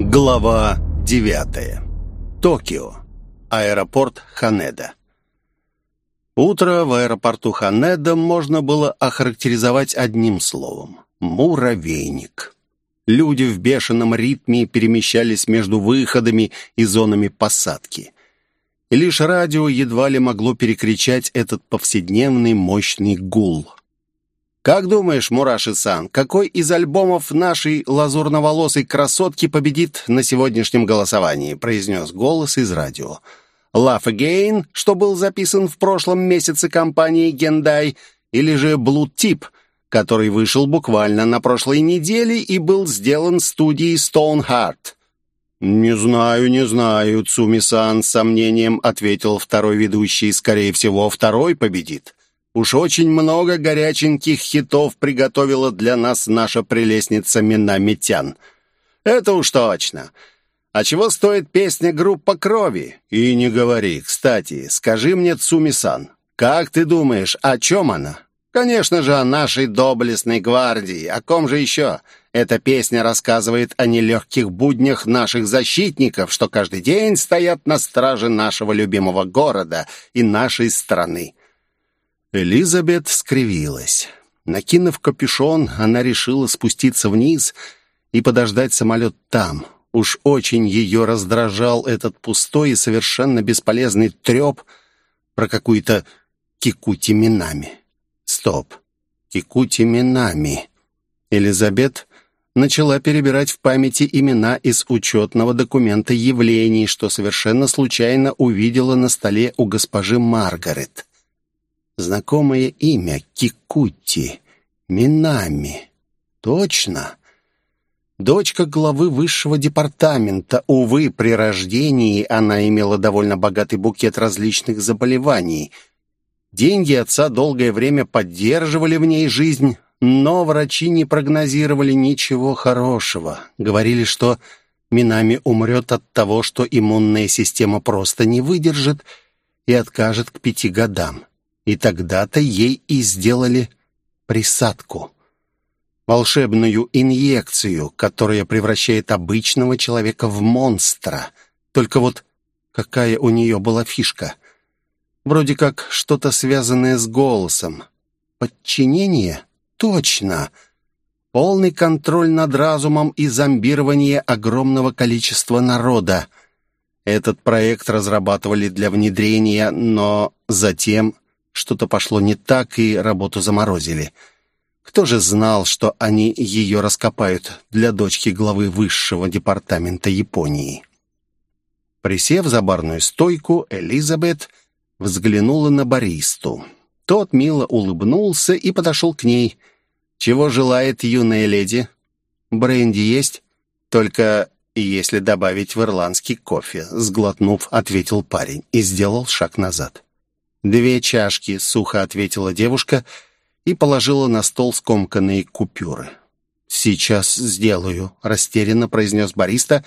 Глава 9. Токио. Аэропорт Ханеда. Утро в аэропорту Ханеда можно было охарактеризовать одним словом – муравейник. Люди в бешеном ритме перемещались между выходами и зонами посадки. И лишь радио едва ли могло перекричать этот повседневный мощный гул – «Как думаешь, Мураши-сан, какой из альбомов нашей лазурноволосой красотки победит на сегодняшнем голосовании?» произнес голос из радио. «Love Again, что был записан в прошлом месяце компанией Гендай, или же Blue Tip, который вышел буквально на прошлой неделе и был сделан студией Stoneheart?» «Не знаю, не знаю, Цуми-сан», с сомнением ответил второй ведущий. «Скорее всего, второй победит». Уж очень много горяченьких хитов приготовила для нас наша прелестница Минамитян. Это уж точно. А чего стоит песня «Группа крови»? И не говори. Кстати, скажи мне, Цумисан, как ты думаешь, о чем она? Конечно же, о нашей доблестной гвардии. О ком же еще? Эта песня рассказывает о нелегких буднях наших защитников, что каждый день стоят на страже нашего любимого города и нашей страны. Элизабет скривилась. Накинув капюшон, она решила спуститься вниз и подождать самолет там. Уж очень ее раздражал этот пустой и совершенно бесполезный треп про какую-то Кикути Минами. Стоп. Кикути Минами. Элизабет начала перебирать в памяти имена из учетного документа явлений, что совершенно случайно увидела на столе у госпожи Маргарет. Знакомое имя Кикути, Минами. Точно. Дочка главы высшего департамента. Увы, при рождении она имела довольно богатый букет различных заболеваний. Деньги отца долгое время поддерживали в ней жизнь, но врачи не прогнозировали ничего хорошего. Говорили, что Минами умрет от того, что иммунная система просто не выдержит и откажет к пяти годам. И тогда-то ей и сделали присадку. Волшебную инъекцию, которая превращает обычного человека в монстра. Только вот какая у нее была фишка? Вроде как что-то связанное с голосом. Подчинение? Точно! Полный контроль над разумом и зомбирование огромного количества народа. Этот проект разрабатывали для внедрения, но затем что-то пошло не так, и работу заморозили. Кто же знал, что они ее раскопают для дочки главы высшего департамента Японии? Присев за барную стойку, Элизабет взглянула на баристу. Тот мило улыбнулся и подошел к ней. «Чего желает юная леди?» «Бренди есть?» «Только если добавить в ирландский кофе», — сглотнув, ответил парень и сделал шаг назад. «Две чашки», — сухо ответила девушка и положила на стол скомканные купюры. «Сейчас сделаю», — растерянно произнес бариста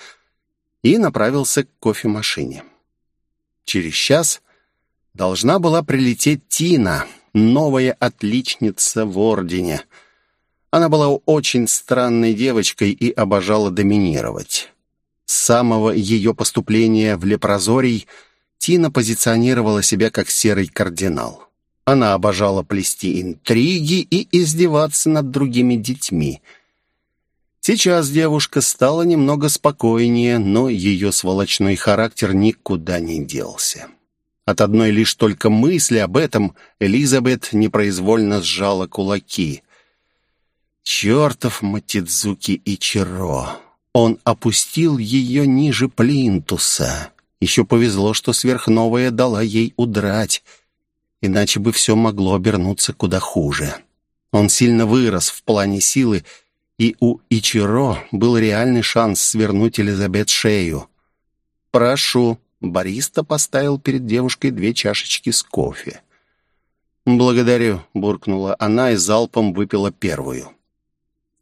и направился к кофемашине. Через час должна была прилететь Тина, новая отличница в Ордене. Она была очень странной девочкой и обожала доминировать. С самого ее поступления в Лепрозорий — Тина позиционировала себя как серый кардинал. Она обожала плести интриги и издеваться над другими детьми. Сейчас девушка стала немного спокойнее, но ее сволочной характер никуда не делся. От одной лишь только мысли об этом Элизабет непроизвольно сжала кулаки. «Чертов Матидзуки Ичиро!» Он опустил ее ниже плинтуса. Еще повезло, что сверхновая дала ей удрать, иначе бы все могло обернуться куда хуже. Он сильно вырос в плане силы, и у Ичиро был реальный шанс свернуть Элизабет шею. «Прошу», — бариста поставил перед девушкой две чашечки с кофе. «Благодарю», — буркнула она и залпом выпила первую.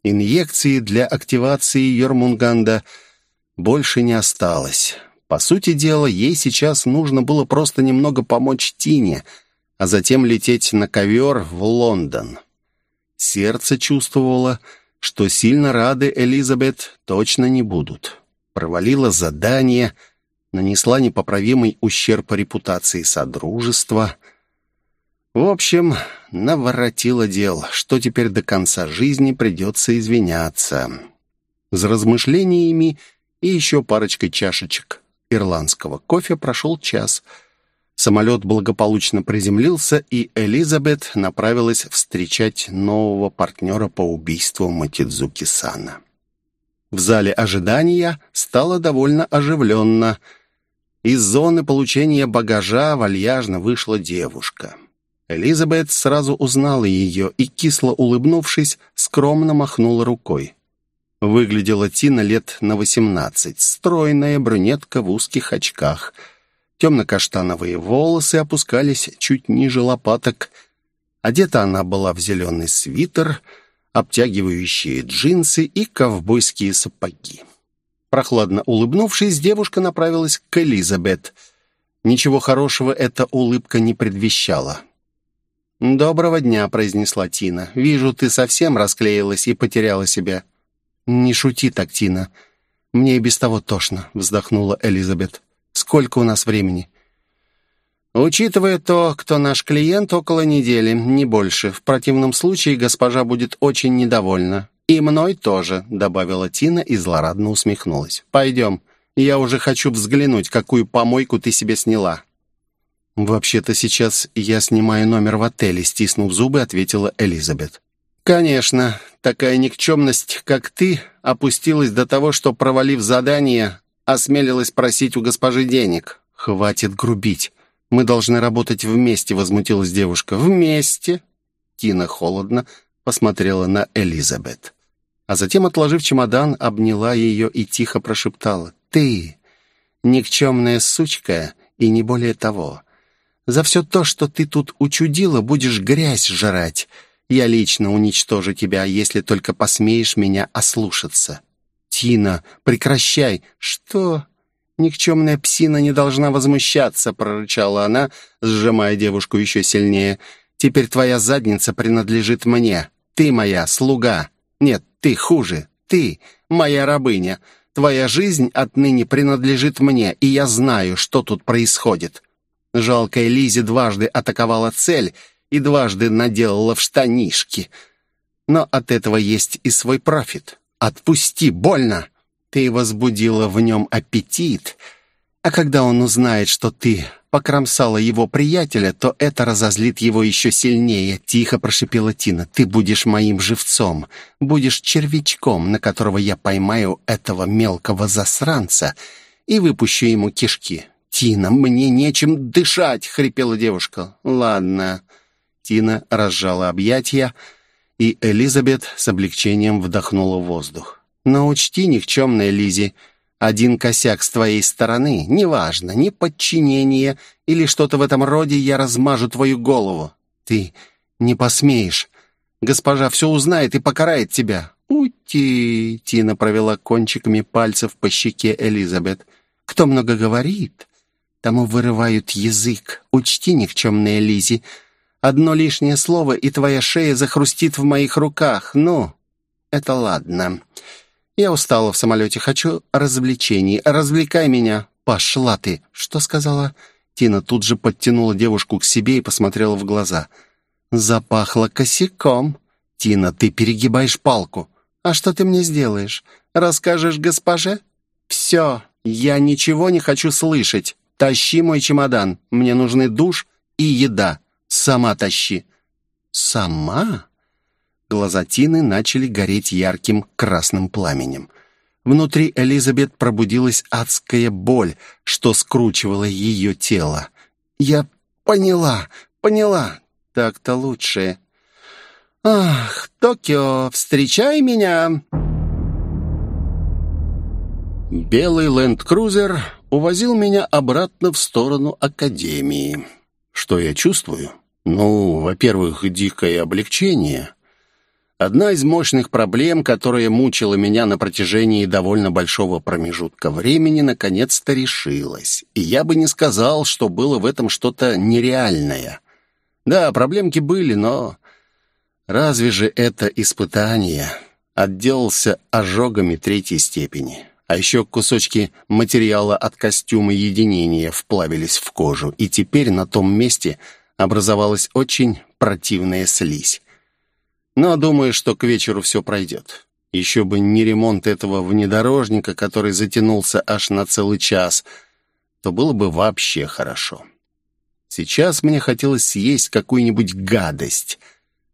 Инъекции для активации Йормунганда больше не осталось. По сути дела, ей сейчас нужно было просто немного помочь Тине, а затем лететь на ковер в Лондон. Сердце чувствовало, что сильно рады Элизабет точно не будут. провалила задание, нанесла непоправимый ущерб репутации Содружества. В общем, наворотила дел, что теперь до конца жизни придется извиняться. За размышлениями и еще парочкой чашечек ирландского кофе прошел час. Самолет благополучно приземлился, и Элизабет направилась встречать нового партнера по убийству Матидзуки-сана. В зале ожидания стало довольно оживленно. Из зоны получения багажа вальяжно вышла девушка. Элизабет сразу узнала ее и, кисло улыбнувшись, скромно махнула рукой. Выглядела Тина лет на восемнадцать, стройная брюнетка в узких очках. Темно-каштановые волосы опускались чуть ниже лопаток. Одета она была в зеленый свитер — обтягивающие джинсы и ковбойские сапоги. Прохладно улыбнувшись, девушка направилась к Элизабет. Ничего хорошего эта улыбка не предвещала. «Доброго дня», — произнесла Тина. «Вижу, ты совсем расклеилась и потеряла себя». «Не шути так, Тина. Мне и без того тошно», — вздохнула Элизабет. «Сколько у нас времени?» Учитывая то, кто наш клиент, около недели, не больше. В противном случае госпожа будет очень недовольна. И мной тоже», — добавила Тина и злорадно усмехнулась. «Пойдем. Я уже хочу взглянуть, какую помойку ты себе сняла». «Вообще-то сейчас я снимаю номер в отеле», — стиснув зубы, ответила Элизабет. «Конечно, такая никчемность, как ты, опустилась до того, что, провалив задание, осмелилась просить у госпожи денег. Хватит грубить. «Мы должны работать вместе», — возмутилась девушка. «Вместе?» Тина холодно посмотрела на Элизабет. А затем, отложив чемодан, обняла ее и тихо прошептала. «Ты, никчемная сучка, и не более того. За все то, что ты тут учудила, будешь грязь жрать. Я лично уничтожу тебя, если только посмеешь меня ослушаться». «Тина, прекращай!» «Что?» «Никчемная псина не должна возмущаться», — прорычала она, сжимая девушку еще сильнее. «Теперь твоя задница принадлежит мне. Ты моя слуга. Нет, ты хуже. Ты моя рабыня. Твоя жизнь отныне принадлежит мне, и я знаю, что тут происходит». Жалкая Лизи дважды атаковала цель и дважды наделала в штанишки. Но от этого есть и свой профит. «Отпусти, больно!» Ты возбудила в нем аппетит, а когда он узнает, что ты покромсала его приятеля, то это разозлит его еще сильнее. Тихо прошипела Тина. Ты будешь моим живцом, будешь червячком, на которого я поймаю этого мелкого засранца и выпущу ему кишки. «Тина, мне нечем дышать!» — хрипела девушка. «Ладно». Тина разжала объятия, и Элизабет с облегчением вдохнула воздух. Но учти, никчемная Лизи, один косяк с твоей стороны, неважно, ни подчинение или что-то в этом роде, я размажу твою голову. Ты не посмеешь. Госпожа все узнает и покарает тебя. Ути, Тина провела кончиками пальцев по щеке Элизабет. Кто много говорит, тому вырывают язык. Учти, никчемная Лизи, одно лишнее слово, и твоя шея захрустит в моих руках. Ну, это ладно. Я устала в самолете, хочу развлечений. Развлекай меня. Пошла ты. Что сказала? Тина тут же подтянула девушку к себе и посмотрела в глаза. Запахло косяком. Тина, ты перегибаешь палку. А что ты мне сделаешь? Расскажешь госпоже? Все, я ничего не хочу слышать. Тащи мой чемодан. Мне нужны душ и еда. Сама тащи. Сама? Глаза Тины начали гореть ярким красным пламенем. Внутри Элизабет пробудилась адская боль, что скручивало ее тело. «Я поняла, поняла. Так-то лучше. Ах, Токио, встречай меня!» Белый ленд-крузер увозил меня обратно в сторону Академии. Что я чувствую? Ну, во-первых, дикое облегчение — Одна из мощных проблем, которая мучила меня на протяжении довольно большого промежутка времени, наконец-то решилась. И я бы не сказал, что было в этом что-то нереальное. Да, проблемки были, но... Разве же это испытание? Отделался ожогами третьей степени. А еще кусочки материала от костюма единения вплавились в кожу, и теперь на том месте образовалась очень противная слизь. Но думаю, что к вечеру все пройдет. Еще бы не ремонт этого внедорожника, который затянулся аж на целый час, то было бы вообще хорошо. Сейчас мне хотелось съесть какую-нибудь гадость.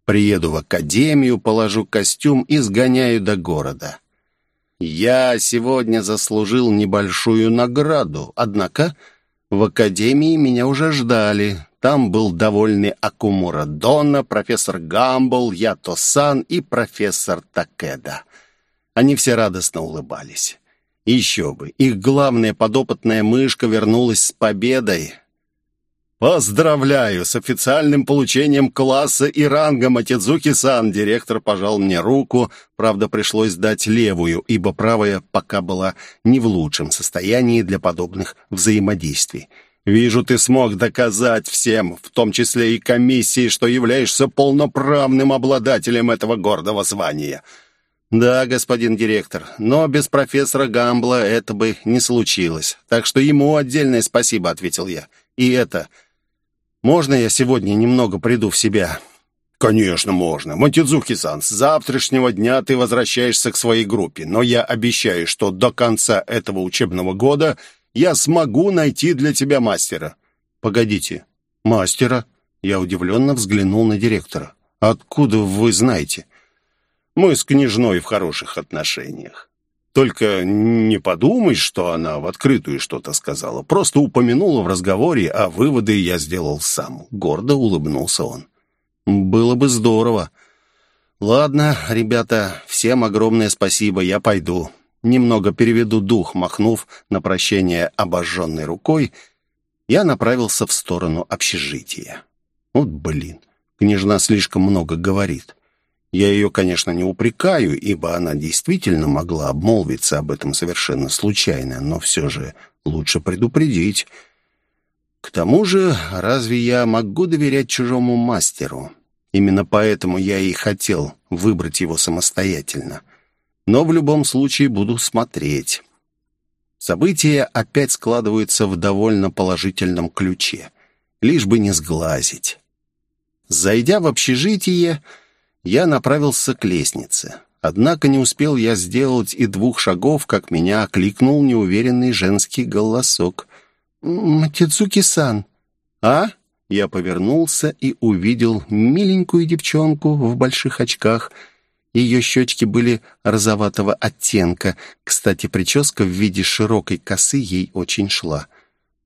Приеду в академию, положу костюм и сгоняю до города. Я сегодня заслужил небольшую награду, однако в академии меня уже ждали. Там был довольный Акумура Дона, профессор Гамбл, Ято-сан и профессор Такеда. Они все радостно улыбались. Еще бы, их главная подопытная мышка вернулась с победой. «Поздравляю с официальным получением класса и ранга, Матидзуки-сан!» Директор пожал мне руку, правда, пришлось дать левую, ибо правая пока была не в лучшем состоянии для подобных взаимодействий. «Вижу, ты смог доказать всем, в том числе и комиссии, что являешься полноправным обладателем этого гордого звания». «Да, господин директор, но без профессора Гамбла это бы не случилось. Так что ему отдельное спасибо», — ответил я. «И это...» Можно я сегодня немного приду в себя?» «Конечно, можно. Мотидзуки-сан, с завтрашнего дня ты возвращаешься к своей группе, но я обещаю, что до конца этого учебного года я смогу найти для тебя мастера». «Погодите, мастера?» Я удивленно взглянул на директора. «Откуда вы знаете?» «Мы с княжной в хороших отношениях. Только не подумай, что она в открытую что-то сказала. Просто упомянула в разговоре, а выводы я сделал сам. Гордо улыбнулся он. Было бы здорово. Ладно, ребята, всем огромное спасибо, я пойду. Немного переведу дух, махнув на прощение обожженной рукой, я направился в сторону общежития. Вот блин, княжна слишком много говорит. Я ее, конечно, не упрекаю, ибо она действительно могла обмолвиться об этом совершенно случайно, но все же лучше предупредить. К тому же, разве я могу доверять чужому мастеру? Именно поэтому я и хотел выбрать его самостоятельно. Но в любом случае буду смотреть. События опять складываются в довольно положительном ключе. Лишь бы не сглазить. Зайдя в общежитие, я направился к лестнице. Однако не успел я сделать и двух шагов, как меня окликнул неуверенный женский голосок. «Матидзуки-сан!» «А?» Я повернулся и увидел миленькую девчонку в больших очках. Ее щечки были розоватого оттенка. Кстати, прическа в виде широкой косы ей очень шла.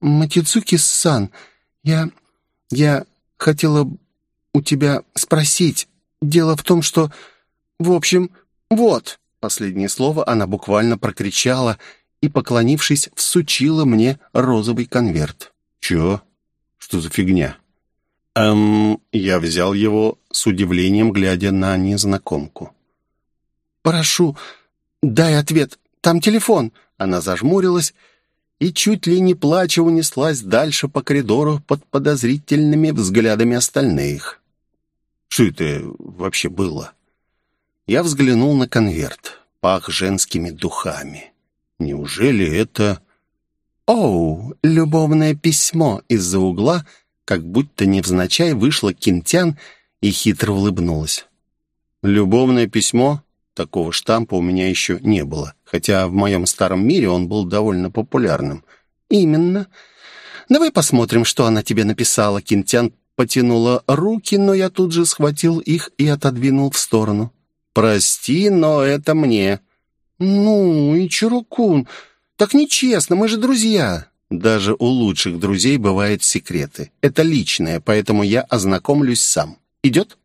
«Матидзуки-сан, я... я хотела у тебя спросить, Дело в том, что... В общем, вот...» Последнее слово она буквально прокричала и, поклонившись, всучила мне розовый конверт. «Чё? Что за фигня?» «Эм...» Я взял его с удивлением, глядя на незнакомку. «Прошу, дай ответ. Там телефон». Она зажмурилась и чуть ли не плача унеслась дальше по коридору под подозрительными взглядами остальных. Что это вообще было? Я взглянул на конверт. Пах женскими духами. Неужели это... Оу, любовное письмо из-за угла, как будто невзначай вышла Кинтян и хитро улыбнулась. Любовное письмо? Такого штампа у меня еще не было, хотя в моем старом мире он был довольно популярным. Именно. Давай посмотрим, что она тебе написала. Кинтян потянула руки, но я тут же схватил их и отодвинул в сторону. «Прости, но это мне». «Ну, и Чурукун, так нечестно, мы же друзья». Даже у лучших друзей бывают секреты. Это личное, поэтому я ознакомлюсь сам. Идет?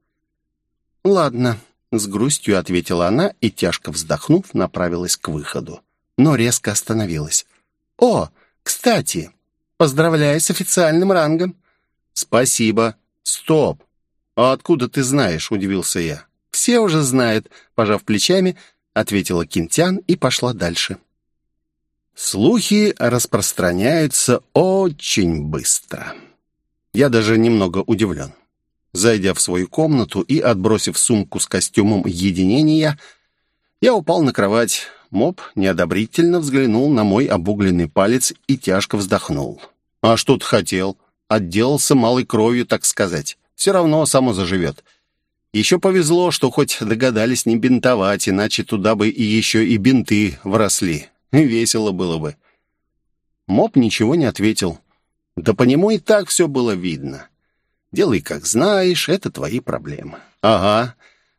Ладно, с грустью ответила она и, тяжко вздохнув, направилась к выходу. Но резко остановилась. О, кстати, поздравляю с официальным рангом. «Спасибо. Стоп! А откуда ты знаешь?» — удивился я. «Все уже знают», — пожав плечами, ответила Кинтян и пошла дальше. Слухи распространяются очень быстро. Я даже немного удивлен. Зайдя в свою комнату и отбросив сумку с костюмом единения, я упал на кровать. Моб неодобрительно взглянул на мой обугленный палец и тяжко вздохнул. «А что ты хотел? Отделался малой кровью, так сказать. Все равно само заживет. Еще повезло, что хоть догадались не бинтовать, иначе туда бы и еще и бинты вросли. Весело было бы». Моб ничего не ответил. Да по нему и так все было видно. Делай, как знаешь, это твои проблемы. Ага,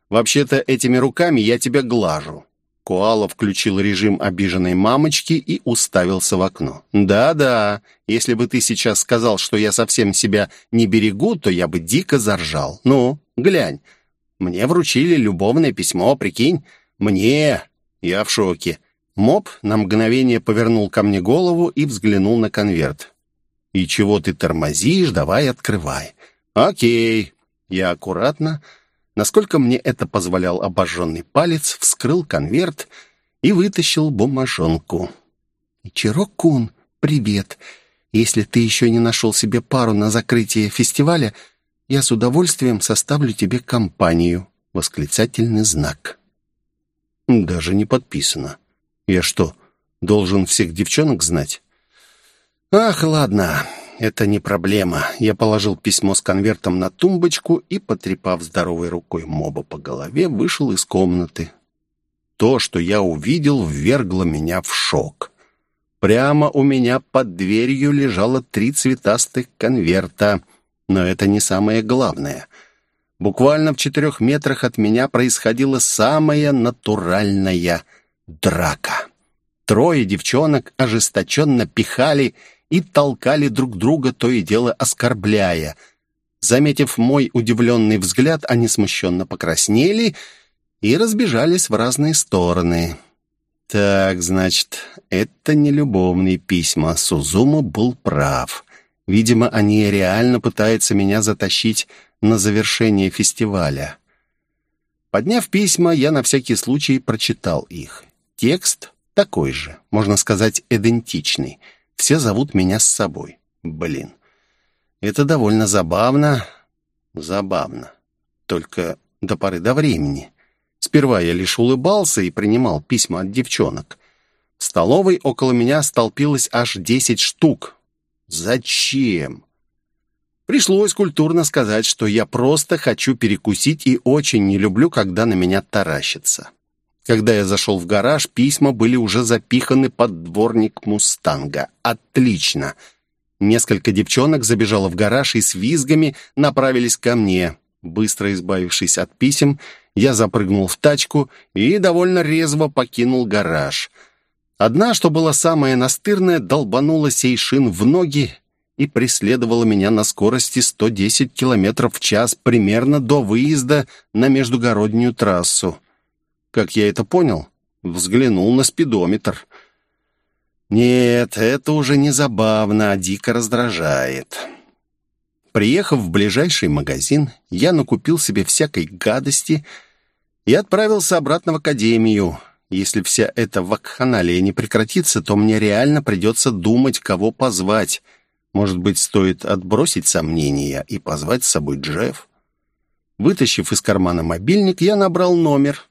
вообще-то этими руками я тебя глажу. Коала включил режим обиженной мамочки и уставился в окно. «Да-да, если бы ты сейчас сказал, что я совсем себя не берегу, то я бы дико заржал. Ну, глянь, мне вручили любовное письмо, прикинь? Мне!» Я в шоке. Моб на мгновение повернул ко мне голову и взглянул на конверт. «И чего ты тормозишь? Давай открывай». «Окей». Я аккуратно Насколько мне это позволял обожженный палец, вскрыл конверт и вытащил бумажонку. «Ичиро-кун, привет. Если ты еще не нашел себе пару на закрытие фестиваля, я с удовольствием составлю тебе компанию». Восклицательный знак. Даже не подписано. Я что, должен всех девчонок знать? Ах, ладно это не проблема. Я положил письмо с конвертом на тумбочку и, потрепав здоровой рукой моба по голове, вышел из комнаты. То, что я увидел, ввергло меня в шок. Прямо у меня под дверью лежало три цветастых конверта. Но это не самое главное. Буквально в четырех метрах от меня происходила самая натуральная драка. Трое девчонок ожесточенно пихали и толкали друг друга, то и дело оскорбляя. Заметив мой удивленный взгляд, они смущенно покраснели и разбежались в разные стороны. Так, значит, это не любовные письма. Сузума был прав. Видимо, они реально пытаются меня затащить на завершение фестиваля. Подняв письма, я на всякий случай прочитал их. Текст такой же, можно сказать, идентичный — все зовут меня с собой. Блин. Это довольно забавно. Забавно. Только до поры до времени. Сперва я лишь улыбался и принимал письма от девчонок. В столовой около меня столпилось аж десять штук. Зачем? Пришлось культурно сказать, что я просто хочу перекусить и очень не люблю, когда на меня таращится. Когда я зашел в гараж, письма были уже запиханы под дворник «Мустанга». Отлично! Несколько девчонок забежало в гараж и с визгами направились ко мне. Быстро избавившись от писем, я запрыгнул в тачку и довольно резво покинул гараж. Одна, что была самая настырная, долбанула сейшин в ноги и преследовала меня на скорости 110 км в час примерно до выезда на междугороднюю трассу. Как я это понял? Взглянул на спидометр. Нет, это уже не забавно, а дико раздражает. Приехав в ближайший магазин, я накупил себе всякой гадости и отправился обратно в академию. Если вся эта вакханалия не прекратится, то мне реально придется думать, кого позвать. Может быть, стоит отбросить сомнения и позвать с собой Джефф? Вытащив из кармана мобильник, я набрал номер.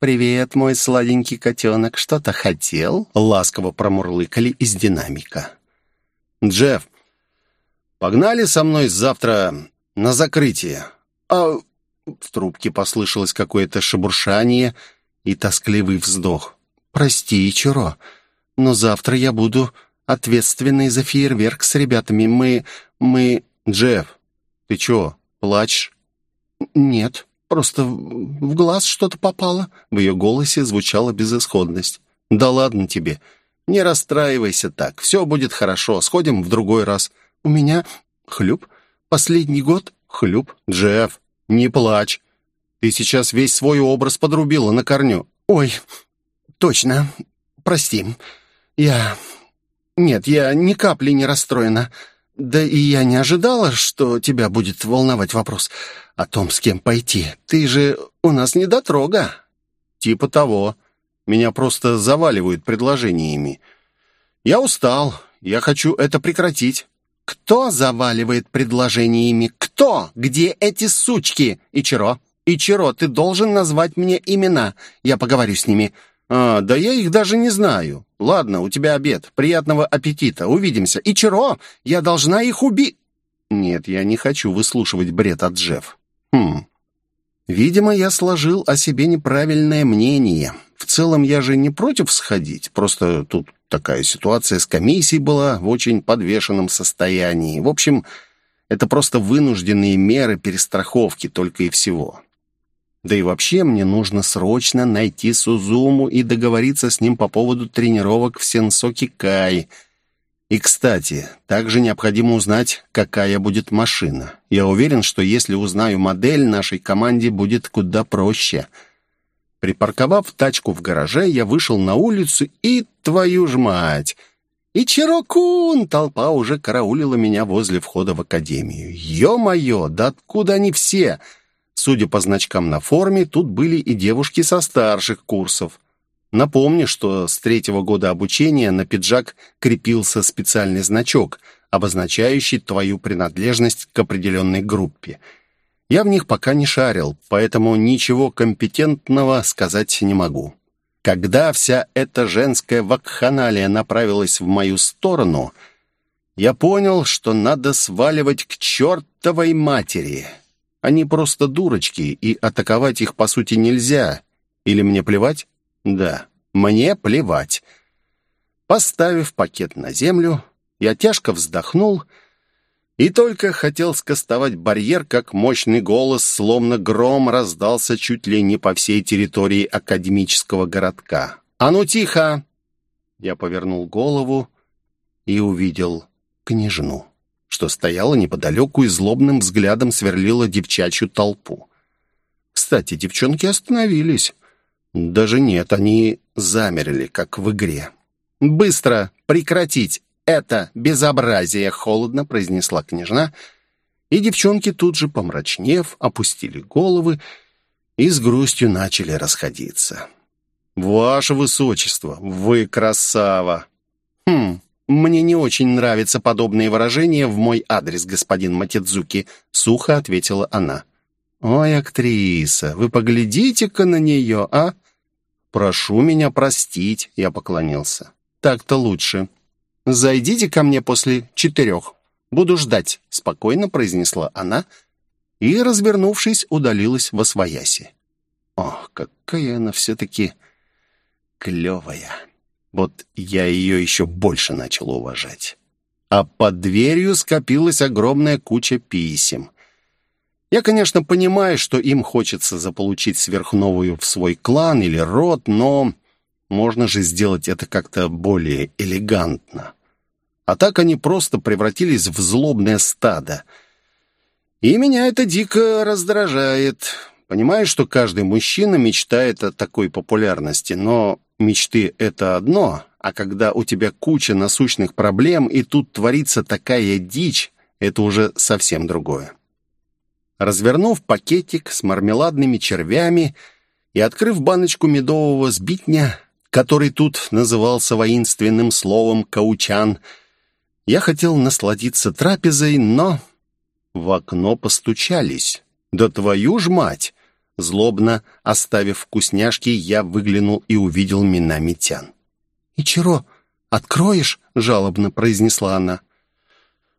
«Привет, мой сладенький котенок, что-то хотел?» Ласково промурлыкали из динамика. «Джефф, погнали со мной завтра на закрытие?» «А...» В трубке послышалось какое-то шебуршание и тоскливый вздох. «Прости, Чуро, но завтра я буду ответственный за фейерверк с ребятами. Мы... мы...» «Джефф, ты чё, плачешь?» «Нет». Просто в глаз что-то попало». В ее голосе звучала безысходность. «Да ладно тебе. Не расстраивайся так. Все будет хорошо. Сходим в другой раз. У меня... Хлюп. Последний год... Хлюп. Джефф, не плачь. Ты сейчас весь свой образ подрубила на корню. Ой, точно. Прости. Я... Нет, я ни капли не расстроена. Да и я не ожидала, что тебя будет волновать вопрос о том, с кем пойти. Ты же у нас не дотрога». «Типа того. Меня просто заваливают предложениями. Я устал. Я хочу это прекратить». «Кто заваливает предложениями? Кто? Где эти сучки? Ичиро, Ичиро, ты должен назвать мне имена. Я поговорю с ними. «А, да я их даже не знаю. Ладно, у тебя обед. Приятного аппетита. Увидимся. И Чиро, я должна их убить...» «Нет, я не хочу выслушивать бред от Джефф». «Хм, Видимо, я сложил о себе неправильное мнение. В целом, я же не против сходить, просто тут такая ситуация с комиссией была в очень подвешенном состоянии. В общем, это просто вынужденные меры перестраховки только и всего. Да и вообще мне нужно срочно найти Сузуму и договориться с ним по поводу тренировок в Сенсоки Кай – и, кстати, также необходимо узнать, какая будет машина. Я уверен, что если узнаю модель, нашей команде будет куда проще. Припарковав тачку в гараже, я вышел на улицу и, твою ж мать... И Чирокун! Толпа уже караулила меня возле входа в академию. Ё-моё, да откуда они все? Судя по значкам на форме, тут были и девушки со старших курсов. Напомню, что с третьего года обучения на пиджак крепился специальный значок, обозначающий твою принадлежность к определенной группе. Я в них пока не шарил, поэтому ничего компетентного сказать не могу. Когда вся эта женская вакханалия направилась в мою сторону, я понял, что надо сваливать к чертовой матери. Они просто дурочки, и атаковать их, по сути, нельзя. Или мне плевать? Да, мне плевать. Поставив пакет на землю, я тяжко вздохнул и только хотел скостовать барьер, как мощный голос, словно гром, раздался чуть ли не по всей территории академического городка. «А ну тихо!» Я повернул голову и увидел княжну, что стояла неподалеку и злобным взглядом сверлила девчачью толпу. Кстати, девчонки остановились. Даже нет, они замерли, как в игре. «Быстро прекратить это безобразие!» — холодно произнесла княжна, и девчонки тут же, помрачнев, опустили головы и с грустью начали расходиться. «Ваше Высочество, вы красава!» «Хм, мне не очень нравятся подобные выражения в мой адрес, господин Матидзуки», — сухо ответила она. «Ой, актриса, вы поглядите-ка на нее, а?» «Прошу меня простить», — я поклонился. «Так-то лучше. Зайдите ко мне после четырех. Буду ждать», — спокойно произнесла она и, развернувшись, удалилась во свояси. Ох, какая она все-таки клевая. Вот я ее еще больше начал уважать. А под дверью скопилась огромная куча писем. Я, конечно, понимаю, что им хочется заполучить сверхновую в свой клан или род, но можно же сделать это как-то более элегантно. А так они просто превратились в злобное стадо. И меня это дико раздражает. Понимаю, что каждый мужчина мечтает о такой популярности, но мечты — это одно, а когда у тебя куча насущных проблем, и тут творится такая дичь, это уже совсем другое. Развернув пакетик с мармеладными червями и открыв баночку медового сбитня, который тут назывался воинственным словом «каучан», я хотел насладиться трапезой, но в окно постучались. «Да твою ж мать!» Злобно оставив вкусняшки, я выглянул и увидел Минамитян. «Ичиро, откроешь?» — жалобно произнесла она.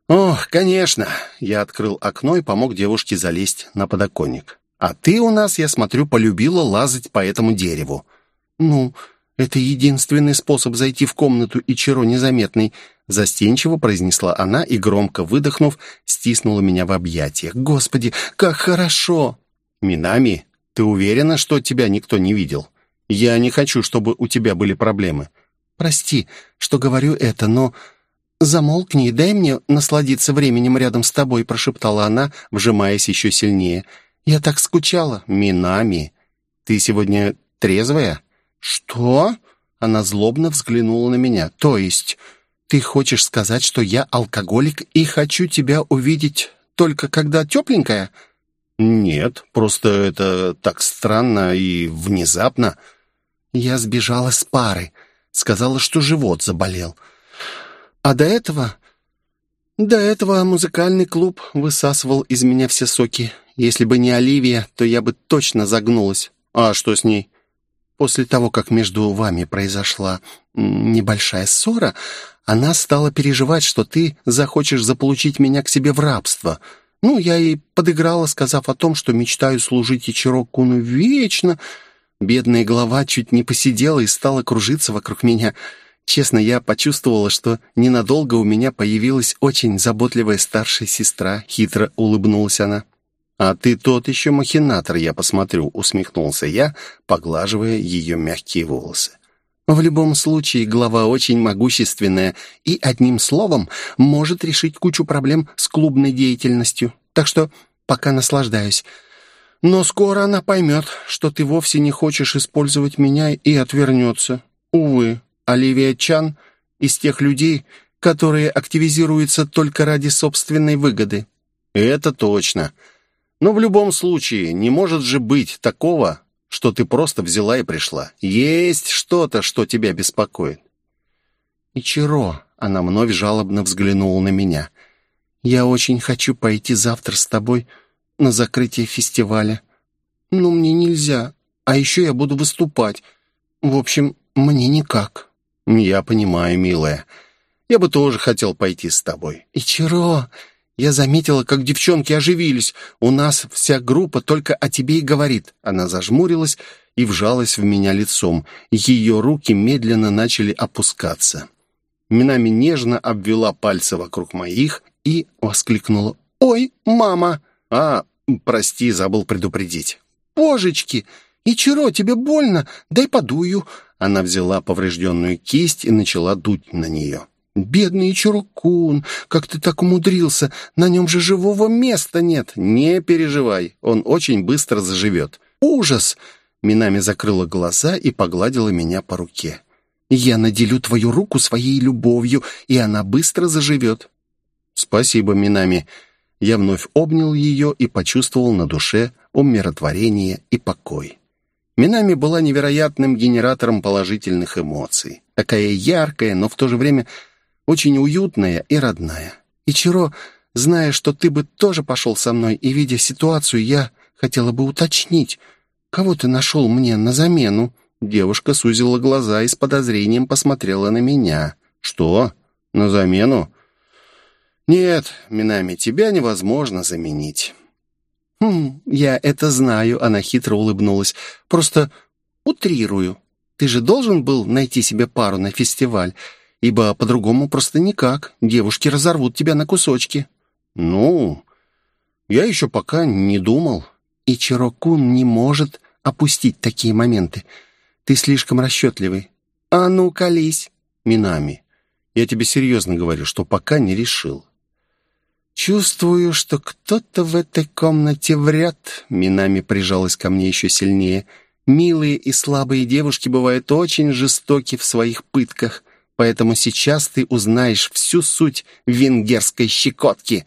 «Ох, конечно!» Я открыл окно и помог девушке залезть на подоконник. «А ты у нас, я смотрю, полюбила лазать по этому дереву». «Ну, это единственный способ зайти в комнату Ичиро незаметный», застенчиво произнесла она и, громко выдохнув, стиснула меня в объятиях. «Господи, как хорошо!» «Минами, ты уверена, что тебя никто не видел? Я не хочу, чтобы у тебя были проблемы». «Прости, что говорю это, но...» «Замолкни и дай мне насладиться временем рядом с тобой», прошептала она, вжимаясь еще сильнее. «Я так скучала». «Минами, ты сегодня трезвая?» «Что?» Она злобно взглянула на меня. «То есть ты хочешь сказать, что я алкоголик и хочу тебя увидеть только когда тепленькая?» «Нет, просто это так странно и внезапно». «Я сбежала с пары. Сказала, что живот заболел. А до этого... До этого музыкальный клуб высасывал из меня все соки. Если бы не Оливия, то я бы точно загнулась. А что с ней? После того, как между вами произошла небольшая ссора, она стала переживать, что ты захочешь заполучить меня к себе в рабство. Ну, я и подыграла, сказав о том, что мечтаю служить Ичиро-куну вечно. Бедная голова чуть не посидела и стала кружиться вокруг меня. Честно, я почувствовала, что ненадолго у меня появилась очень заботливая старшая сестра. Хитро улыбнулась она. «А ты тот еще махинатор, я посмотрю», — усмехнулся я, поглаживая ее мягкие волосы. В любом случае, глава очень могущественная и, одним словом, может решить кучу проблем с клубной деятельностью. Так что пока наслаждаюсь. Но скоро она поймет, что ты вовсе не хочешь использовать меня и отвернется. Увы, Оливия Чан из тех людей, которые активизируются только ради собственной выгоды. Это точно. Но в любом случае, не может же быть такого, что ты просто взяла и пришла. Есть что-то, что тебя беспокоит. «Ичиро», — она вновь жалобно взглянула на меня, — «я очень хочу пойти завтра с тобой на закрытие фестиваля. Но мне нельзя, а еще я буду выступать. В общем, мне никак». «Я понимаю, милая. Я бы тоже хотел пойти с тобой». «Ичиро, я заметила, как девчонки оживились. У нас вся группа только о тебе и говорит». Она зажмурилась и вжалась в меня лицом. Ее руки медленно начали опускаться. Минами нежно обвела пальцы вокруг моих и воскликнула. «Ой, мама!» «А, прости, забыл предупредить». «Божечки! Ичиро, тебе больно? Дай подую». Она взяла поврежденную кисть и начала дуть на нее. «Бедный Чурукун, как ты так умудрился? На нем же живого места нет!» «Не переживай, он очень быстро заживет». «Ужас!» Минами закрыла глаза и погладила меня по руке. «Я наделю твою руку своей любовью, и она быстро заживет». «Спасибо, Минами». Я вновь обнял ее и почувствовал на душе умиротворение и покой. Минами была невероятным генератором положительных эмоций. Такая яркая, но в то же время очень уютная и родная. И Чиро, зная, что ты бы тоже пошел со мной, и видя ситуацию, я хотела бы уточнить, кого ты нашел мне на замену?» Девушка сузила глаза и с подозрением посмотрела на меня. «Что? На замену?» «Нет, Минами, тебя невозможно заменить». «Хм, я это знаю», — она хитро улыбнулась. «Просто утрирую. Ты же должен был найти себе пару на фестиваль ибо по-другому просто никак. Девушки разорвут тебя на кусочки». «Ну, я еще пока не думал». «И Чирокун не может опустить такие моменты. Ты слишком расчетливый. А ну, колись!» «Минами, я тебе серьезно говорю, что пока не решил». «Чувствую, что кто-то в этой комнате вряд». Минами прижалась ко мне еще сильнее. «Милые и слабые девушки бывают очень жестоки в своих пытках. Поэтому сейчас ты узнаешь всю суть венгерской щекотки.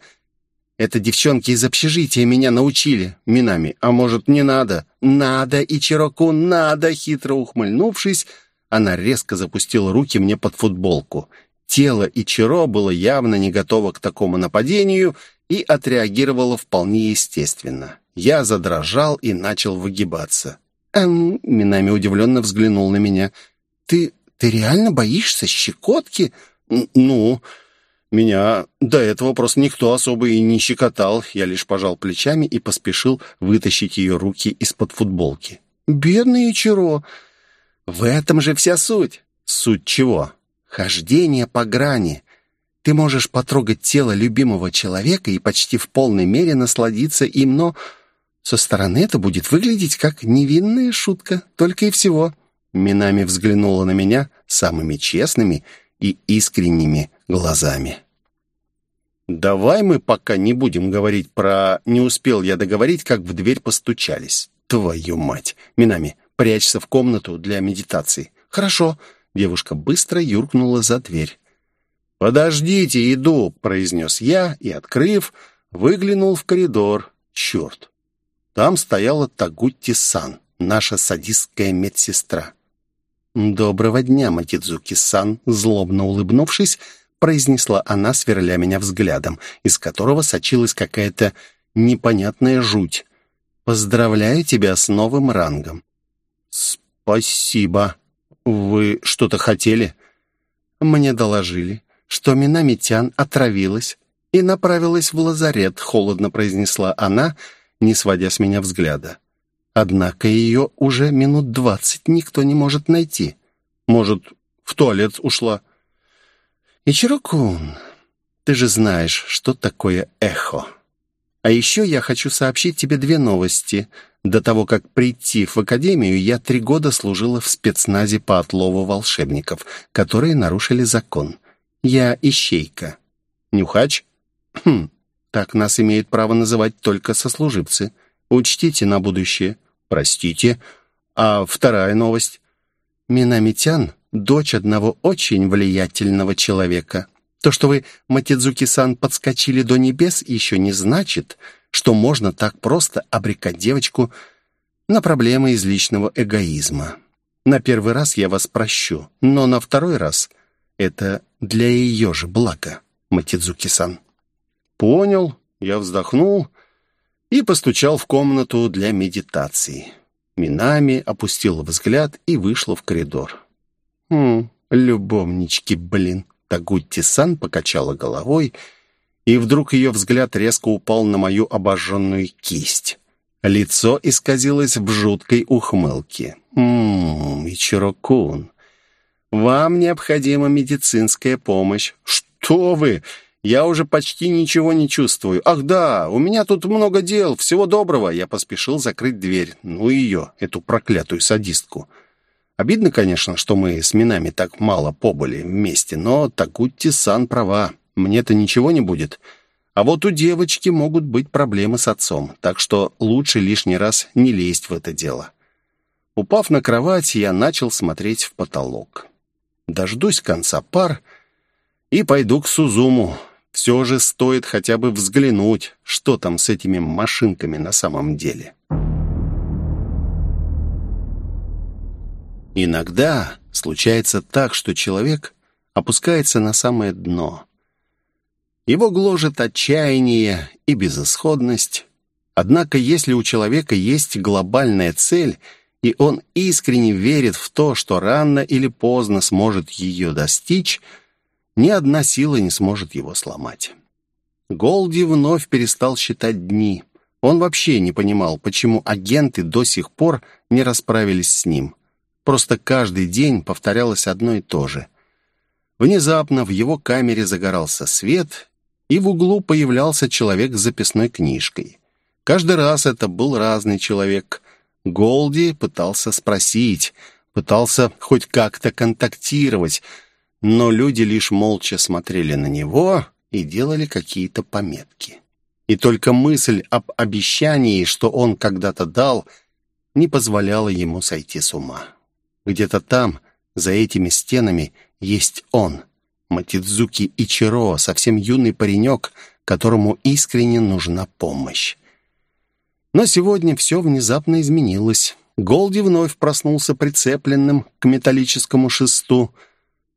Это девчонки из общежития меня научили, Минами. А может, не надо? Надо, и Чироку надо, хитро ухмыльнувшись, она резко запустила руки мне под футболку. Тело Ичиро было явно не готово к такому нападению и отреагировало вполне естественно. Я задрожал и начал выгибаться. «Эм...» — Минами удивленно взглянул на меня. «Ты ты реально боишься щекотки?» «Ну, меня до этого просто никто особо и не щекотал. Я лишь пожал плечами и поспешил вытащить ее руки из-под футболки». «Бедный Ичиро! В этом же вся суть!» «Суть чего?» «Хождение по грани. Ты можешь потрогать тело любимого человека и почти в полной мере насладиться им, но со стороны это будет выглядеть как невинная шутка, только и всего». Минами взглянула на меня самыми честными и искренними глазами. «Давай мы пока не будем говорить про «не успел я договорить», как в дверь постучались. Твою мать! Минами, прячься в комнату для медитации». «Хорошо». Девушка быстро юркнула за дверь. «Подождите, иду», — произнес я и, открыв, выглянул в коридор. Черт! Там стояла Тагутти-сан, наша садистская медсестра. «Доброго дня, Матидзуки-сан!» Злобно улыбнувшись, произнесла она, сверля меня взглядом, из которого сочилась какая-то непонятная жуть. «Поздравляю тебя с новым рангом». «Спасибо. Вы что-то хотели?» «Мне доложили, что Минамитян отравилась и направилась в лазарет», — холодно произнесла она, не сводя с меня взгляда. «Однако ее уже минут двадцать никто не может найти. Может, в туалет ушла?» «Ичирокун, ты же знаешь, что такое эхо. А еще я хочу сообщить тебе две новости. До того, как прийти в академию, я три года служила в спецназе по отлову волшебников, которые нарушили закон. Я ищейка. Нюхач? Хм, так нас имеют право называть только сослуживцы. Учтите на будущее. Простите. А вторая новость? Минамитян — дочь одного очень влиятельного человека. То, что вы, Матидзуки-сан, подскочили до небес, еще не значит, что можно так просто обрекать девочку на проблемы из личного эгоизма. На первый раз я вас прощу, но на второй раз это для ее же блага, Матидзуки-сан. Понял, я вздохнул и постучал в комнату для медитации. Минами опустила взгляд и вышла в коридор. «Хм, любовнички, блин!» Тагутти-сан покачала головой, и вдруг ее взгляд резко упал на мою обожженную кисть. Лицо исказилось в жуткой ухмылке. «Ммм, Ичиро-кун, вам необходима медицинская помощь». «Что вы? Я уже почти ничего не чувствую. Ах да, у меня тут много дел. Всего доброго». Я поспешил закрыть дверь. Ну ее, эту проклятую садистку. Обидно, конечно, что мы с Минами так мало побыли вместе, но Такутти-сан права. Мне-то ничего не будет. А вот у девочки могут быть проблемы с отцом, так что лучше лишний раз не лезть в это дело. Упав на кровать, я начал смотреть в потолок. Дождусь конца пар и пойду к Сузуму. Все же стоит хотя бы взглянуть, что там с этими машинками на самом деле». Иногда случается так, что человек опускается на самое дно. Его гложет отчаяние и безысходность. Однако, если у человека есть глобальная цель, и он искренне верит в то, что рано или поздно сможет ее достичь, ни одна сила не сможет его сломать. Голди вновь перестал считать дни. Он вообще не понимал, почему агенты до сих пор не расправились с ним. Просто каждый день повторялось одно и то же. Внезапно в его камере загорался свет, и в углу появлялся человек с записной книжкой. Каждый раз это был разный человек. Голди пытался спросить, пытался хоть как-то контактировать, но люди лишь молча смотрели на него и делали какие-то пометки. И только мысль об обещании, что он когда-то дал, не позволяла ему сойти с ума. Где-то там, за этими стенами, есть он, Матидзуки Ичиро, совсем юный паренек, которому искренне нужна помощь. Но сегодня все внезапно изменилось. Голди вновь проснулся прицепленным к металлическому шесту.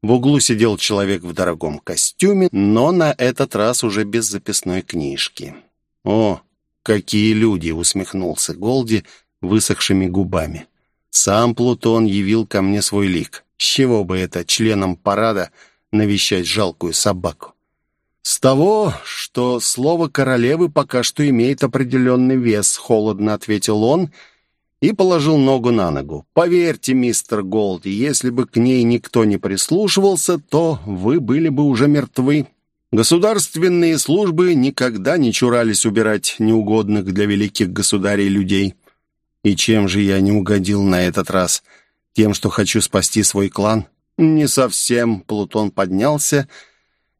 В углу сидел человек в дорогом костюме, но на этот раз уже без записной книжки. «О, какие люди!» — усмехнулся Голди высохшими губами. Сам Плутон явил ко мне свой лик. С чего бы это членам парада навещать жалкую собаку? С того, что слово королевы пока что имеет определенный вес, холодно ответил он и положил ногу на ногу. Поверьте, мистер Голди, если бы к ней никто не прислушивался, то вы были бы уже мертвы. Государственные службы никогда не чурались убирать неугодных для великих государей людей. И чем же я не угодил на этот раз? Тем, что хочу спасти свой клан? Не совсем. Плутон поднялся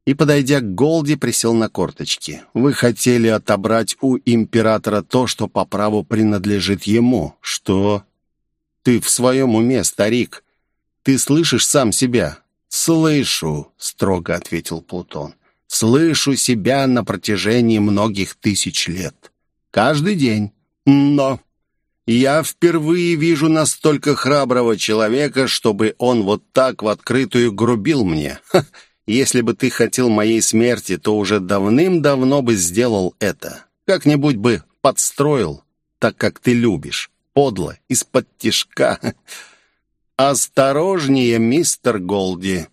и, подойдя к Голди, присел на корточки. Вы хотели отобрать у императора то, что по праву принадлежит ему. Что? Ты в своем уме, старик? Ты слышишь сам себя? «Слышу», — строго ответил Плутон. «Слышу себя на протяжении многих тысяч лет. Каждый день. Но я впервые вижу настолько храброго человека, чтобы он вот так в открытую грубил мне. Ха, если бы ты хотел моей смерти, то уже давным-давно бы сделал это. Как-нибудь бы подстроил, так как ты любишь. Подло, из-под тишка. «Осторожнее, мистер Голди.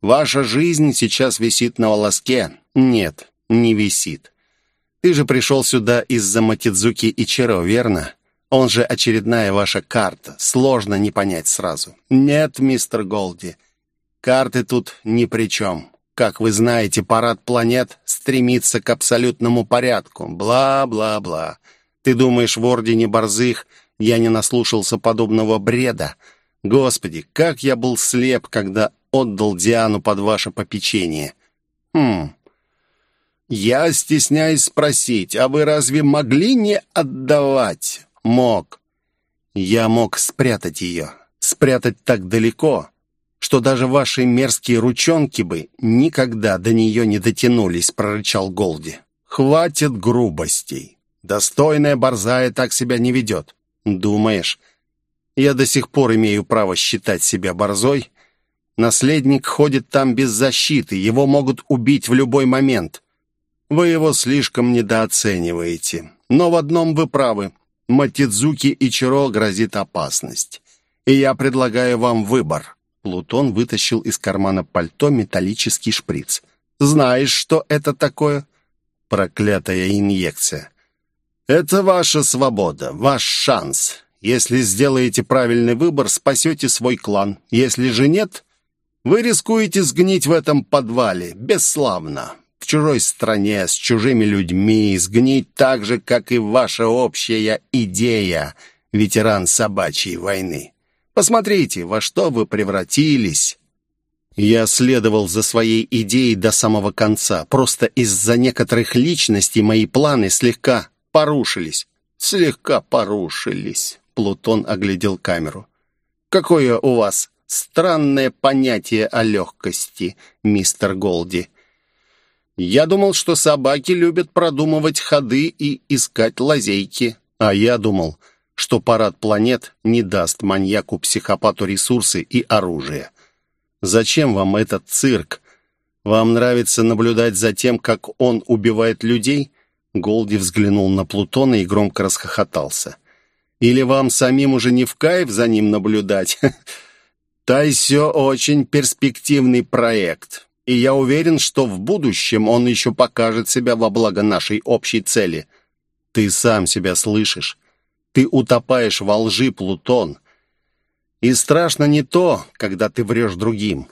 Ваша жизнь сейчас висит на волоске». «Нет, не висит. Ты же пришел сюда из-за Матидзуки Ичиро, верно? Он же очередная ваша карта. Сложно не понять сразу». «Нет, мистер Голди, карты тут ни при чем. Как вы знаете, парад планет стремится к абсолютному порядку. Бла-бла-бла. Ты думаешь, в Ордене Борзых я не наслушался подобного бреда? Господи, как я был слеп, когда отдал Диану под ваше попечение. Хм. Я стесняюсь спросить, а вы разве могли не отдавать? Мог. Я мог спрятать ее. Спрятать так далеко, что даже ваши мерзкие ручонки бы никогда до нее не дотянулись, прорычал Голди. Хватит грубостей. Достойная борзая так себя не ведет. Думаешь, я до сих пор имею право считать себя борзой? Наследник ходит там без защиты, его могут убить в любой момент. Вы его слишком недооцениваете. Но в одном вы правы. Матидзуки Ичиро грозит опасность. И я предлагаю вам выбор. Плутон вытащил из кармана пальто металлический шприц. Знаешь, что это такое? Проклятая инъекция. Это ваша свобода, ваш шанс. Если сделаете правильный выбор, спасете свой клан. Если же нет, вы рискуете сгнить в этом подвале, бесславно, в чужой стране, с чужими людьми, сгнить так же, как и ваша общая идея, ветеран собачьей войны. Посмотрите, во что вы превратились. Я следовал за своей идеей до самого конца. Просто из-за некоторых личностей мои планы слегка порушились. Слегка порушились. Плутон оглядел камеру. Какое у вас странное понятие о легкости, мистер Голди. Я думал, что собаки любят продумывать ходы и искать лазейки. А я думал, что парад планет не даст маньяку-психопату ресурсы и оружие. Зачем вам этот цирк? Вам нравится наблюдать за тем, как он убивает людей? Голди взглянул на Плутона и громко расхохотался. Или вам самим уже не в кайф за ним наблюдать? Тайсё очень перспективный проект, и я уверен, что в будущем он еще покажет себя во благо нашей общей цели. Ты сам себя слышишь. Ты утопаешь во лжи, Плутон. И страшно не то, когда ты врешь другим.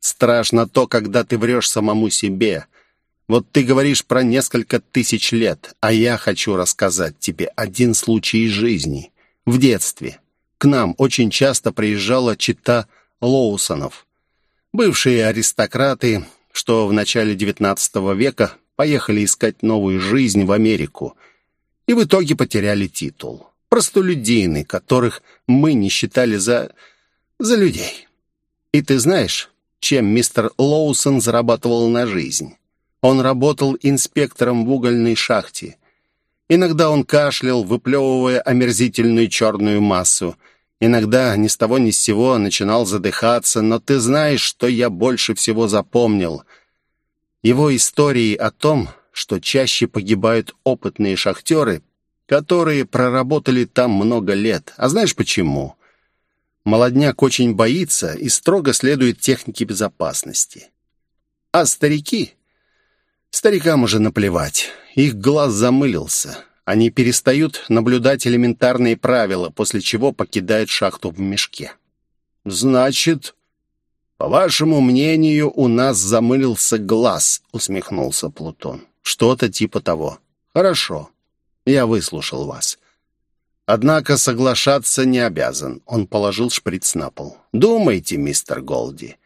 Страшно то, когда ты врешь самому себе. Вот ты говоришь про несколько тысяч лет, а я хочу рассказать тебе один случай из жизни. В детстве. К нам очень часто приезжала чита Лоусонов. Бывшие аристократы, что в начале XIX века поехали искать новую жизнь в Америку и в итоге потеряли титул. Простолюдины, которых мы не считали за... за людей. И ты знаешь, чем мистер Лоусон зарабатывал на жизнь? Он работал инспектором в угольной шахте. Иногда он кашлял, выплевывая омерзительную черную массу – Иногда ни с того ни с сего начинал задыхаться, но ты знаешь, что я больше всего запомнил. Его истории о том, что чаще погибают опытные шахтеры, которые проработали там много лет. А знаешь почему? Молодняк очень боится и строго следует технике безопасности. А старики? Старикам уже наплевать. Их глаз замылился. Они перестают наблюдать элементарные правила, после чего покидают шахту в мешке. «Значит, по вашему мнению, у нас замылился глаз», — усмехнулся Плутон. «Что-то типа того. Хорошо, я выслушал вас. Однако соглашаться не обязан». Он положил шприц на пол. «Думайте, мистер Голди.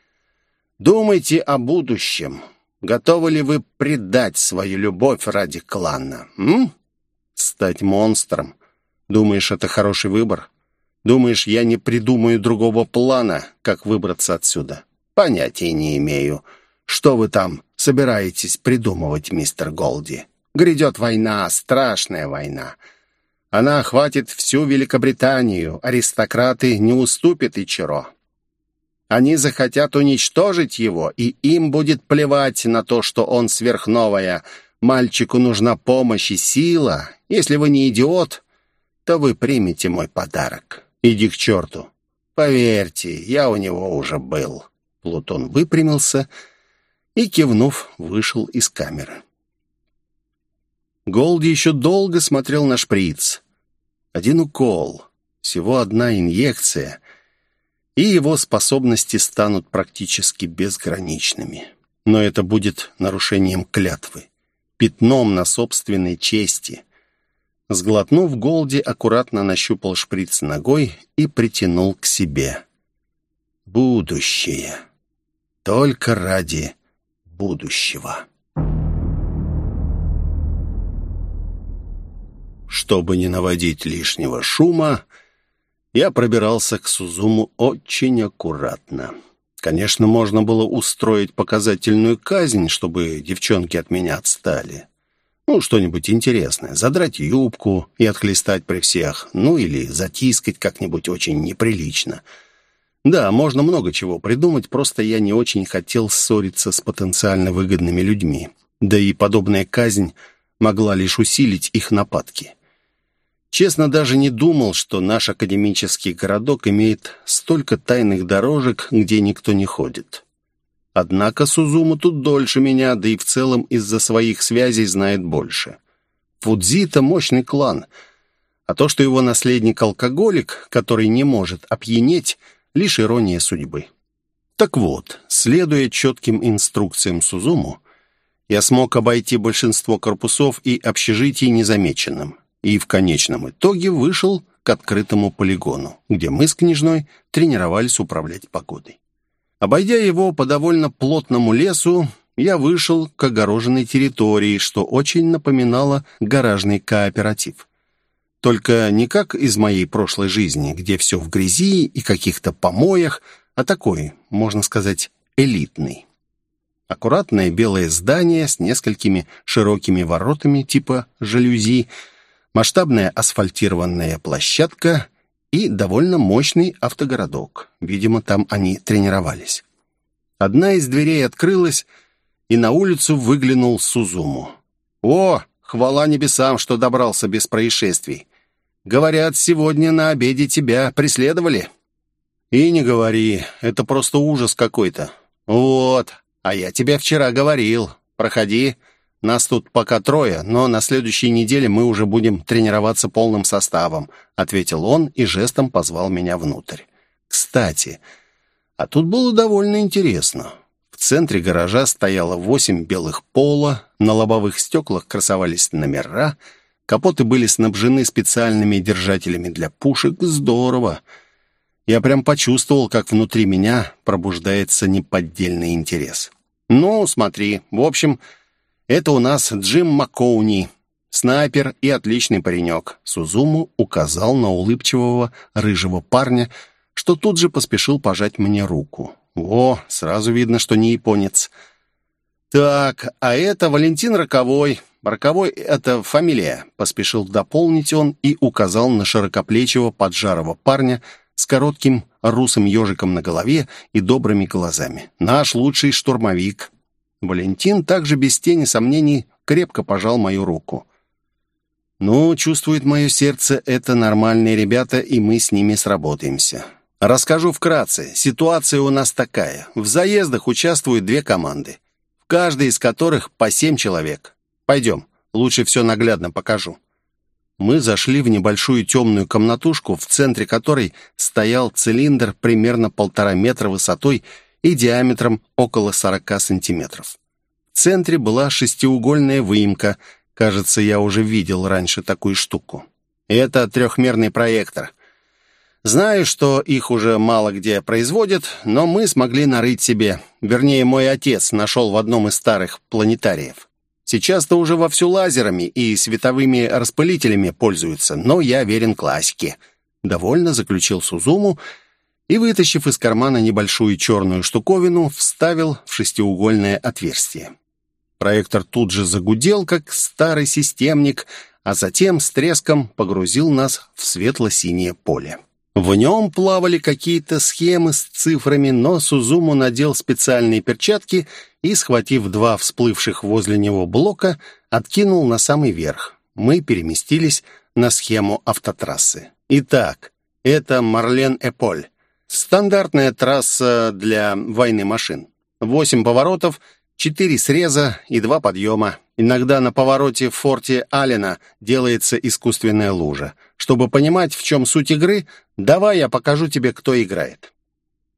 Думайте о будущем. Готовы ли вы предать свою любовь ради клана? М? Стать монстром. Думаешь, это хороший выбор? Думаешь, я не придумаю другого плана, как выбраться отсюда? Понятия не имею. Что вы там собираетесь придумывать, мистер Голди? Грядет война, страшная война. Она охватит всю Великобританию. Аристократы не уступят Ичиро. Они захотят уничтожить его, и им будет плевать на то, что он сверхновая — Мальчику нужна помощь и сила. Если вы не идиот, то вы примете мой подарок. Иди к черту. Поверьте, я у него уже был». Плутон выпрямился и, кивнув, вышел из камеры. Голди еще долго смотрел на шприц. Один укол, всего одна инъекция, и его способности станут практически безграничными. Но это будет нарушением клятвы, пятном на собственной чести. Сглотнув, Голди аккуратно нащупал шприц ногой и притянул к себе. Будущее. Только ради будущего. Чтобы не наводить лишнего шума, я пробирался к Сузуму очень аккуратно. Конечно, можно было устроить показательную казнь, чтобы девчонки от меня отстали. Ну, что-нибудь интересное. Задрать юбку и отхлестать при всех. Ну, или затискать как-нибудь очень неприлично. Да, можно много чего придумать, просто я не очень хотел ссориться с потенциально выгодными людьми. Да и подобная казнь могла лишь усилить их нападки. Честно, даже не думал, что наш академический городок имеет столько тайных дорожек, где никто не ходит. Однако Сузума тут дольше меня, да и в целом из-за своих связей знает больше. Фудзита — мощный клан, а то, что его наследник — алкоголик, который не может опьянеть, лишь ирония судьбы. Так вот, следуя четким инструкциям Сузуму, я смог обойти большинство корпусов и общежитий незамеченным, и в конечном итоге вышел к открытому полигону, где мы с княжной тренировались управлять погодой. Обойдя его по довольно плотному лесу, я вышел к огороженной территории, что очень напоминало гаражный кооператив. Только не как из моей прошлой жизни, где все в грязи и каких-то помоях, а такой, можно сказать, элитный. Аккуратное белое здание с несколькими широкими воротами типа жалюзи, масштабная асфальтированная площадка и довольно мощный автогородок. Видимо, там они тренировались. Одна из дверей открылась, и на улицу выглянул Сузуму. «О, хвала небесам, что добрался без происшествий! Говорят, сегодня на обеде тебя преследовали?» «И не говори, это просто ужас какой-то». «Вот, а я тебе вчера говорил. Проходи, нас тут пока трое, но на следующей неделе мы уже будем тренироваться полным составом», ответил он и жестом позвал меня внутрь. «Кстати, а тут было довольно интересно. В центре гаража стояло восемь белых пола, на лобовых стеклах красовались номера, капоты были снабжены специальными держателями для пушек. Здорово!» Я прям почувствовал, как внутри меня пробуждается неподдельный интерес. «Ну, смотри, в общем, это у нас Джим Маккоуни, снайпер и отличный паренек. Сузуму указал на улыбчивого рыжего парня, что тут же поспешил пожать мне руку. О, сразу видно, что не японец. Так, а это Валентин Роковой. Роковой — это фамилия, поспешил дополнить он и указал на широкоплечего поджарого парня с коротким русым ежиком на голове и добрыми глазами. Наш лучший штурмовик. Валентин также без тени сомнений крепко пожал мою руку. «Ну, чувствует мое сердце, это нормальные ребята, и мы с ними сработаемся. Расскажу вкратце. Ситуация у нас такая. В заездах участвуют две команды, в каждой из которых по семь человек. Пойдем, лучше все наглядно покажу». Мы зашли в небольшую темную комнатушку, в центре которой стоял цилиндр примерно полтора метра высотой и диаметром около 40 сантиметров. В центре была шестиугольная выемка. Кажется, я уже видел раньше такую штуку. Это трехмерный проектор. Знаю, что их уже мало где производят, но мы смогли нарыть себе. Вернее, мой отец нашел в одном из старых планетариев. Сейчас-то уже вовсю лазерами и световыми распылителями пользуются, но я верен классике. Довольно заключил Сузуму и, вытащив из кармана небольшую черную штуковину, вставил в шестиугольное отверстие. Проектор тут же загудел, как старый системник, а затем с треском погрузил нас в светло-синее поле. В нем плавали какие-то схемы с цифрами, но Сузуму надел специальные перчатки и, схватив два всплывших возле него блока, откинул на самый верх. Мы переместились на схему автотрассы. Итак, это Марлен Эполь. Стандартная трасса для войны машин. Восемь поворотов, четыре среза и два подъема. Иногда на повороте в форте Аллена делается искусственная лужа. Чтобы понимать, в чем суть игры, давай я покажу тебе, кто играет.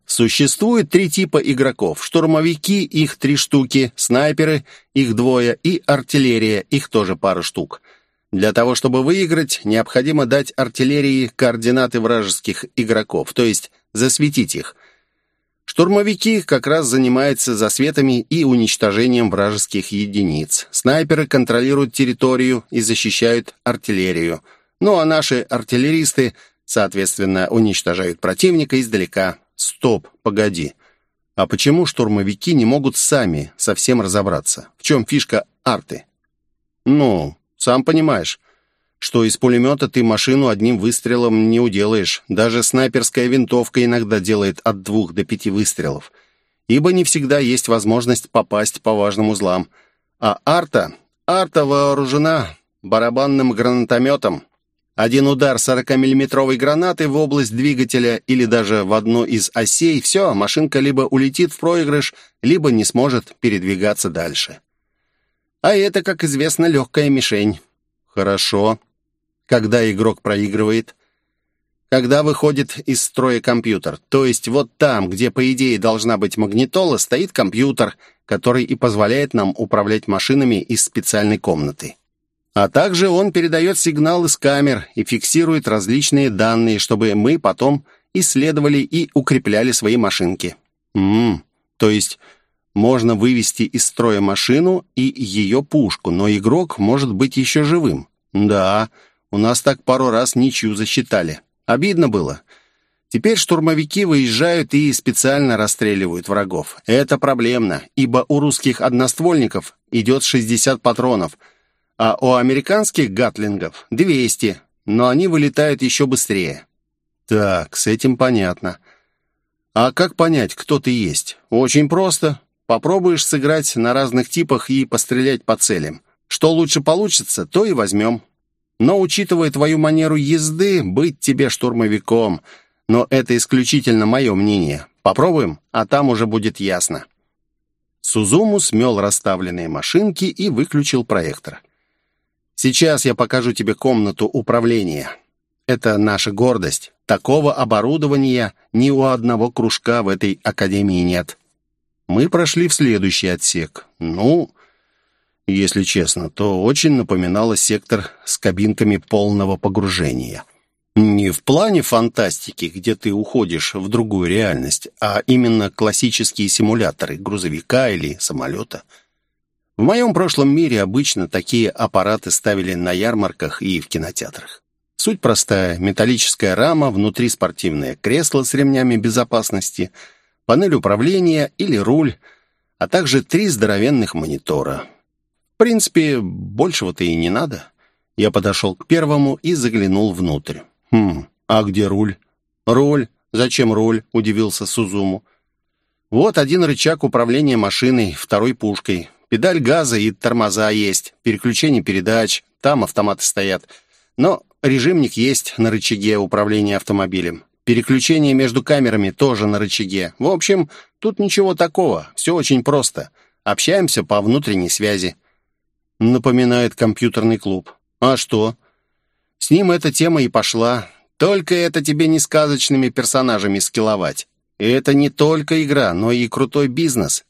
Существует три типа игроков. Штурмовики, их три штуки, снайперы, их двое, и артиллерия, их тоже пара штук. Для того, чтобы выиграть, необходимо дать артиллерии координаты вражеских игроков, то есть засветить их. Штурмовики как раз занимаются засветами и уничтожением вражеских единиц. Снайперы контролируют территорию и защищают артиллерию. Ну а наши артиллеристы, соответственно, уничтожают противника издалека. Стоп, погоди. А почему штурмовики не могут сами совсем разобраться? В чем фишка арты? Ну, сам понимаешь, что из пулемета ты машину одним выстрелом не уделаешь. Даже снайперская винтовка иногда делает от двух до пяти выстрелов. Ибо не всегда есть возможность попасть по важным узлам. А арта... Арта вооружена барабанным гранатометом. Один удар 40-миллиметровой гранаты в область двигателя или даже в одну из осей, все, машинка либо улетит в проигрыш, либо не сможет передвигаться дальше. А это, как известно, легкая мишень. Хорошо. Когда игрок проигрывает? Когда выходит из строя компьютер. То есть вот там, где, по идее, должна быть магнитола, стоит компьютер, который и позволяет нам управлять машинами из специальной комнаты. А также он передает сигнал из камер и фиксирует различные данные, чтобы мы потом исследовали и укрепляли свои машинки. Ммм, то есть можно вывести из строя машину и ее пушку, но игрок может быть еще живым. Да, у нас так пару раз ничью засчитали. Обидно было. Теперь штурмовики выезжают и специально расстреливают врагов. Это проблемно, ибо у русских одноствольников идет 60 патронов – а у американских гатлингов 200, но они вылетают еще быстрее. Так, с этим понятно. А как понять, кто ты есть? Очень просто. Попробуешь сыграть на разных типах и пострелять по целям. Что лучше получится, то и возьмем. Но, учитывая твою манеру езды, быть тебе штурмовиком. Но это исключительно мое мнение. Попробуем, а там уже будет ясно. Сузуму смел расставленные машинки и выключил проектор. Сейчас я покажу тебе комнату управления. Это наша гордость. Такого оборудования ни у одного кружка в этой академии нет. Мы прошли в следующий отсек. Ну, если честно, то очень напоминало сектор с кабинками полного погружения. Не в плане фантастики, где ты уходишь в другую реальность, а именно классические симуляторы грузовика или самолета – в моем прошлом мире обычно такие аппараты ставили на ярмарках и в кинотеатрах. Суть простая. Металлическая рама, внутри спортивное кресло с ремнями безопасности, панель управления или руль, а также три здоровенных монитора. Принципе, большего-то и не надо. Я подошел к первому и заглянул внутрь. «Хм, а где руль?» «Руль? Зачем руль?» – удивился Сузуму. «Вот один рычаг управления машиной, второй пушкой. Педаль газа и тормоза есть, переключение передач, там автоматы стоят. Но режимник есть на рычаге управления автомобилем. Переключение между камерами тоже на рычаге. В общем, тут ничего такого, все очень просто. Общаемся по внутренней связи. Напоминает компьютерный клуб. А что? С ним эта тема и пошла. Только это тебе не сказочными персонажами скилловать. Это не только игра, но и крутой бизнес.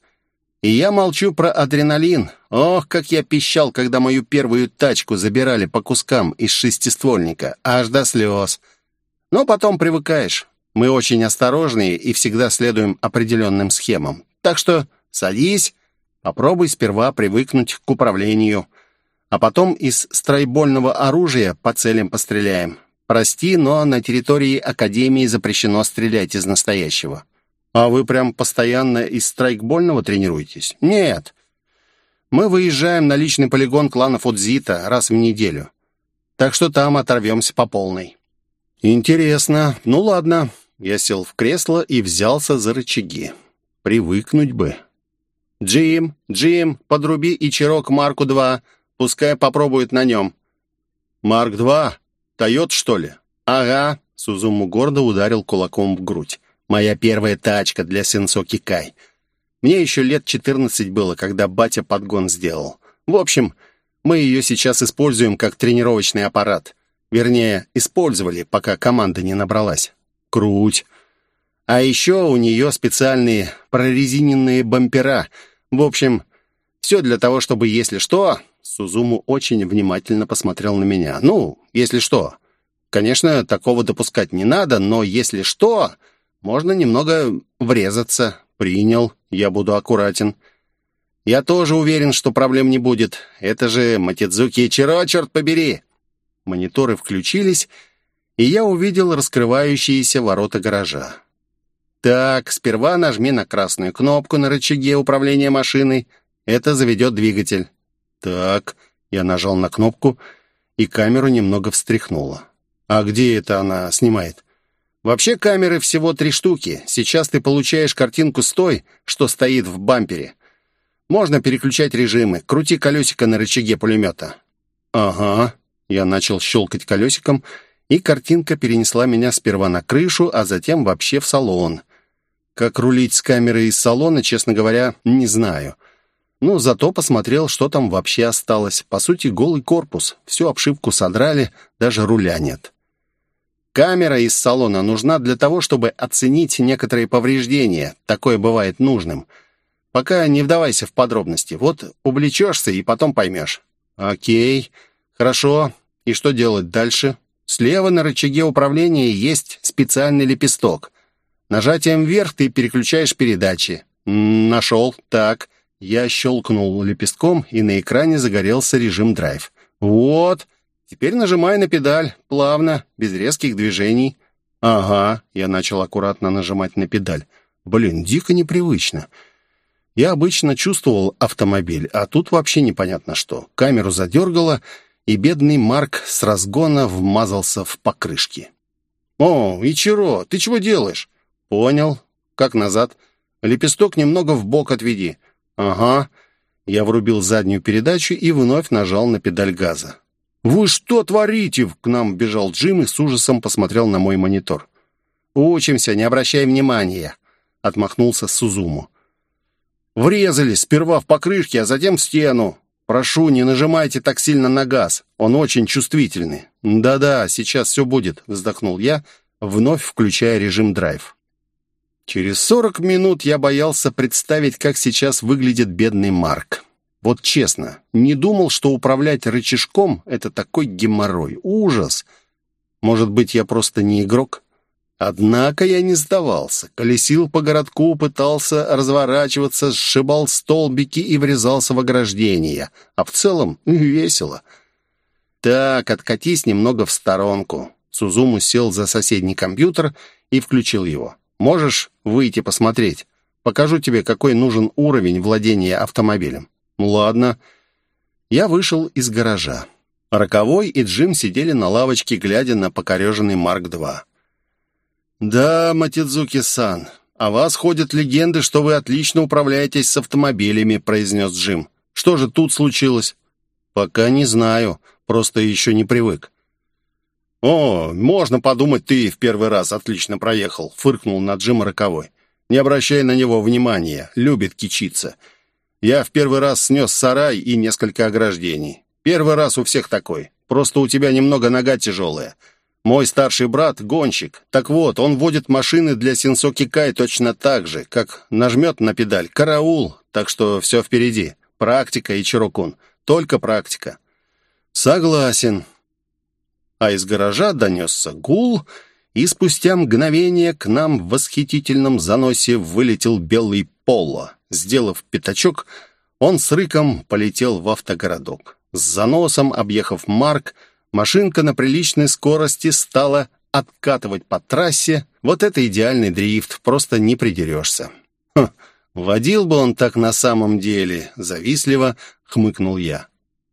И я молчу про адреналин. Ох, как я пищал, когда мою первую тачку забирали по кускам из шестиствольника, аж до слез. Но потом привыкаешь. Мы очень осторожные и всегда следуем определенным схемам. Так что садись, попробуй сперва привыкнуть к управлению. А потом из страйбольного оружия по целям постреляем. Прости, но на территории Академии запрещено стрелять из настоящего. «А вы прям постоянно из страйкбольного тренируетесь?» «Нет. Мы выезжаем на личный полигон клана Фудзита раз в неделю. Так что там оторвемся по полной». «Интересно. Ну ладно». Я сел в кресло и взялся за рычаги. Привыкнуть бы. «Джим, Джим, подруби и Чирок Марку-2. Пускай попробует на нем». «Марк-2? Тойот, что ли?» «Ага». Сузуму гордо ударил кулаком в грудь. Моя первая тачка для Сенсоки Кай. Мне еще лет 14 было, когда батя подгон сделал. В общем, мы ее сейчас используем как тренировочный аппарат. Вернее, использовали, пока команда не набралась. Круть. А еще у нее специальные прорезиненные бампера. В общем, все для того, чтобы, если что... Сузуму очень внимательно посмотрел на меня. Ну, если что. Конечно, такого допускать не надо, но если что, можно немного врезаться. Принял, я буду аккуратен. Я тоже уверен, что проблем не будет. Это же Матидзуки Чиро, черт побери. Мониторы включились, и я увидел раскрывающиеся ворота гаража. Так, сперва нажми на красную кнопку на рычаге управления машиной. Это заведет двигатель. Так, я нажал на кнопку, и камеру немного встряхнуло. А где это она снимает? Вообще камеры всего три штуки. Сейчас ты получаешь картинку с той, что стоит в бампере. Можно переключать режимы. Крути колесико на рычаге пулемета. Ага. Я начал щелкать колесиком, и картинка перенесла меня сперва на крышу, а затем вообще в салон. Как рулить с камерой из салона, честно говоря, не знаю. Ну, зато посмотрел, что там вообще осталось. По сути, голый корпус. Всю обшивку содрали, даже руля нет. Камера из салона нужна для того, чтобы оценить некоторые повреждения. Такое бывает нужным. Пока не вдавайся в подробности. Вот увлечешься и потом поймешь. Окей, хорошо. И что делать дальше? Слева на рычаге управления есть специальный лепесток. Нажатием вверх ты переключаешь передачи. Нашел. Так. Я щелкнул лепестком, и на экране загорелся режим драйв. Вот. Теперь нажимай на педаль. Плавно, без резких движений. Ага. Я начал аккуратно нажимать на педаль. Блин, дико непривычно. Я обычно чувствовал автомобиль, а тут вообще непонятно что. Камеру задергало, и бедный Марк с разгона вмазался в покрышки. «О, Ичиро, ты чего делаешь?» «Понял. Как назад?» «Лепесток немного в бок отведи». «Ага». Я врубил заднюю передачу и вновь нажал на педаль газа. «Вы что творите?» К нам бежал Джим и с ужасом посмотрел на мой монитор. «Учимся, не обращай внимания», — отмахнулся Сузуму. «Врезались сперва в покрышки, а затем в стену. Прошу, не нажимайте так сильно на газ, он очень чувствительный». «Да-да, сейчас все будет», — вздохнул я, вновь включая режим драйв. Через сорок минут я боялся представить, как сейчас выглядит бедный Марк. Вот честно, не думал, что управлять рычажком — это такой геморрой. Ужас! Может быть, я просто не игрок? Однако я не сдавался. Колесил по городку, пытался разворачиваться, сшибал столбики и врезался в ограждения. А в целом весело. Так, откатись немного в сторонку. Сузуму сел за соседний компьютер и включил его. Можешь выйти посмотреть? Покажу тебе, какой нужен уровень владения автомобилем». «Ладно». Я вышел из гаража. Роковой и Джим сидели на лавочке, глядя на покореженный Марк-2. «Да, Матидзуки-сан, о вас ходят легенды, что вы отлично управляетесь с автомобилями», произнес Джим. «Что же тут случилось?» «Пока не знаю, просто еще не привык». «О, можно подумать, ты в первый раз отлично проехал», — фыркнул на Джима Роковой. «Не обращай на него внимания, любит кичиться. Я в первый раз снес сарай и несколько ограждений. Первый раз у всех такой. Просто у тебя немного нога тяжелая. Мой старший брат — гонщик. Так вот, он водит машины для Синсоки Кай точно так же, как нажмет на педаль «Караул», так что все впереди. Практика и Чирокун. Только практика». «Согласен а из гаража донесся гул, и спустя мгновение к нам в восхитительном заносе вылетел белый поло. Сделав пятачок, он с рыком полетел в автогородок. С заносом, объехав Марк, машинка на приличной скорости стала откатывать по трассе. Вот это идеальный дрифт, просто не придерешься. Хм, водил бы он так на самом деле, завистливо хмыкнул я.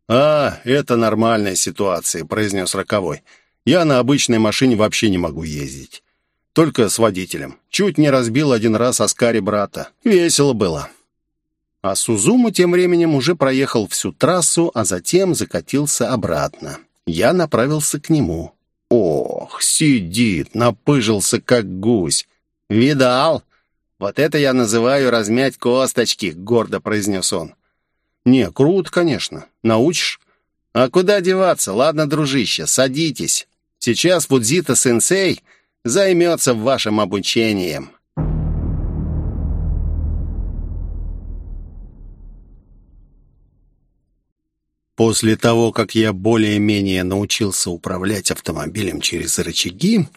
«А, это нормальная ситуация», — произнес Роковой. «Я на обычной машине вообще не могу ездить. Только с водителем. Чуть не разбил один раз Аскари брата. Весело было». А Сузуму тем временем уже проехал всю трассу, а затем закатился обратно. Я направился к нему. Ох, сидит, напыжился, как гусь. «Видал? Вот это я называю размять косточки», — гордо произнес он. «Не, круто, конечно. Научишь?» «А куда деваться? Ладно, дружище, садитесь. Сейчас Фудзита-сенсей займется вашим обучением». После того, как я более-менее научился управлять автомобилем через рычаги,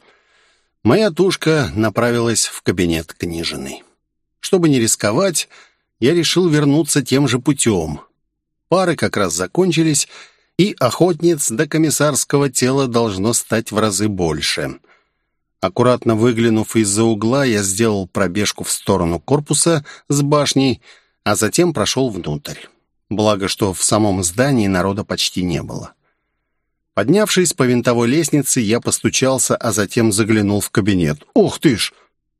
моя тушка направилась в кабинет книжиной. Чтобы не рисковать, я решил вернуться тем же путем. Пары как раз закончились, и охотниц до комиссарского тела должно стать в разы больше. Аккуратно выглянув из-за угла, я сделал пробежку в сторону корпуса с башней, а затем прошел внутрь. Благо, что в самом здании народа почти не было. Поднявшись по винтовой лестнице, я постучался, а затем заглянул в кабинет. «Ух ты ж!»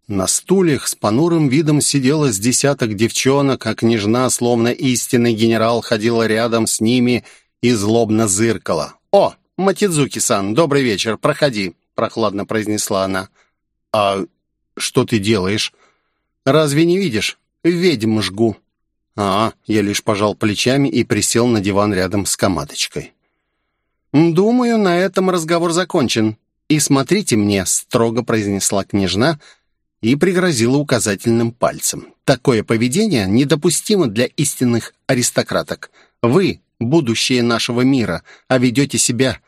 На стульях с понурым видом сидело с десяток девчонок, а княжна, словно истинный генерал, ходила рядом с ними и злобно зыркала. «О, Матидзуки-сан, добрый вечер, проходи», — прохладно произнесла она. «А что ты делаешь?» «Разве не видишь? Ведьм жгу». «А, я лишь пожал плечами и присел на диван рядом с коматочкой. «Думаю, на этом разговор закончен. И смотрите мне», — строго произнесла княжна и пригрозила указательным пальцем. «Такое поведение недопустимо для истинных аристократок. Вы — будущее нашего мира, а ведете себя...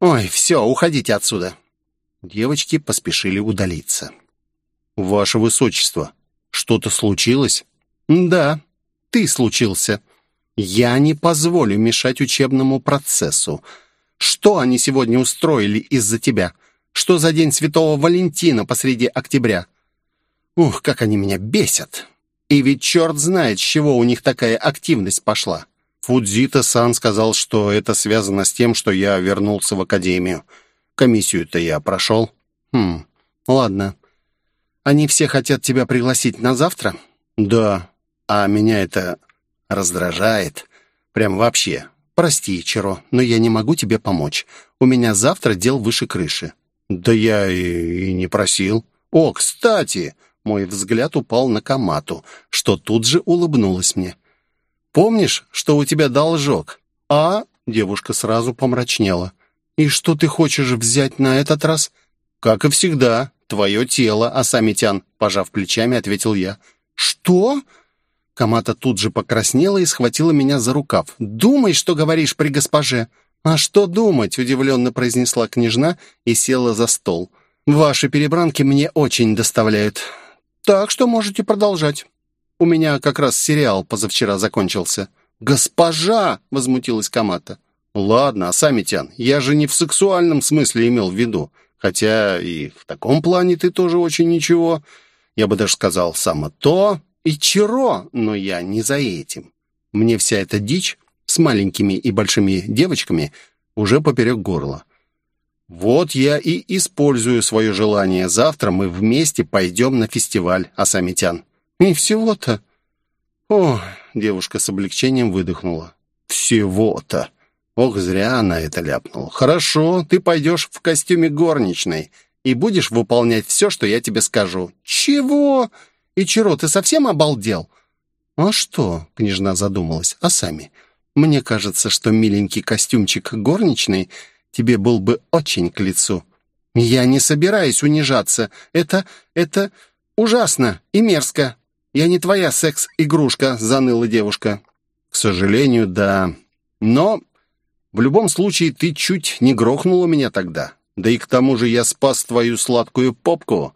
Ой, все, уходите отсюда». Девочки поспешили удалиться. «Ваше Высочество, что-то случилось?» «Да, ты случился. Я не позволю мешать учебному процессу. Что они сегодня устроили из-за тебя? Что за день Святого Валентина посреди октября? Ух, как они меня бесят! И ведь черт знает, с чего у них такая активность пошла. Фудзита-сан сказал, что это связано с тем, что я вернулся в академию. Комиссию-то я прошел. Хм, ладно. Они все хотят тебя пригласить на завтра? Да, а меня это раздражает. Прям вообще. Прости, Чиро, но я не могу тебе помочь. У меня завтра дел выше крыши». «Да я и, и не просил». «О, кстати!» Мой взгляд упал на Камату, что тут же улыбнулась мне. «Помнишь, что у тебя должок?» «А?» — девушка сразу помрачнела. «И что ты хочешь взять на этот раз?» «Как и всегда, твое тело, Асамитян», — пожав плечами, ответил я. «Что?» Камата тут же покраснела и схватила меня за рукав. «Думай, что говоришь при госпоже!» «А что думать?» — удивленно произнесла княжна и села за стол. «Ваши перебранки мне очень доставляют. Так что можете продолжать. У меня как раз сериал позавчера закончился». «Госпожа!» — возмутилась Камата. «Ладно, Асамитян, я же не в сексуальном смысле имел в виду. Хотя и в таком плане ты тоже очень ничего. Я бы даже сказал, само то. И Чиро, но я не за этим. Мне вся эта дичь с маленькими и большими девочками уже поперек горла. Вот я и использую свое желание. Завтра мы вместе пойдем на фестиваль Асамитян. И всего-то... О, девушка с облегчением выдохнула. Всего-то. Ох, зря она это ляпнула. Хорошо, ты пойдешь в костюме горничной и будешь выполнять все, что я тебе скажу. Чего? «Ичиро, ты совсем обалдел?» «А что?» — княжна задумалась. «А сами? Мне кажется, что миленький костюмчик горничной тебе был бы очень к лицу». «Я не собираюсь унижаться. Это... это ужасно и мерзко. Я не твоя секс-игрушка», — заныла девушка. «К сожалению, да. Но в любом случае ты чуть не грохнула меня тогда. Да и к тому же я спас твою сладкую попку.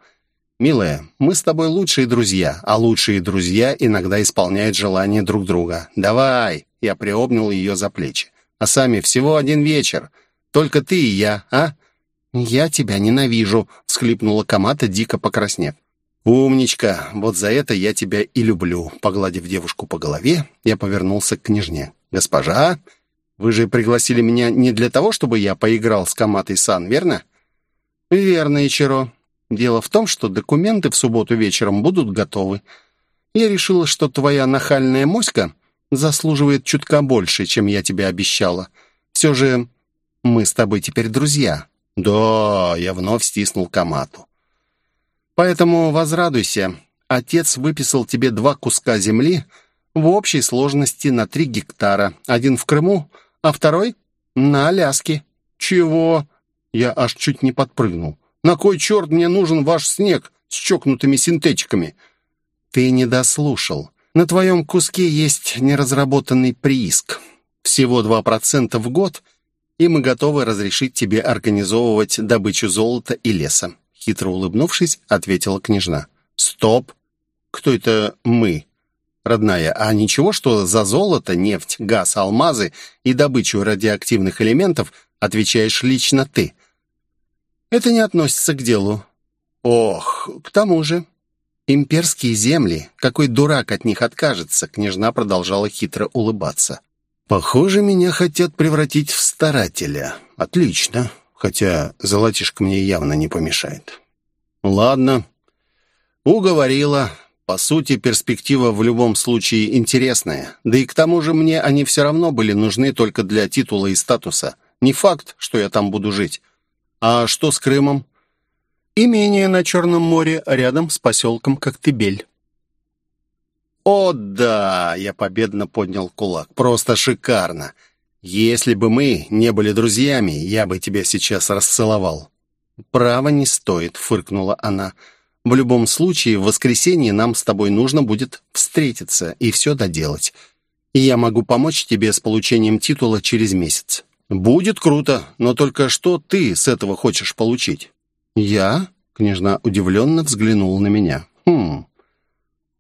«Милая, мы с тобой лучшие друзья, а лучшие друзья иногда исполняют желания друг друга. Давай!» Я приобнял ее за плечи. «А сами всего один вечер. Только ты и я, а?» «Я тебя ненавижу», — всхлипнула Камата, дико покраснев. «Умничка, вот за это я тебя и люблю». Погладив девушку по голове, я повернулся к княжне. «Госпожа, вы же пригласили меня не для того, чтобы я поиграл с Каматой-сан, верно?» «Верно, Ичиро. Дело в том, что документы в субботу вечером будут готовы. Я решила, что твоя нахальная моська заслуживает чутка больше, чем я тебе обещала. Все же мы с тобой теперь друзья». «Да», — я вновь стиснул Камату. Поэтому возрадуйся. Отец выписал тебе два куска земли в общей сложности на три гектара. Один в Крыму, а второй на Аляске». «Чего?» Я аж чуть не подпрыгнул. «На кой черт мне нужен ваш снег с чокнутыми синтетиками?» «Ты не дослушал. На твоем куске есть неразработанный прииск. Всего 2% в год, и мы готовы разрешить тебе организовывать добычу золота и леса». Хитро улыбнувшись, ответила княжна. «Стоп! Кто это мы?» родная, а ничего, что за золото, нефть, газ, алмазы и добычу радиоактивных элементов отвечаешь лично ты. Это не относится к делу. Ох, к тому же. Имперские земли, какой дурак от них откажется, княжна продолжала хитро улыбаться. Похоже, меня хотят превратить в старателя. Отлично, хотя золотишко мне явно не помешает. Ладно, уговорила. По сути, перспектива в любом случае интересная. Да и к тому же мне они все равно были нужны только для титула и статуса. Не факт, что я там буду жить. А что с Крымом? Имение на Черном море рядом с поселком Коктебель. «О, да!» — я победно поднял кулак. «Просто шикарно! Если бы мы не были друзьями, я бы тебя сейчас расцеловал». «Право не стоит», — фыркнула она. «Я в любом случае, в воскресенье нам с тобой нужно будет встретиться и все доделать. И я могу помочь тебе с получением титула через месяц. Будет круто, но только что ты с этого хочешь получить? Я? Княжна удивленно взглянула на меня. Хм.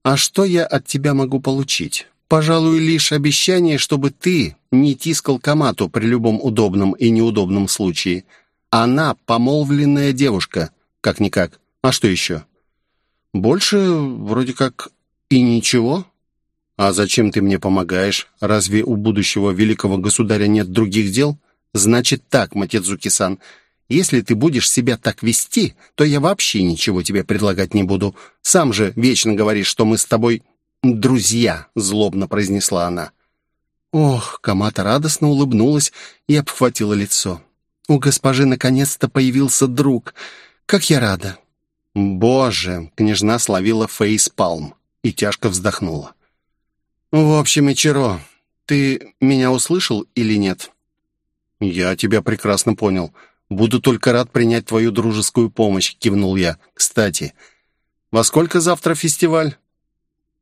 А что я от тебя могу получить? Пожалуй, лишь обещание, чтобы ты не тискал Камату при любом удобном и неудобном случае. Она помолвленная девушка, как-никак. А что еще? Больше вроде как и ничего. А зачем ты мне помогаешь? Разве у будущего великого государя нет других дел? Значит так, Матедзуки-сан, если ты будешь себя так вести, то я вообще ничего тебе предлагать не буду. Сам же вечно говоришь, что мы с тобой друзья, злобно произнесла она. Ох, Камата радостно улыбнулась и обхватила лицо. У госпожи наконец-то появился друг. Как я рада. «Боже!» — княжна словила фейспалм и тяжко вздохнула. «В общем, Ичиро, ты меня услышал или нет?» «Я тебя прекрасно понял. Буду только рад принять твою дружескую помощь», — кивнул я. «Кстати, во сколько завтра фестиваль?»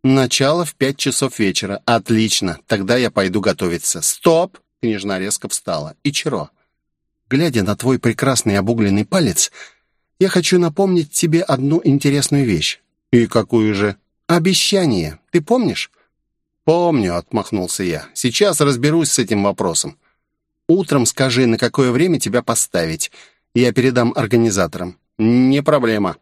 «Начало в пять часов вечера. Отлично. Тогда я пойду готовиться». «Стоп!» — княжна резко встала. «Ичиро, глядя на твой прекрасный обугленный палец, — я хочу напомнить тебе одну интересную вещь». «И какую же?» «Обещание. Ты помнишь?» «Помню», — отмахнулся я. «Сейчас разберусь с этим вопросом. Утром скажи, на какое время тебя поставить. Я передам организаторам». «Не проблема».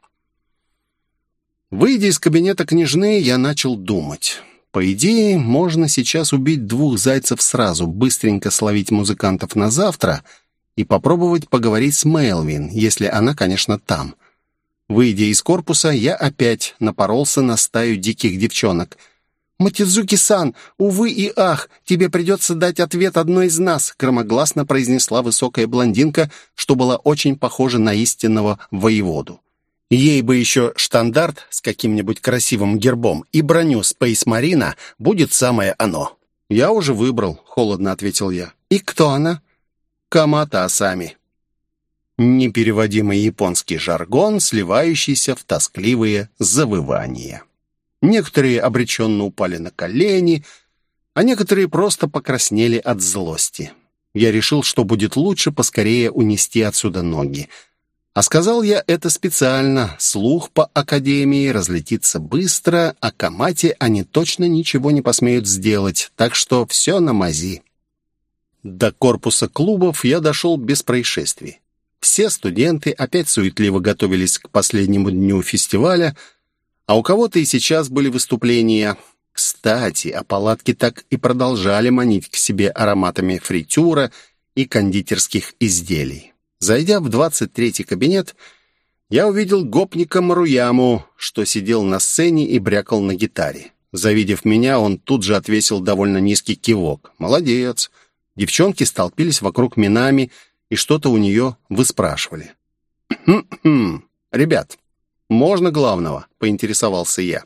Выйдя из кабинета княжны, я начал думать. По идее, можно сейчас убить двух зайцев сразу, быстренько словить музыкантов на завтра — и попробовать поговорить с Мелвин, если она, конечно, там. Выйдя из корпуса, я опять напоролся на стаю диких девчонок. «Матидзуки-сан, увы и ах, тебе придется дать ответ одной из нас», громогласно произнесла высокая блондинка, что была очень похожа на истинного воеводу. Ей бы еще штандарт с каким-нибудь красивым гербом и броню Marine будет самое оно. «Я уже выбрал», — холодно ответил я. «И кто она?» Камата-асами. Непереводимый японский жаргон, сливающийся в тоскливые завывания. Некоторые обреченно упали на колени, а некоторые просто покраснели от злости. Я решил, что будет лучше поскорее унести отсюда ноги. А сказал я это специально. Слух по Академии разлетится быстро, а Камате они точно ничего не посмеют сделать, так что все на мази. До корпуса клубов я дошел без происшествий. Все студенты опять суетливо готовились к последнему дню фестиваля, а у кого-то и сейчас были выступления. Кстати, а палатки так и продолжали манить к себе ароматами фритюра и кондитерских изделий. Зайдя в 23-й кабинет, я увидел гопника Маруяму, что сидел на сцене и брякал на гитаре. Завидев меня, он тут же отвесил довольно низкий кивок. «Молодец!» Девчонки столпились вокруг Минами и что-то у нее выспрашивали. «Хм-хм, ребят, «Можно главного?» — поинтересовался я.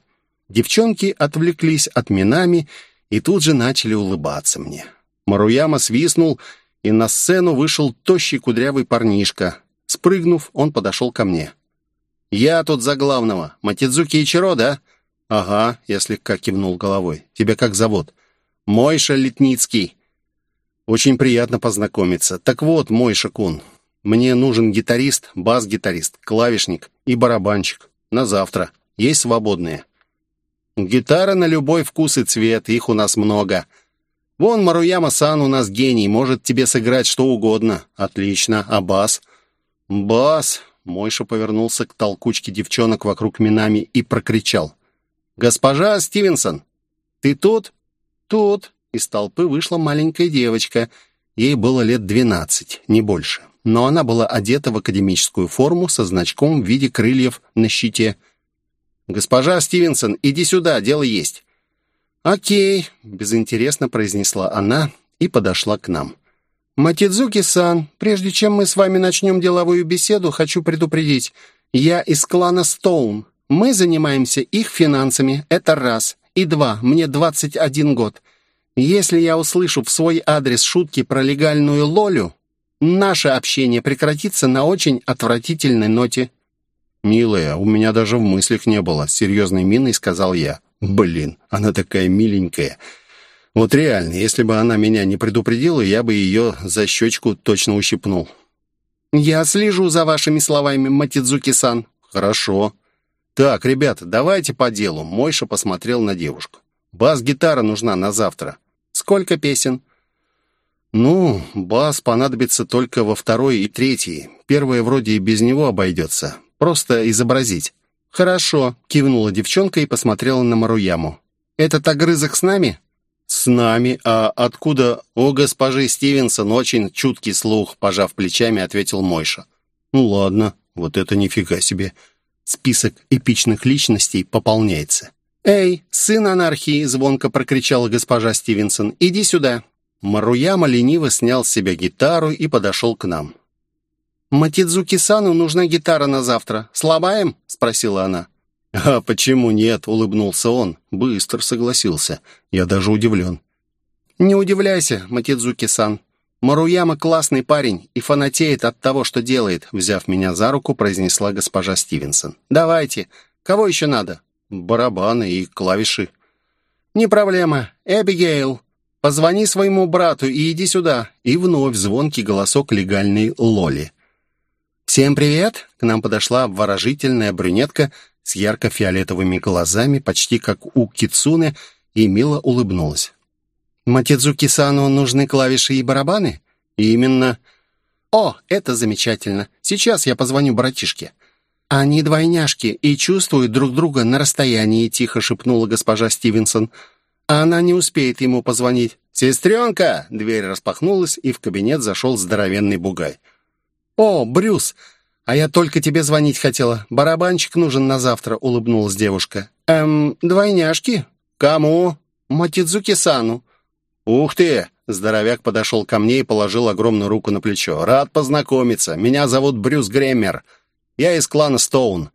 Девчонки отвлеклись от Минами и тут же начали улыбаться мне. Маруяма свистнул, и на сцену вышел тощий кудрявый парнишка. Спрыгнув, он подошел ко мне. «Я тут за главного. Матидзуки Ичиро, да?» «Ага», — я слегка кивнул головой. «Тебя как зовут?» «Мойша Летницкий». «Очень приятно познакомиться. Так вот, Мойша-кун, мне нужен гитарист, бас-гитарист, клавишник и барабанщик. На завтра. Есть свободные?» «Гитара на любой вкус и цвет. Их у нас много. Вон Маруяма-сан у нас гений. Может тебе сыграть что угодно. Отлично. А бас?» «Бас!» Мойша повернулся к толкучке девчонок вокруг Минами и прокричал. «Госпожа Стивенсон, ты тут?» «Тут». Из толпы вышла маленькая девочка. Ей было лет двенадцать, не больше. Но она была одета в академическую форму со значком в виде крыльев на щите. «Госпожа Стивенсон, иди сюда, дело есть». «Окей», — безинтересно произнесла она и подошла к нам. «Матидзуки-сан, прежде чем мы с вами начнем деловую беседу, хочу предупредить. Я из клана Стоун. Мы занимаемся их финансами, это раз. И два, мне 21 год. Если я услышу в свой адрес шутки про легальную лолю, наше общение прекратится на очень отвратительной ноте». «Милая, у меня даже в мыслях не было», — серьезной миной сказал я. «Блин, она такая миленькая». Вот реально, если бы она меня не предупредила, я бы ее за щечку точно ущипнул. «Я слежу за вашими словами, Матидзуки-сан». «Хорошо». «Так, ребята, давайте по делу». Мойша посмотрел на девушку. «Бас-гитара нужна на завтра». «Сколько песен?» «Ну, бас понадобится только во второй и третьей. Первая вроде и без него обойдется. Просто изобразить». «Хорошо», — кивнула девчонка и посмотрела на Маруяму. «Этот огрызок с нами?» «С нами? А откуда?» «У госпожи Стивенсон очень чуткий слух», — пожав плечами, ответил Мойша. «Ну ладно, вот это нифига себе. Список эпичных личностей пополняется». «Эй, сын анархии!» — звонко прокричала госпожа Стивенсон. «Иди сюда!» Маруяма лениво снял с себя гитару и подошел к нам. «Матидзуки-сану нужна гитара на завтра. Слабаем?» — спросила она. «А почему нет?» — улыбнулся он. Быстро согласился. Я даже удивлен. «Не удивляйся, Матидзуки-сан. Маруяма классный парень и фанатеет от того, что делает», взяв меня за руку, произнесла госпожа Стивенсон. «Давайте. Кого еще надо?» «Барабаны и клавиши». «Не проблема. Эбигейл, позвони своему брату и иди сюда». И вновь звонкий голосок легальной Лоли. «Всем привет!» К нам подошла обворожительная брюнетка с ярко-фиолетовыми глазами, почти как у Кицуны, и мило улыбнулась. «Матидзуки-сану нужны клавиши и барабаны?» «Именно». «О, это замечательно. Сейчас я позвоню братишке». «Они двойняшки и чувствуют друг друга на расстоянии», — тихо шепнула госпожа Стивенсон. «А она не успеет ему позвонить». «Сестренка!» — дверь распахнулась, и в кабинет зашел здоровенный бугай. «О, Брюс! «А я только тебе звонить хотела. Барабанчик нужен на завтра», — улыбнулась девушка. «Эм, двойняшки? Кому?» «Матидзуки-сану». «Ух ты!» — здоровяк подошел ко мне и положил огромную руку на плечо. «Рад познакомиться. Меня зовут Брюс Греммер. Я из клана Стоун.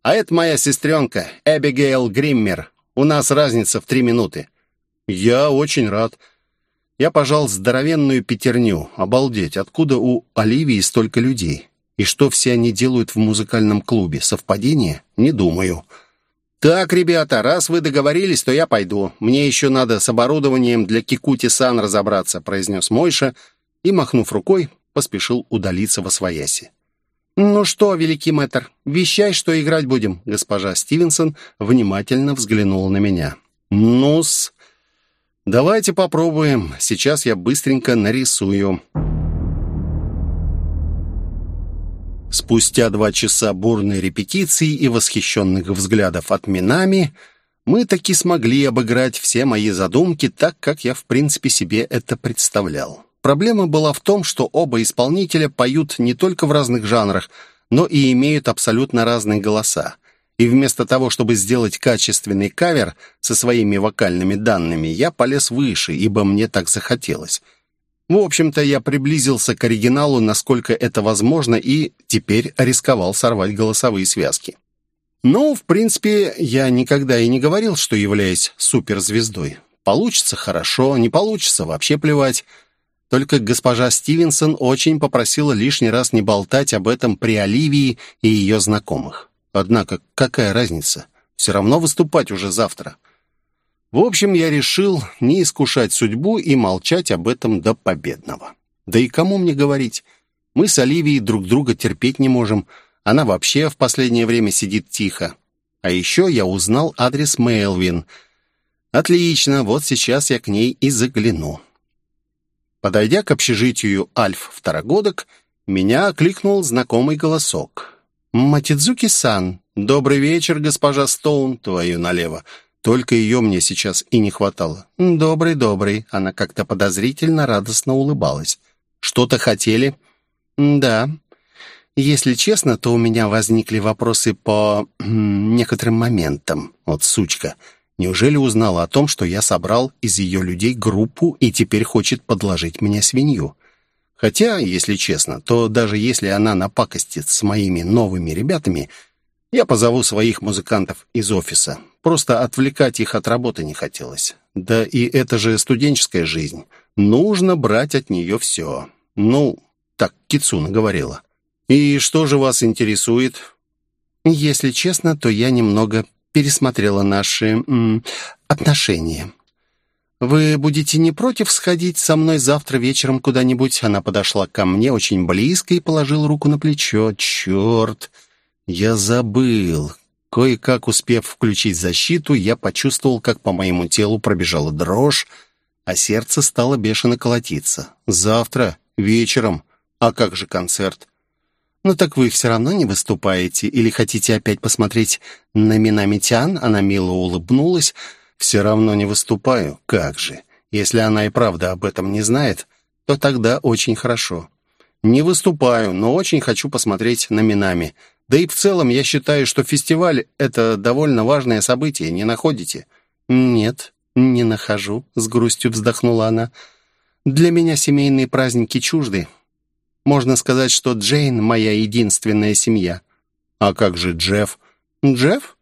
А это моя сестренка, Эбигейл Гриммер. У нас разница в три минуты». «Я очень рад». Я пожал здоровенную пятерню. Обалдеть, откуда у Оливии столько людей? И что все они делают в музыкальном клубе? Совпадение? Не думаю. «Так, ребята, раз вы договорились, то я пойду. Мне еще надо с оборудованием для Кикути-сан разобраться», произнес Мойша и, махнув рукой, поспешил удалиться во свояси. «Ну что, великий мэтр, вещай, что играть будем», госпожа Стивенсон внимательно взглянула на меня. «Ну-с, давайте попробуем. Сейчас я быстренько нарисую». Спустя два часа бурной репетиции и восхищенных взглядов от Минами, мы таки смогли обыграть все мои задумки так, как я в принципе себе это представлял. Проблема была в том, что оба исполнителя поют не только в разных жанрах, но и имеют абсолютно разные голоса. И вместо того, чтобы сделать качественный кавер со своими вокальными данными, я полез выше, ибо мне так захотелось. В общем-то, я приблизился к оригиналу, насколько это возможно, и теперь рисковал сорвать голосовые связки. Ну, в принципе, я никогда и не говорил, что являюсь суперзвездой. Получится хорошо, не получится вообще плевать. Только госпожа Стивенсон очень попросила лишний раз не болтать об этом при Оливии и ее знакомых. Однако, какая разница? Все равно выступать уже завтра. В общем, я решил не искушать судьбу и молчать об этом до победного. Да и кому мне говорить? Мы с Оливией друг друга терпеть не можем. Она вообще в последнее время сидит тихо. А еще я узнал адрес Мэлвин. Отлично, вот сейчас я к ней и загляну. Подойдя к общежитию Альф-второгодок, меня окликнул знакомый голосок. «Матидзуки-сан, добрый вечер, госпожа Стоун, твою налево. Только ее мне сейчас и не хватало. «Добрый, добрый». Она как-то подозрительно радостно улыбалась. «Что-то хотели?» «Да. Если честно, то у меня возникли вопросы по некоторым моментам. Вот сучка. Неужели узнала о том, что я собрал из ее людей группу и теперь хочет подложить мне свинью?» Хотя, если честно, то даже если она напакостит с моими новыми ребятами, я позову своих музыкантов из офиса. Просто отвлекать их от работы не хотелось. Да и это же студенческая жизнь. Нужно брать от нее все. Ну, так Кицуна говорила. «И что же вас интересует?» «Если честно, то я немного пересмотрела наши м, отношения. Вы будете не против сходить со мной завтра вечером куда-нибудь?» Она подошла ко мне очень близко и положила руку на плечо. «Черт! Я забыл. Кое-как успев включить защиту, я почувствовал, как по моему телу пробежала дрожь, а сердце стало бешено колотиться. «Завтра? Вечером? А как же концерт?» «Ну так вы все равно не выступаете? Или хотите опять посмотреть на Минамитян?» Она мило улыбнулась. «Все равно не выступаю. Как же? Если она и правда об этом не знает, то тогда очень хорошо. Не выступаю, но очень хочу посмотреть на Минами. Да и в целом я считаю, что фестиваль — это довольно важное событие, не находите?» «Нет, не нахожу», — с грустью вздохнула она. «Для меня семейные праздники чужды. Можно сказать, что Джейн — моя единственная семья». «А как же Джефф?» «Джефф?»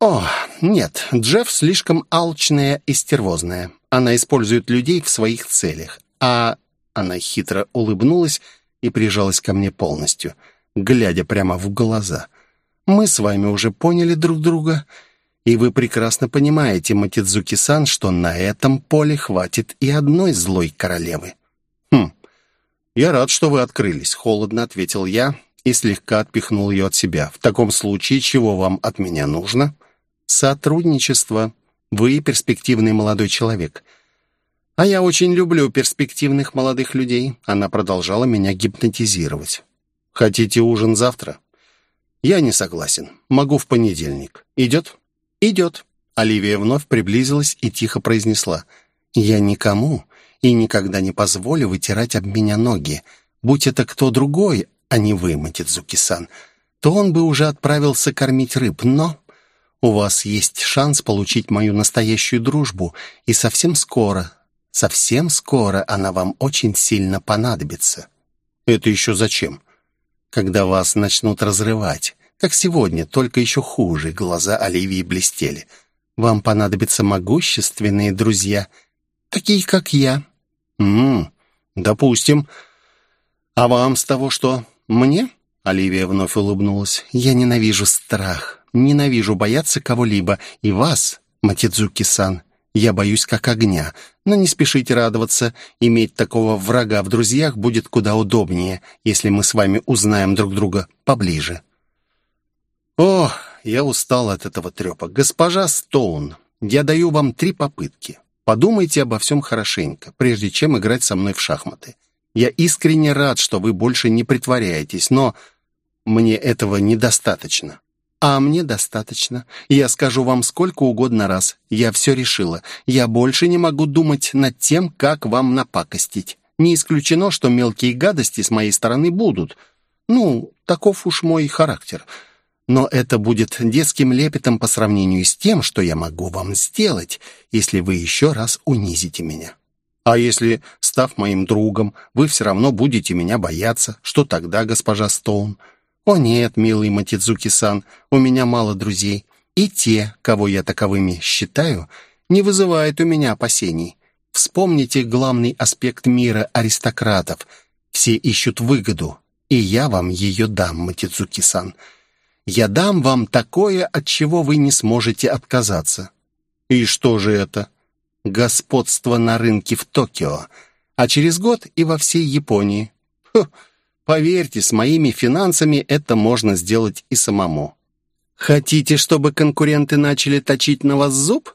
«О, нет, Джефф слишком алчная и стервозная. Она использует людей в своих целях. А...» Она хитро улыбнулась и прижалась ко мне полностью — глядя прямо в глаза. «Мы с вами уже поняли друг друга, и вы прекрасно понимаете, Матидзуки-сан, что на этом поле хватит и одной злой королевы». «Хм, я рад, что вы открылись», — холодно ответил я и слегка отпихнул ее от себя. «В таком случае, чего вам от меня нужно?» «Сотрудничество. Вы перспективный молодой человек». «А я очень люблю перспективных молодых людей». Она продолжала меня гипнотизировать. Хотите ужин завтра? Я не согласен. Могу в понедельник. Идет? Идет. Оливия вновь приблизилась и тихо произнесла. Я никому и никогда не позволю вытирать об меня ноги. Будь это кто другой, а не вы, Матидзуки-сан, то он бы уже отправился кормить рыб, но... У вас есть шанс получить мою настоящую дружбу, и совсем скоро, совсем скоро она вам очень сильно понадобится. Это еще зачем? когда вас начнут разрывать. Как сегодня, только еще хуже, глаза Оливии блестели. Вам понадобятся могущественные друзья, такие, как я. Ммм, допустим. А вам с того что? Мне? Оливия вновь улыбнулась. Я ненавижу страх, ненавижу бояться кого-либо, и вас, Матидзуки-сан. Я боюсь как огня, но не спешите радоваться. Иметь такого врага в друзьях будет куда удобнее, если мы с вами узнаем друг друга поближе. О, я устал от этого трепа. Госпожа Стоун, я даю вам три попытки. Подумайте обо всем хорошенько, прежде чем играть со мной в шахматы. Я искренне рад, что вы больше не притворяетесь, но мне этого недостаточно. «А мне достаточно. Я скажу вам сколько угодно раз. Я все решила. Я больше не могу думать над тем, как вам напакостить. Не исключено, что мелкие гадости с моей стороны будут. Ну, таков уж мой характер. Но это будет детским лепетом по сравнению с тем, что я могу вам сделать, если вы еще раз унизите меня. А если, став моим другом, вы все равно будете меня бояться, что тогда, госпожа Стоун?» «О нет, милый Матидзуки-сан, у меня мало друзей. И те, кого я таковыми считаю, не вызывают у меня опасений. Вспомните главный аспект мира аристократов. Все ищут выгоду, и я вам ее дам, Матидзуки-сан. Я дам вам такое, от чего вы не сможете отказаться». «И что же это?» «Господство на рынке в Токио, а через год и во всей Японии». Фу, Поверьте, с моими финансами это можно сделать и самому. Хотите, чтобы конкуренты начали точить на вас зуб?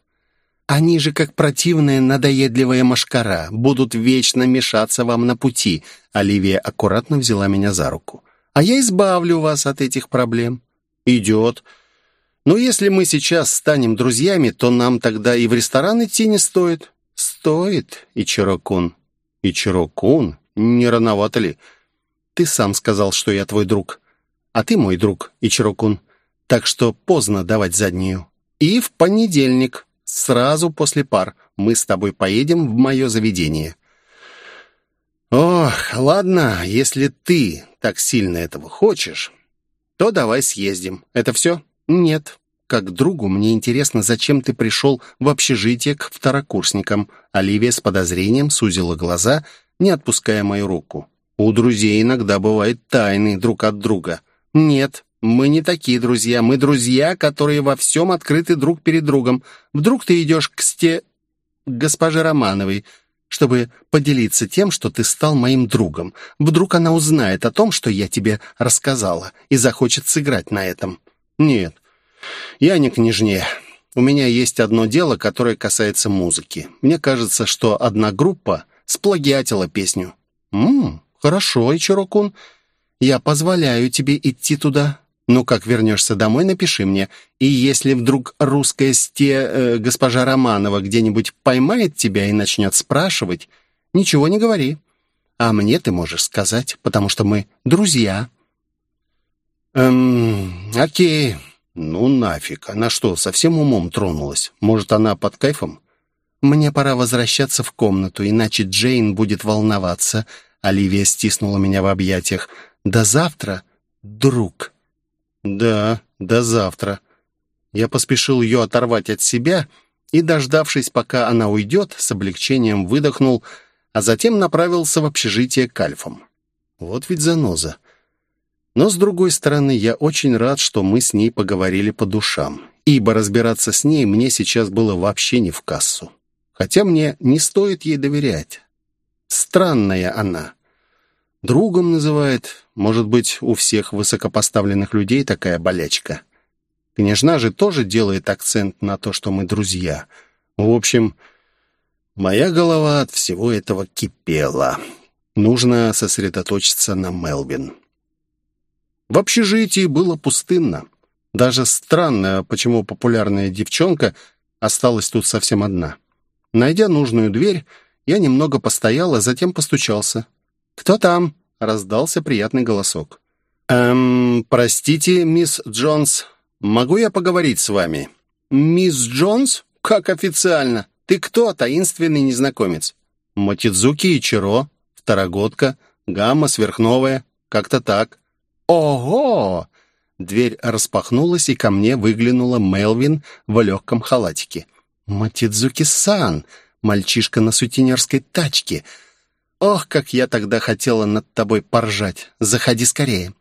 Они же, как противная надоедливая машкара, будут вечно мешаться вам на пути. Оливия аккуратно взяла меня за руку. А я избавлю вас от этих проблем. Идет. Но если мы сейчас станем друзьями, то нам тогда и в ресторан идти не стоит. Стоит, Ичиро-кун. Ичиро-кун? Не рановато ли? Ты сам сказал, что я твой друг. А ты мой друг, Ичирокун. Так что поздно давать заднюю. И в понедельник, сразу после пар, мы с тобой поедем в мое заведение. Ох, ладно, если ты так сильно этого хочешь, то давай съездим. Это все? Нет. Как другу мне интересно, зачем ты пришел в общежитие к второкурсникам. Оливия с подозрением сузила глаза, не отпуская мою руку. У друзей иногда бывают тайны друг от друга. Нет, мы не такие друзья. Мы друзья, которые во всем открыты друг перед другом. Вдруг ты идешь к сте... госпоже Романовой, чтобы поделиться тем, что ты стал моим другом. Вдруг она узнает о том, что я тебе рассказала, и захочет сыграть на этом. Нет, я не княжне. У меня есть одно дело, которое касается музыки. Мне кажется, что одна группа сплагиатила песню. Ммм, «Хорошо, Ичирокун, я позволяю тебе идти туда. Ну, как вернешься домой, напиши мне. И если вдруг русская сте э, госпожа Романова где-нибудь поймает тебя и начнет спрашивать, ничего не говори. А мне ты можешь сказать, потому что мы друзья». «Эм, окей. Ну нафиг. Она что, совсем умом тронулась? Может, она под кайфом?» «Мне пора возвращаться в комнату, иначе Джейн будет волноваться. Оливия стиснула меня в объятиях. «До завтра, друг». «Да, до завтра». Я поспешил ее оторвать от себя и, дождавшись, пока она уйдет, с облегчением выдохнул, а затем направился в общежитие к альфам. Вот ведь заноза. Но, с другой стороны, я очень рад, что мы с ней поговорили по душам, ибо разбираться с ней мне сейчас было вообще не в кассу. Хотя мне не стоит ей доверять. Странная она. Другом называет. Может быть, у всех высокопоставленных людей такая болячка. Княжна же тоже делает акцент на то, что мы друзья. В общем, моя голова от всего этого кипела. Нужно сосредоточиться на Мелвин. В общежитии было пустынно. Даже странно, почему популярная девчонка осталась тут совсем одна. Найдя нужную дверь, я немного постоял, а затем постучался. «Кто там?» — раздался приятный голосок. «Эм, простите, мисс Джонс, могу я поговорить с вами?» «Мисс Джонс? Как официально? Ты кто, таинственный незнакомец?» «Матидзуки Ичиро, второгодка, гамма сверхновая, как-то так». «Ого!» Дверь распахнулась, и ко мне выглянула Мелвин в легком халатике. «Матидзуки-сан!» Мальчишка на сутенерской тачке. Ох, как я тогда хотела над тобой поржать. Заходи скорее».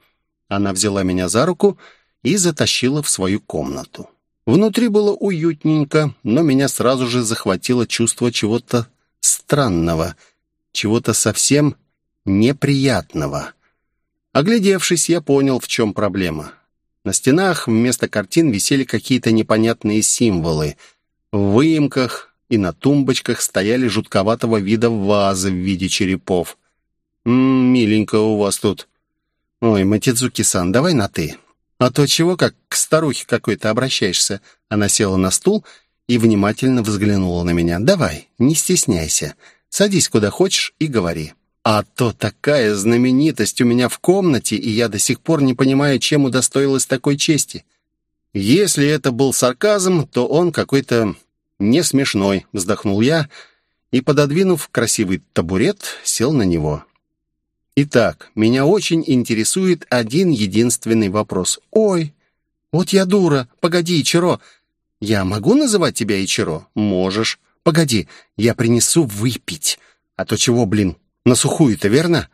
Она взяла меня за руку и затащила в свою комнату. Внутри было уютненько, но меня сразу же захватило чувство чего-то странного, чего-то совсем неприятного. Оглядевшись, я понял, в чем проблема. На стенах вместо картин висели какие-то непонятные символы. В выемках и на тумбочках стояли жутковатого вида вазы в виде черепов. «М -м, «Миленько у вас тут». «Ой, Матидзуки-сан, давай на «ты». А то чего, как к старухе какой-то обращаешься?» Она села на стул и внимательно взглянула на меня. «Давай, не стесняйся. Садись куда хочешь и говори». А то такая знаменитость у меня в комнате, и я до сих пор не понимаю, чем удостоилась такой чести. Если это был сарказм, то он какой-то «Не смешной», — вздохнул я и, пододвинув красивый табурет, сел на него. Итак, меня очень интересует один единственный вопрос. Ой, вот я дура. Погоди, Ичиро. Я могу называть тебя Ичиро? Можешь. Погоди, я принесу выпить. А то чего, блин, на сухую-то, верно?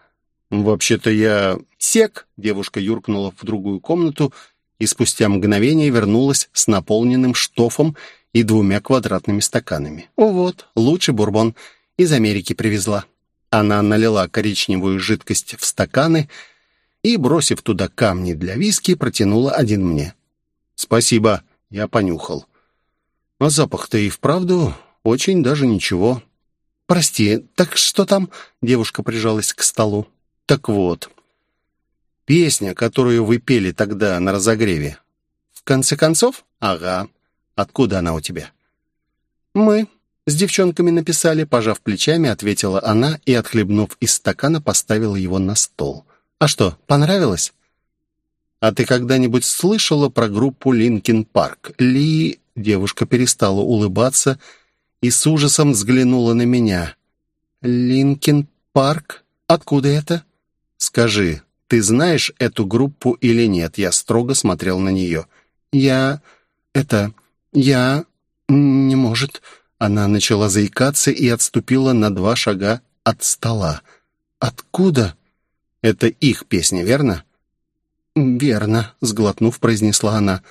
Вообще-то я... Сек. Девушка юркнула в другую комнату и спустя мгновение вернулась с наполненным штофом и двумя квадратными стаканами. О, вот, лучший бурбон. Из Америки привезла. Она налила коричневую жидкость в стаканы и, бросив туда камни для виски, протянула один мне. «Спасибо», — я понюхал. «А запах-то и вправду очень даже ничего». «Прости, так что там?» — девушка прижалась к столу. «Так вот, песня, которую вы пели тогда на разогреве». «В конце концов?» «Ага. Откуда она у тебя?» «Мы с девчонками написали», — пожав плечами, ответила она и, отхлебнув из стакана, поставила его на стол. «А что, понравилось?» «А ты когда-нибудь слышала про группу Линкин Парк?» Ли... Девушка перестала улыбаться и с ужасом взглянула на меня. «Линкин Парк? Откуда это?» «Скажи, ты знаешь эту группу или нет?» Я строго смотрел на нее. «Я... это... я... не может...» Она начала заикаться и отступила на два шага от стола. «Откуда?» «Это их песня, верно?» «Верно», — сглотнув, произнесла она.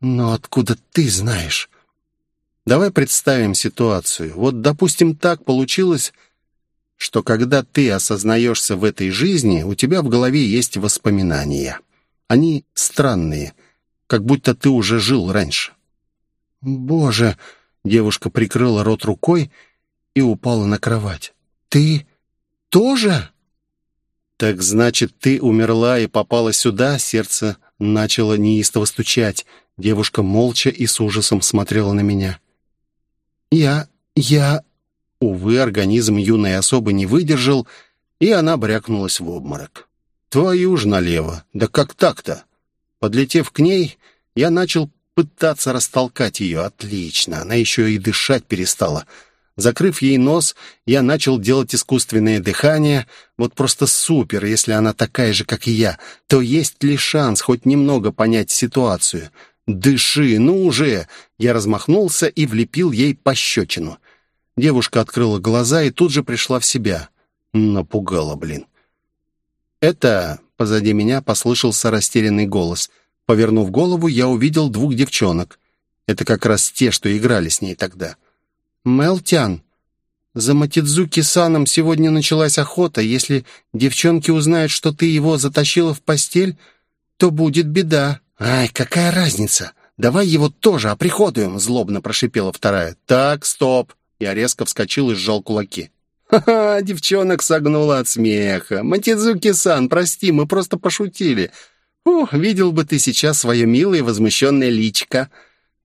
«Но откуда ты знаешь?» «Давай представим ситуацию. Вот, допустим, так получилось, что когда ты осознаешься в этой жизни, у тебя в голове есть воспоминания. Они странные, как будто ты уже жил раньше». «Боже!» — девушка прикрыла рот рукой и упала на кровать. «Ты тоже?» «Так значит, ты умерла и попала сюда?» Сердце начало неистово стучать. Девушка молча и с ужасом смотрела на меня. «Я... я...» Увы, организм юной особы не выдержал, и она брякнулась в обморок. «Твою ж налево! Да как так-то?» Подлетев к ней, я начал пытаться растолкать ее. Отлично, она еще и дышать перестала. Закрыв ей нос, я начал делать искусственное дыхание. Вот просто супер, если она такая же, как и я. То есть ли шанс хоть немного понять ситуацию? «Дыши, ну уже!» Я размахнулся и влепил ей пощечину. Девушка открыла глаза и тут же пришла в себя. Напугала, блин. «Это...» — позади меня послышался растерянный голос. Повернув голову, я увидел двух девчонок. Это как раз те, что играли с ней тогда. «Мелтян, за Матидзуки-саном сегодня началась охота. Если девчонки узнают, что ты его затащила в постель, то будет беда». «Ай, какая разница? Давай его тоже оприходуем», — злобно прошипела вторая. «Так, стоп». Я резко вскочил и сжал кулаки. «Ха-ха!» — девчонок согнула от смеха. «Матидзуки-сан, прости, мы просто пошутили. Ух, видел бы ты сейчас свое милое возмущенное личико».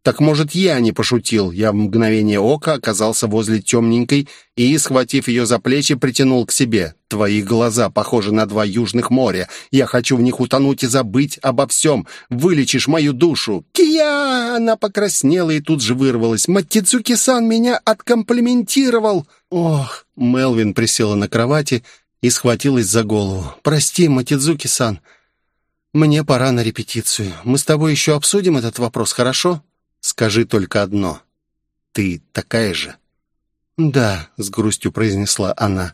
Так, может, я не пошутил. Я в мгновение ока оказался возле темненькой и, схватив ее за плечи, притянул к себе. Твои глаза похожи на два южных моря. Я хочу в них утонуть и забыть обо всем. Вылечишь мою душу. Кия! Она покраснела и тут же вырвалась. Матидзуки-сан меня откомплиментировал. Ох! Мелвин присела на кровати и схватилась за голову. Прости, Матидзуки-сан. Мне пора на репетицию. Мы с тобой еще обсудим этот вопрос, хорошо? Скажи только одно. Ты такая же?» «Да», — с грустью произнесла она.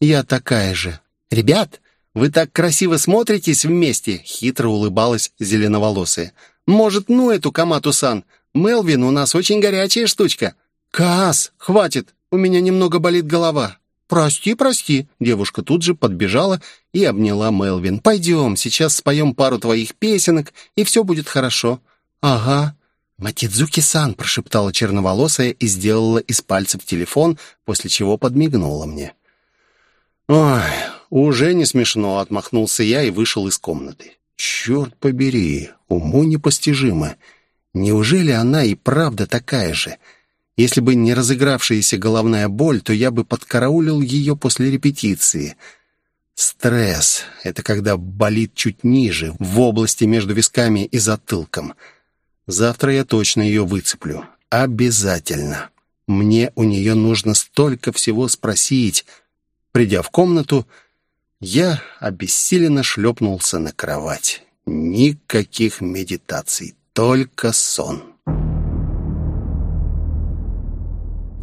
«Я такая же». «Ребят, вы так красиво смотритесь вместе», — хитро улыбалась зеленоволосая. «Может, ну эту Камату-сан? Мелвин у нас очень горячая штучка». «Каас, хватит, у меня немного болит голова». «Прости, прости». Девушка тут же подбежала и обняла Мелвин. «Пойдем, сейчас споем пару твоих песенок, и все будет хорошо». «Ага». «Матидзуки-сан», — прошептала черноволосая и сделала из пальцев телефон, после чего подмигнула мне. «Ой, уже не смешно», — отмахнулся я и вышел из комнаты. «Черт побери, уму непостижимо. Неужели она и правда такая же? Если бы не разыгравшаяся головная боль, то я бы подкараулил ее после репетиции». Стресс — это когда болит чуть ниже, в области между висками и затылком — Завтра я точно ее выцеплю. Обязательно. Мне у нее нужно столько всего спросить. Придя в комнату, Я обессиленно шлепнулся на кровать. Никаких медитаций, только сон.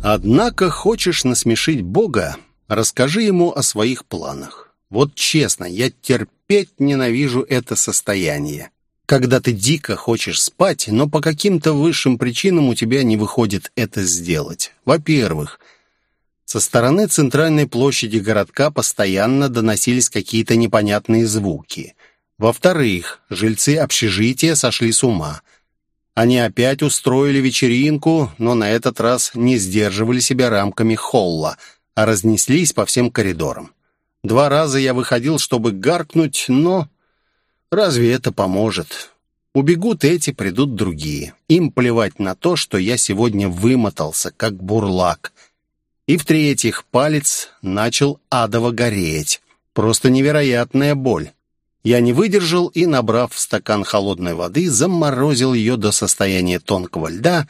Однако хочешь насмешить Бога, расскажи ему о своих планах. Вот честно, я терпеть ненавижу это состояние. Когда ты дико хочешь спать, но по каким-то высшим причинам у тебя не выходит это сделать. Во-первых, со стороны центральной площади городка постоянно доносились какие-то непонятные звуки. Во-вторых, жильцы общежития сошли с ума. Они опять устроили вечеринку, но на этот раз не сдерживали себя рамками холла, а разнеслись по всем коридорам. Два раза я выходил, чтобы гаркнуть, но... Разве это поможет? Убегут эти, придут другие. Им плевать на то, что я сегодня вымотался, как бурлак — и в-третьих, палец начал адово гореть. Просто невероятная боль. Я не выдержал и, набрав в стакан холодной воды, заморозил ее до состояния тонкого льда,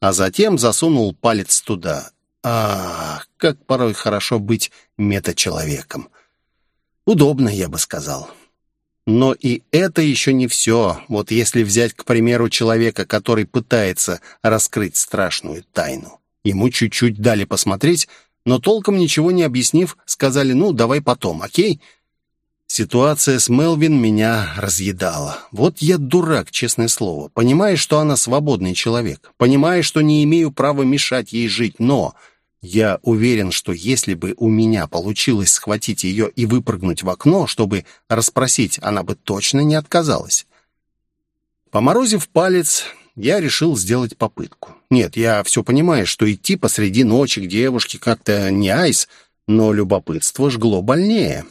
а затем засунул палец туда. А, как порой хорошо быть метачеловеком. Удобно, я бы сказал. Но и это еще не все. Вот если взять, к примеру, человека, который пытается раскрыть страшную тайну. Ему чуть-чуть дали посмотреть, но толком ничего не объяснив, сказали «ну, давай потом, окей?» Ситуация с Мелвин меня разъедала. Вот я дурак, честное слово. Понимаю, что она свободный человек. Понимаю, что не имею права мешать ей жить, но... Я уверен, что если бы у меня получилось схватить ее и выпрыгнуть в окно, чтобы расспросить, она бы точно не отказалась. Поморозив палец, я решил сделать попытку. Нет, я все понимаю, что идти посреди ночи к девушке как-то не айс, но любопытство жгло больнее.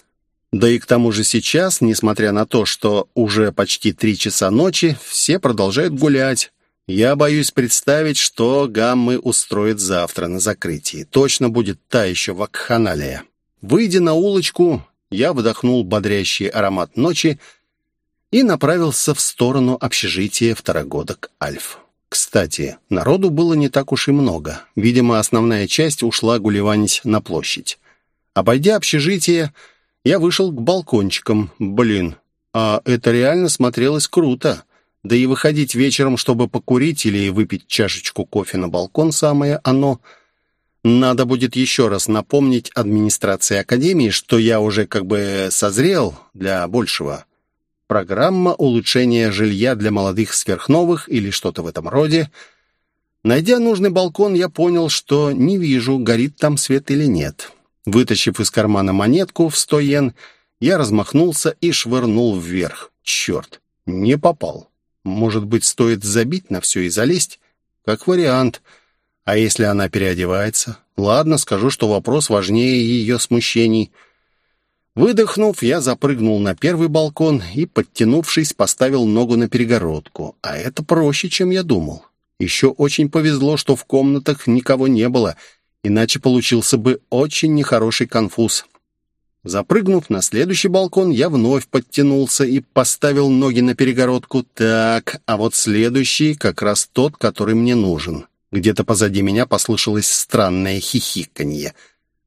Да и к тому же сейчас, несмотря на то, что уже почти три часа ночи, все продолжают гулять. Я боюсь представить, что гаммы устроит завтра на закрытии. Точно будет та еще вакханалия. Выйдя на улочку, я вдохнул бодрящий аромат ночи и направился в сторону общежития второгодок Альф. Кстати, народу было не так уж и много. Видимо, основная часть ушла гулеванить на площадь. Обойдя общежитие, я вышел к балкончикам. Блин, а это реально смотрелось круто. Да и выходить вечером, чтобы покурить или выпить чашечку кофе на балкон, самое оно. Надо будет еще раз напомнить администрации Академии, что я уже как бы созрел для большего. Программа улучшения жилья для молодых сверхновых или что-то в этом роде. Найдя нужный балкон, я понял, что не вижу, горит там свет или нет. Вытащив из кармана монетку в сто йен, я размахнулся и швырнул вверх. Черт, не попал. Может быть, стоит забить на все и залезть? Как вариант. А если она переодевается? Ладно, скажу, что вопрос важнее ее смущений — Выдохнув, я запрыгнул на первый балкон и, подтянувшись, поставил ногу на перегородку. А это проще, чем я думал. Еще очень повезло, что в комнатах никого не было, иначе получился бы очень нехороший конфуз. Запрыгнув на следующий балкон, я вновь подтянулся и поставил ноги на перегородку. Так, а вот следующий как раз тот, который мне нужен. Где-то позади меня послышалось странное хихиканье.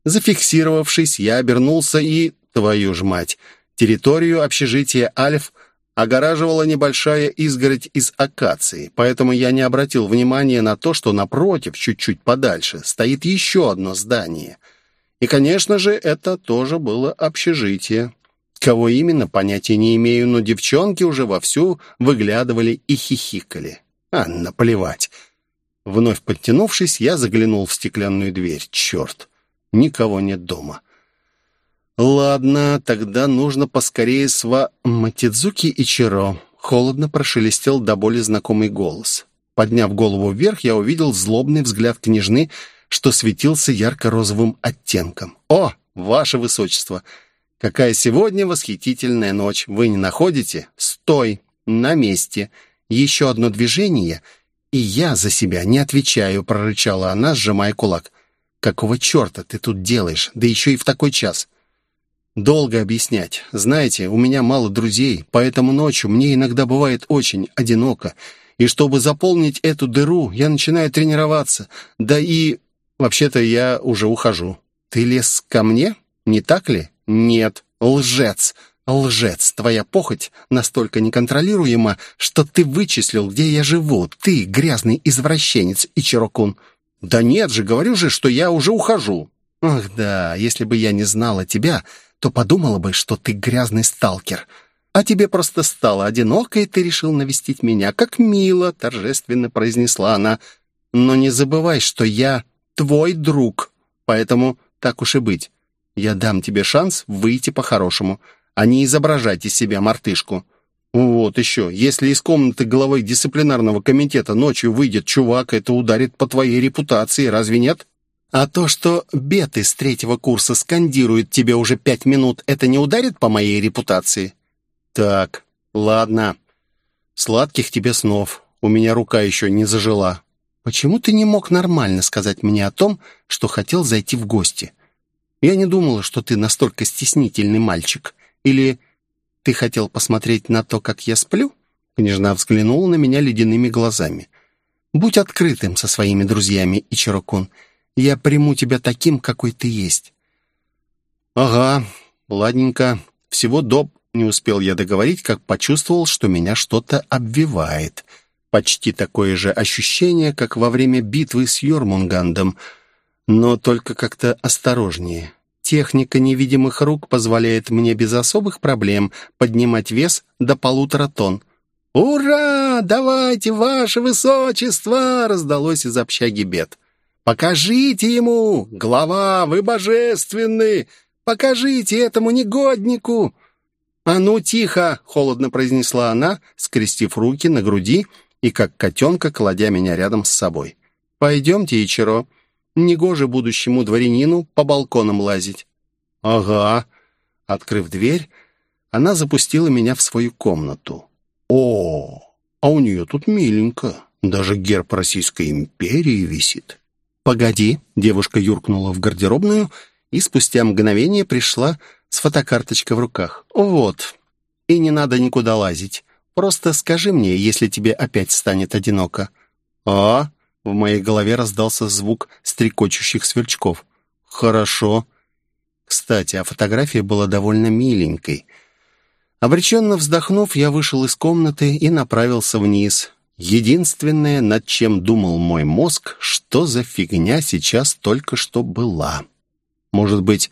Зафиксировавшись, я обернулся и Твою ж мать! Территорию общежития Альф огораживала небольшая изгородь из акации, поэтому я не обратил внимания на то, что напротив, чуть-чуть подальше, стоит еще одно здание. И, конечно же, это тоже было общежитие. Кого именно, понятия не имею, но девчонки уже вовсю выглядывали и хихикали. А, наплевать. Вновь подтянувшись, я заглянул в стеклянную дверь. Черт, никого нет дома. «Ладно, тогда нужно поскорее сва... Матидзуки и Чиро». Холодно прошелестел до боли знакомый голос. Подняв голову вверх, я увидел злобный взгляд княжны, что светился ярко-розовым оттенком. «О, ваше высочество! Какая сегодня восхитительная ночь! Вы не находите? Стой! На месте! Еще одно движение, и я за себя не отвечаю!» прорычала она, сжимая кулак. «Какого черта ты тут делаешь? Да еще и в такой час!» Долго объяснять. Знаете, у меня мало друзей, поэтому ночью мне иногда бывает очень одиноко. И чтобы заполнить эту дыру, я начинаю тренироваться. Да и... Вообще-то я уже ухожу. Ты лез ко мне? Не так ли? Нет. Лжец! Лжец! Твоя похоть настолько неконтролируема, что ты вычислил, где я живу. Ты грязный извращенец, Ичирокун. Да нет же, говорю же, что я уже ухожу. Ах да, если бы я не знала тебя, то подумала бы, что ты грязный сталкер. А тебе просто стало одиноко, и ты решил навестить меня. Как мило, торжественно произнесла она. Но не забывай, что я твой друг, поэтому так уж и быть. Я дам тебе шанс выйти по-хорошему, а не изображать из себя мартышку. Вот еще, если из комнаты главы дисциплинарного комитета ночью выйдет чувак, это ударит по твоей репутации, разве нет? А то, что беты с третьего курса скандируют тебе уже пять минут, это не ударит по моей репутации? Так, ладно. Сладких тебе снов. У меня рука еще не зажила. Почему ты не мог нормально сказать мне о том, что хотел зайти в гости? Я не думала, что ты настолько стеснительный мальчик. Или ты хотел посмотреть на то, как я сплю?» Княжна взглянула на меня ледяными глазами. «Будь открытым со своими друзьями, Ичирокун. Я приму тебя таким, какой ты есть». «Ага, ладненько. Всего доп...» Не успел я договорить, как почувствовал, что меня что-то обвивает. Почти такое же ощущение, как во время битвы с Йормунгандом — но только как-то осторожнее. Техника невидимых рук позволяет мне без особых проблем поднимать вес до полутора тонн. «Ура! Давайте, ваше высочество!» — раздалось из общаги бед. «Покажите ему! Глава, вы божественны! Покажите этому негоднику!» «А ну, тихо!» — холодно произнесла она, скрестив руки на груди и как котенка, кладя меня рядом с собой. «Пойдемте, Ичиро. Негоже будущему дворянину по балконам лазить». «Ага». Открыв дверь, она запустила меня в свою комнату. «О, а у нее тут миленько. Даже герб Российской империи висит». «Погоди», — девушка юркнула в гардеробную и спустя мгновение пришла с фотокарточкой в руках. «Вот. И не надо никуда лазить. Просто скажи мне, если тебе опять станет одиноко». «А?» В моей голове раздался звук стрекочущих сверчков. «Хорошо». Кстати, а фотография была довольно миленькой. Обреченно вздохнув, я вышел из комнаты и направился вниз. Единственное, над чем думал мой мозг, что за фигня сейчас только что была. Может быть,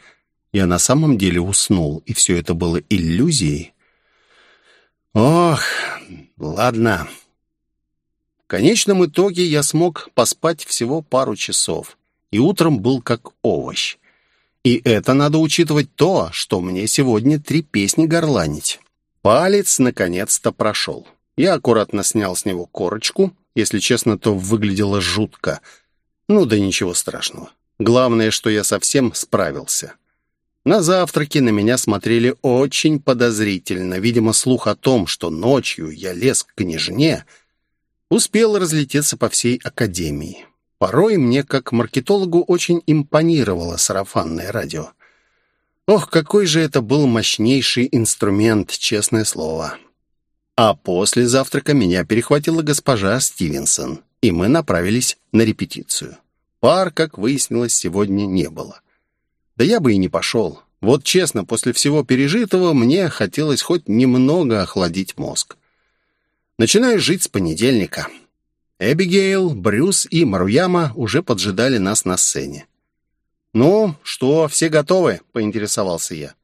я на самом деле уснул, и все это было иллюзией? Ох, ладно конечном итоге я смог поспать всего пару часов, и утром был как овощ. И это надо учитывать то, что мне сегодня три песни горланить. Палец наконец-то прошел. Я аккуратно снял с него корочку. Если честно, то выглядело жутко. Ну да ничего страшного. Главное, что я совсем справился. На завтраке на меня смотрели очень подозрительно. Видимо, слух о том, что ночью я лез к княжне — успел разлететься по всей академии. Порой мне, как маркетологу, очень импонировало сарафанное радио. Ох, какой же это был мощнейший инструмент, честное слово. А после завтрака меня перехватила госпожа Стивенсон, и мы направились на репетицию. Пар, как выяснилось, сегодня не было. Да я бы и не пошел. Вот честно, после всего пережитого мне хотелось хоть немного охладить мозг. Начинаю жить с понедельника. Эбигейл, Брюс и Маруяма уже поджидали нас на сцене. «Ну, что, все готовы?» — поинтересовался я.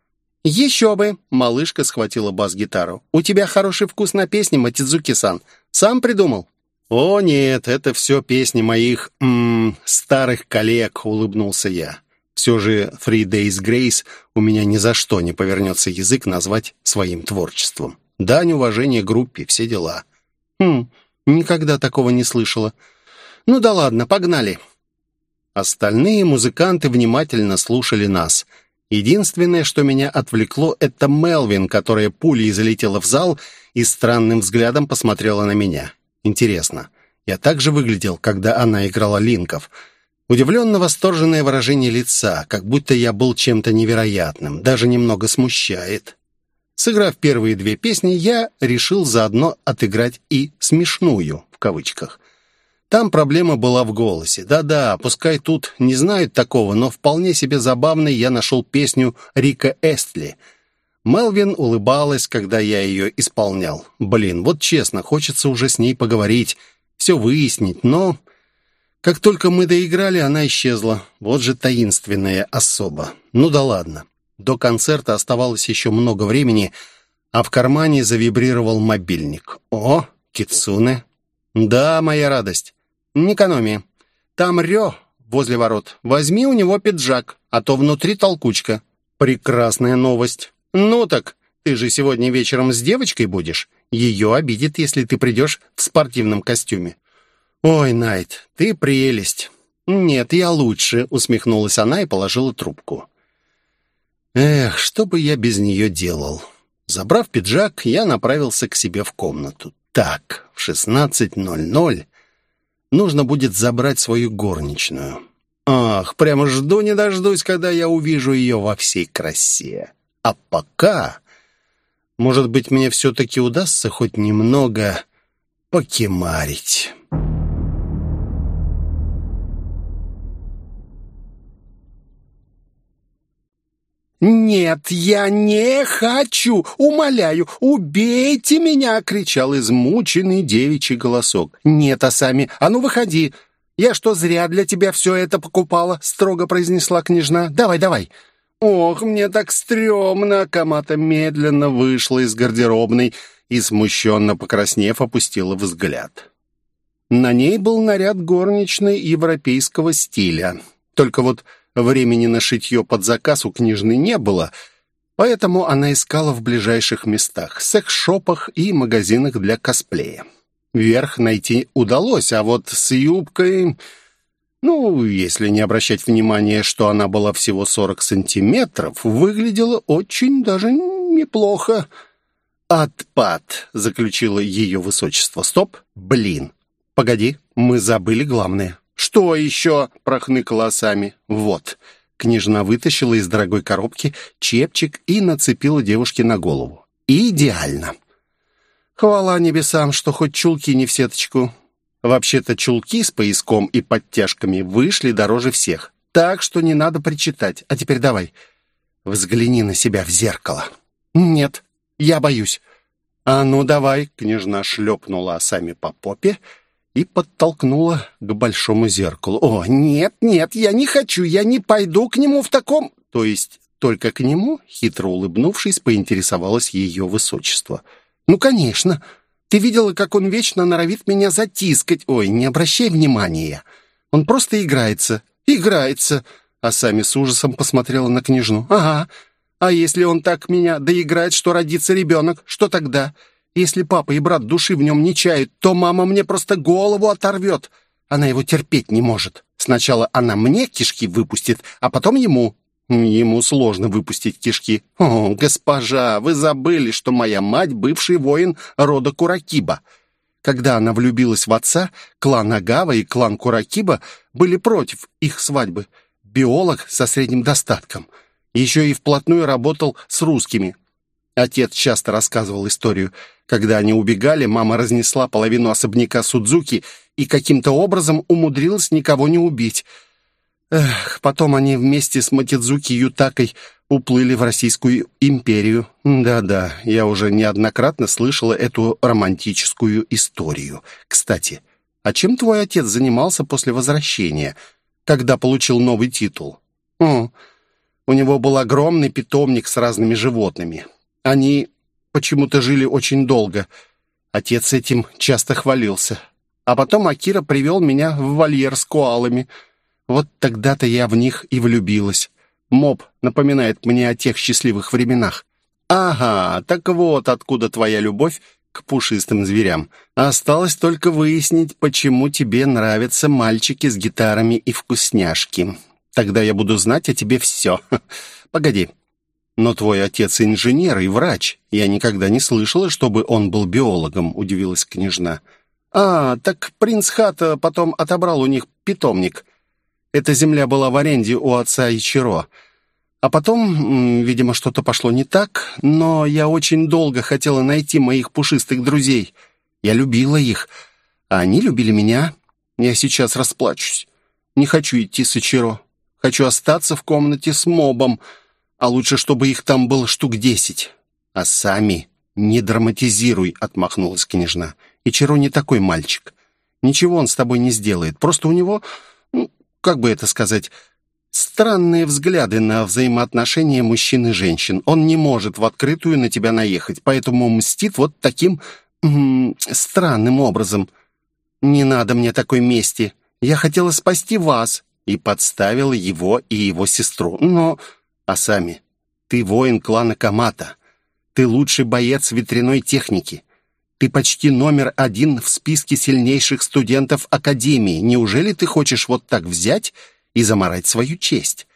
«Еще бы!» — малышка схватила бас-гитару. «У тебя хороший вкус на песни, Матидзуки-сан. Сам придумал?» «О, нет, это все песни моих м -м, старых коллег», — улыбнулся я. «Все же Three Days Grace у меня ни за что не повернется язык назвать своим творчеством». Дань уважения группе, все дела. Хм, никогда такого не слышала. Ну да ладно, погнали. Остальные музыканты внимательно слушали нас. Единственное, что меня отвлекло, это Мелвин, которая пулей залетела в зал и странным взглядом посмотрела на меня. Интересно, я также выглядел, когда она играла Линков. Удивленно восторженное выражение лица, как будто я был чем-то невероятным, даже немного смущает. Сыграв первые две песни, я решил заодно отыграть и «смешную» в кавычках. Там проблема была в голосе. Да-да, пускай тут не знают такого, но вполне себе забавной я нашел песню Рика Эстли. Мелвин улыбалась, когда я ее исполнял. Блин, вот честно, хочется уже с ней поговорить, все выяснить, но... Как только мы доиграли, она исчезла. Вот же таинственная особа. Ну да ладно. До концерта оставалось еще много времени, а в кармане завибрировал мобильник. О, Кицуне. Да, моя радость. Не экономи. Там Рё возле ворот. Возьми у него пиджак, а то внутри толкучка. Прекрасная новость. Ну так, ты же сегодня вечером с девочкой будешь. Ее обидит, если ты придешь в спортивном костюме. Ой, Найт, ты прелесть. Нет, я лучше, усмехнулась она и положила трубку. Эх, что бы я без нее делал? Забрав пиджак, я направился к себе в комнату. Так, в 16.00 нужно будет забрать свою горничную. Ах, прямо жду не дождусь, когда я увижу ее во всей красе. А пока... Может быть, мне все-таки удастся хоть немного покемарить». «Нет, я не хочу! Умоляю, убейте меня!» — кричал измученный девичий голосок. «Нет, а сами, а ну выходи! Я что, зря для тебя все это покупала?» — строго произнесла княжна. «Давай, давай!» «Ох, мне так стрёмно!» Камата медленно вышла из гардеробной и, смущенно покраснев, опустила взгляд. На ней был наряд горничной европейского стиля. Только вот Времени на шитье под заказ у княжны не было, поэтому она искала в ближайших местах, секс-шопах и магазинах для косплея. Верх найти удалось, а вот с юбкой... Ну, если не обращать внимания, что она была всего 40 сантиметров, выглядела очень даже неплохо. «Отпад», — заключило ее высочество. «Стоп, блин. Погоди, мы забыли главное». «Что еще?» — прохныкала осами. «Вот». Княжна вытащила из дорогой коробки чепчик и нацепила девушке на голову. «Идеально!» «Хвала небесам, что хоть чулки не в сеточку. Вообще-то чулки с пояском и подтяжками вышли дороже всех, так что не надо причитать. А теперь давай, взгляни на себя в зеркало». «Нет, я боюсь». «А ну давай!» — княжна шлепнула осами по попе — и подтолкнула к большому зеркалу. «О, нет, нет, я не хочу, я не пойду к нему в таком...» «То есть только к нему?» Хитро улыбнувшись, поинтересовалось ее высочество. «Ну, конечно. Ты видела, как он вечно норовит меня затискать? Ой, не обращай внимания. Он просто играется, играется». А сами с ужасом посмотрела на княжну. «Ага. А если он так меня доиграет, что родится ребенок, что тогда?» Если папа и брат души в нем не чают, то мама мне просто голову оторвет. Она его терпеть не может. Сначала она мне кишки выпустит, а потом ему. Ему сложно выпустить кишки. О, госпожа, вы забыли, что моя мать бывший воин рода Куракиба. Когда она влюбилась в отца, клан Агава и клан Куракиба были против их свадьбы. Биолог со средним достатком. Еще и вплотную работал с русскими. Отец часто рассказывал историю. Когда они убегали, мама разнесла половину особняка Судзуки и каким-то образом умудрилась никого не убить. Эх, потом они вместе с Матидзуки Ютакой уплыли в Российскую империю. Да-да, я уже неоднократно слышала эту романтическую историю. Кстати, а чем твой отец занимался после возвращения, когда получил новый титул? О, у него был огромный питомник с разными животными. Они почему-то жили очень долго. Отец этим часто хвалился. А потом Акира привел меня в вольер с коалами. Вот тогда-то я в них и влюбилась. Моб напоминает мне о тех счастливых временах. Ага, так вот откуда твоя любовь к пушистым зверям. Осталось только выяснить, почему тебе нравятся мальчики с гитарами и вкусняшки. Тогда я буду знать о тебе все. Погоди, «Но твой отец инженер и врач. Я никогда не слышала, чтобы он был биологом», — удивилась княжна. «А, так принц Хата потом отобрал у них питомник. Эта земля была в аренде у отца Ичиро. А потом, видимо, что-то пошло не так, но я очень долго хотела найти моих пушистых друзей. Я любила их, а они любили меня. Я сейчас расплачусь. Не хочу идти с Ичиро. Хочу остаться в комнате с мобом». А лучше, чтобы их там было штук десять. А сами не драматизируй, отмахнулась княжна. И Чаро не такой мальчик. Ничего он с тобой не сделает. Просто у него, ну, как бы это сказать, странные взгляды на взаимоотношения мужчин и женщин. Он не может в открытую на тебя наехать, поэтому мстит вот таким странным образом. Не надо мне такой мести. Я хотела спасти вас и подставила его и его сестру. Но, а сами, ты воин клана Камата. Ты лучший боец ветряной техники. Ты почти номер один в списке сильнейших студентов Академии. Неужели ты хочешь вот так взять и заморать свою честь?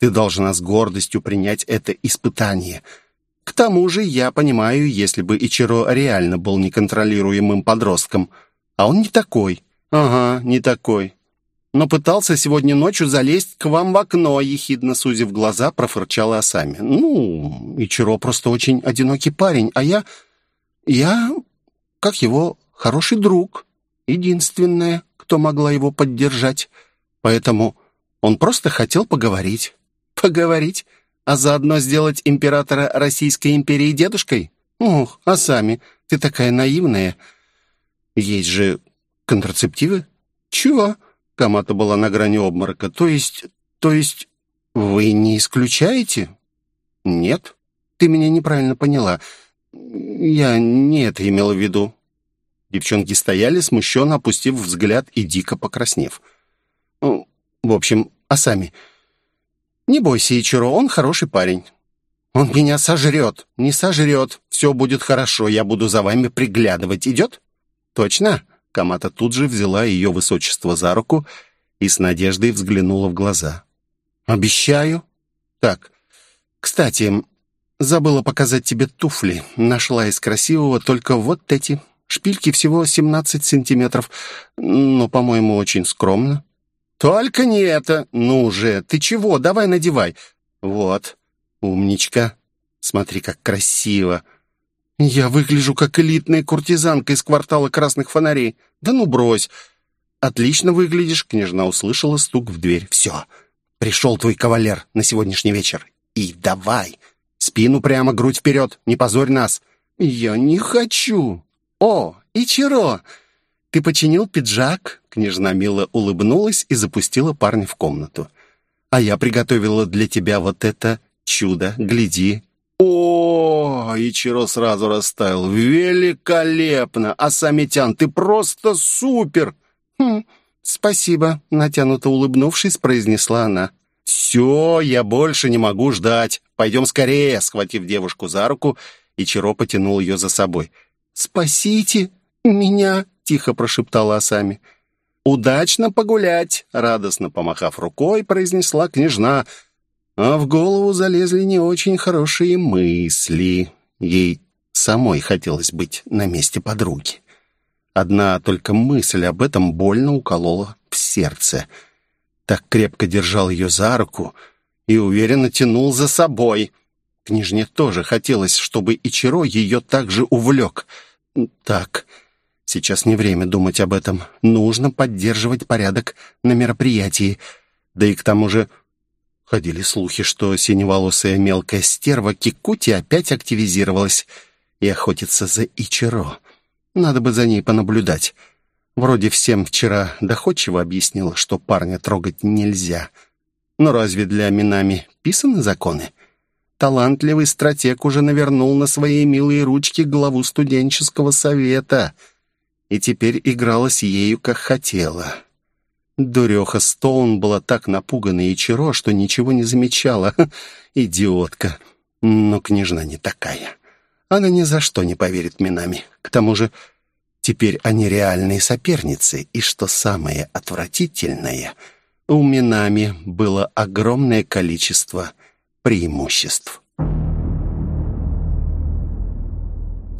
Ты должна с гордостью принять это испытание. К тому же я понимаю, если бы Ичиро реально был неконтролируемым подростком. А он не такой. Ага, не такой. Но пытался сегодня ночью залезть к вам в окно, ехидно сузив глаза, профырчала Асами. Ну, Ичиро просто очень одинокий парень, а я... Я как его хороший друг, единственная, кто могла его поддержать. Поэтому он просто хотел поговорить. Поговорить? А заодно сделать императора Российской империи дедушкой? Ох, а сами, ты такая наивная. Есть же контрацептивы? Чего? Камата была на грани обморока. То есть... То есть... Вы не исключаете? Нет. Ты меня неправильно поняла. «Я не это имела в виду». Девчонки стояли, смущенно опустив взгляд и дико покраснев. «Ну, «В общем, а сами? Не бойся, Ичиро, он хороший парень. Он меня сожрет, не сожрет. Все будет хорошо, я буду за вами приглядывать. Идет?» «Точно?» Камата тут же взяла ее высочество за руку и с надеждой взглянула в глаза. «Обещаю. Так, кстати, Забыла показать тебе туфли. Нашла из красивого только вот эти. Шпильки всего 17 сантиметров, но, по-моему, очень скромно. Только не это. Ну же, ты чего? Давай надевай. Вот, умничка. Смотри, как красиво. Я выгляжу как элитная куртизанка из квартала красных фонарей. Да ну брось. Отлично выглядишь, княжна услышала стук в дверь. Все, пришел твой кавалер на сегодняшний вечер. И давай, Спину прямо, грудь вперед, не позорь нас. Я не хочу. О, Ичиро, ты починил пиджак? Княжна мило улыбнулась и запустила парня в комнату. А я приготовила для тебя вот это чудо. Гляди. О, Ичиро сразу растаял. Великолепно! А Самитян, ты просто супер! Хм, спасибо, натянуто улыбнувшись, произнесла она. «Все, я больше не могу ждать. Пойдем скорее!» Схватив девушку за руку, Ичиро потянул ее за собой. «Спасите меня!» — тихо прошептала Асами. «Удачно погулять!» — радостно помахав рукой, произнесла княжна. А в голову залезли не очень хорошие мысли. Ей самой хотелось быть на месте подруги. Одна только мысль об этом больно уколола в сердце — так крепко держал ее за руку и уверенно тянул за собой. Княжне тоже хотелось, чтобы Ичиро ее также увлек. Так, сейчас не время думать об этом. Нужно поддерживать порядок на мероприятии. Да и к тому же ходили слухи, что синеволосая мелкая стерва Кикути опять активизировалась и охотится за Ичиро. Надо бы за ней понаблюдать. Вроде всем вчера доходчиво объяснил, что парня трогать нельзя. Но разве для Минами писаны законы? Талантливый стратег уже навернул на свои милые ручки главу студенческого совета и теперь игралась ею, как хотела. Дуреха Стоун была так напугана и чаро, что ничего не замечала. Идиотка. Но княжна не такая. Она ни за что не поверит Минами. К тому же Теперь они реальные соперницы, и что самое отвратительное, у Минами было огромное количество преимуществ.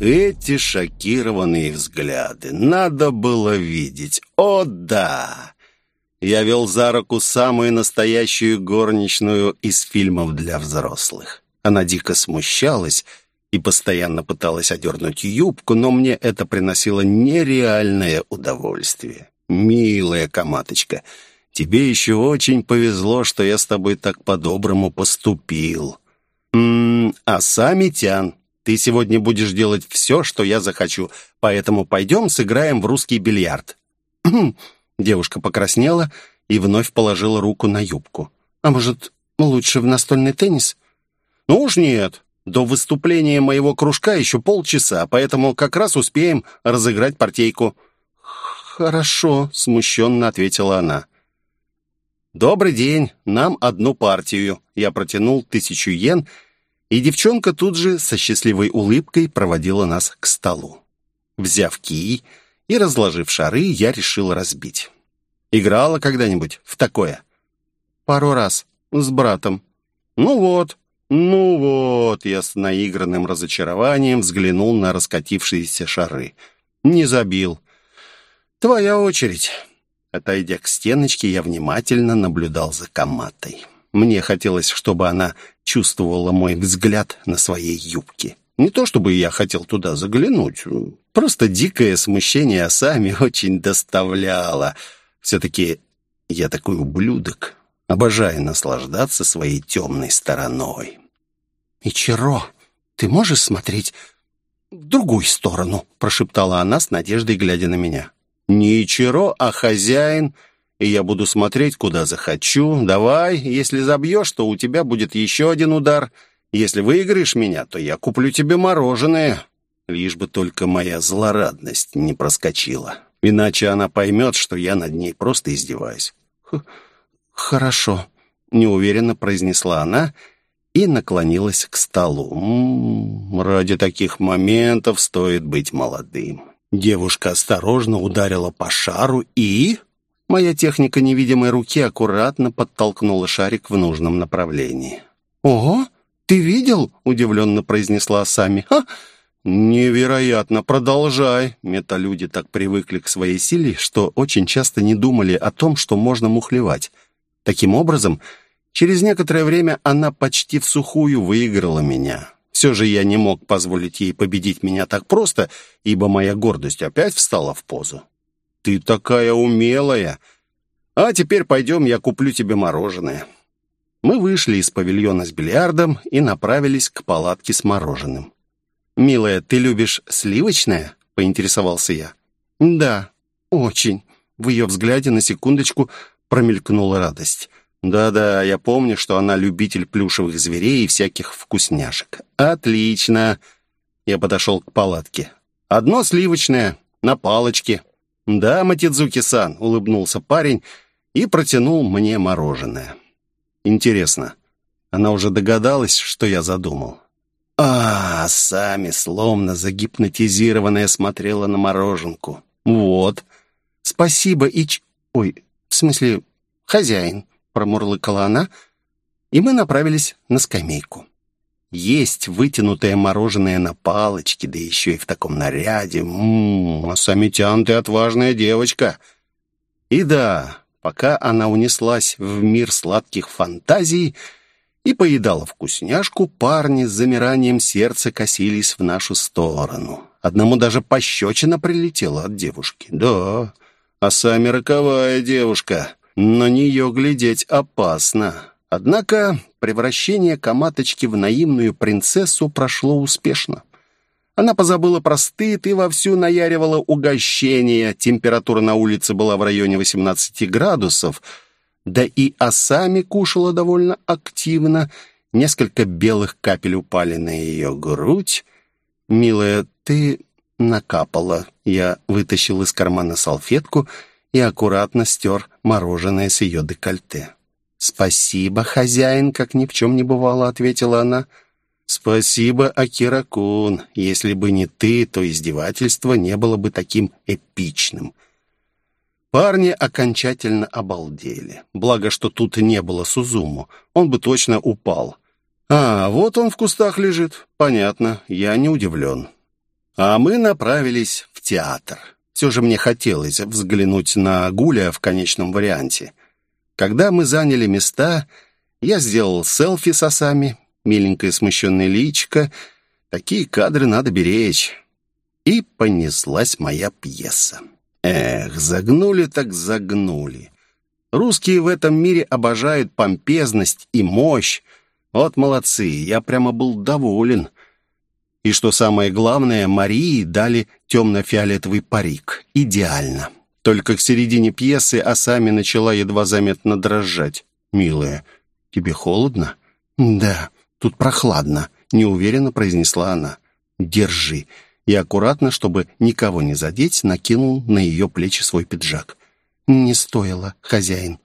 Эти шокированные взгляды надо было видеть. О, да! Я вел за руку самую настоящую горничную из фильмов для взрослых. Она дико смущалась и постоянно пыталась одернуть юбку, но мне это приносило нереальное удовольствие. «Милая коматочка, тебе еще очень повезло, что я с тобой так по-доброму поступил. а сами тян. Ты сегодня будешь делать все, что я захочу, поэтому пойдем сыграем в русский бильярд». Девушка покраснела и вновь положила руку на юбку. «А может, лучше в настольный теннис?» «Ну уж нет. До выступления моего кружка еще полчаса, поэтому как раз успеем разыграть партейку». «Хорошо», — смущенно ответила она. «Добрый день. Нам одну партию». Я протянул тысячу йен, и девчонка тут же со счастливой улыбкой проводила нас к столу. Взяв кий и разложив шары, я решил разбить. Играла когда-нибудь в такое? Пару раз. С братом. Ну вот, ну вот, я с наигранным разочарованием взглянул на раскатившиеся шары. Не забил. Твоя очередь. Отойдя к стеночке, я внимательно наблюдал за Каматой. Мне хотелось, чтобы она чувствовала мой взгляд на своей юбке. Не то чтобы я хотел туда заглянуть, просто дикое смущение сами очень доставляло. Все-таки я такой ублюдок, обожаю наслаждаться своей темной стороной. «Ичиро, ты можешь смотреть в другую сторону?» прошептала она с надеждой, глядя на меня. «Не Ичиро, а хозяин, и я буду смотреть, куда захочу. Давай, если забьешь, то у тебя будет еще один удар. Если выиграешь меня, то я куплю тебе мороженое, лишь бы только моя злорадность не проскочила. Иначе она поймет, что я над ней просто издеваюсь». «Хорошо», — неуверенно произнесла она и наклонилась к столу. М -м, ради таких моментов стоит быть молодым. Девушка осторожно ударила по шару и... Моя техника невидимой руки аккуратно подтолкнула шарик в нужном направлении. «Ого, ты видел?» — удивленно произнесла Сами. «Ха!» «Невероятно! Продолжай!» Металюди так привыкли к своей силе, что очень часто не думали о том, что можно мухлевать. Таким образом, Через некоторое время она почти в сухую выиграла меня. Все же я не мог позволить ей победить меня так просто, ибо моя гордость опять встала в позу. «Ты такая умелая! А теперь пойдем, я куплю тебе мороженое». Мы вышли из павильона с бильярдом и направились к палатке с мороженым. «Милая, ты любишь сливочное?» — поинтересовался я. «Да, очень». В ее взгляде на секундочку промелькнула радость. Да-да, я помню, что она любитель плюшевых зверей и всяких вкусняшек. Отлично. Я подошел к палатке. Одно сливочное, на палочке. Да, Матидзуки-сан, улыбнулся парень и протянул мне мороженое. Интересно, она уже догадалась, что я задумал? А, сами, словно загипнотизированная, смотрела на мороженку. Вот. Спасибо, Ич... Ой, в смысле, хозяин промурлыкала она, и мы направились на скамейку. Есть вытянутое мороженое на палочке, да еще и в таком наряде. Ммм, а Самитян, ты отважная девочка. И да, пока она унеслась в мир сладких фантазий и поедала вкусняшку, парни с замиранием сердца косились в нашу сторону. Одному даже пощечина прилетела от девушки. Да, а сами роковая девушка. На нее глядеть опасно. Однако превращение Каматочки в наивную принцессу прошло успешно. Она позабыла про стыд и вовсю наяривала угощение. Температура на улице была в районе 18 градусов. Да и Асами кушала довольно активно. Несколько белых капель упали на ее грудь. «Милая, ты накапала». Я вытащил из кармана салфетку и аккуратно стер мороженое с ее декольте. «Спасибо, хозяин, как ни в чем не бывало», — ответила она. «Спасибо, Акиракун. Если бы не ты, то издевательство не было бы таким эпичным». Парни окончательно обалдели. Благо, что тут не было Сузуму. Он бы точно упал. «А, вот он в кустах лежит. Понятно, я не удивлен». А мы направились в театр. Все же мне хотелось взглянуть на Гуля в конечном варианте. Когда мы заняли места, я сделал селфи с осами, миленькое смущенное личико. Такие кадры надо беречь. И понеслась моя пьеса. Эх, загнули так загнули. Русские в этом мире обожают помпезность и мощь, Вот молодцы, я прямо был доволен. И что самое главное, Марии дали темно-фиолетовый парик. Идеально. Только к середине пьесы Асами начала едва заметно дрожать. «Милая, тебе холодно?» «Да, тут прохладно», — неуверенно произнесла она. «Держи». И аккуратно, чтобы никого не задеть, накинул на ее плечи свой пиджак. «Не стоило, хозяин».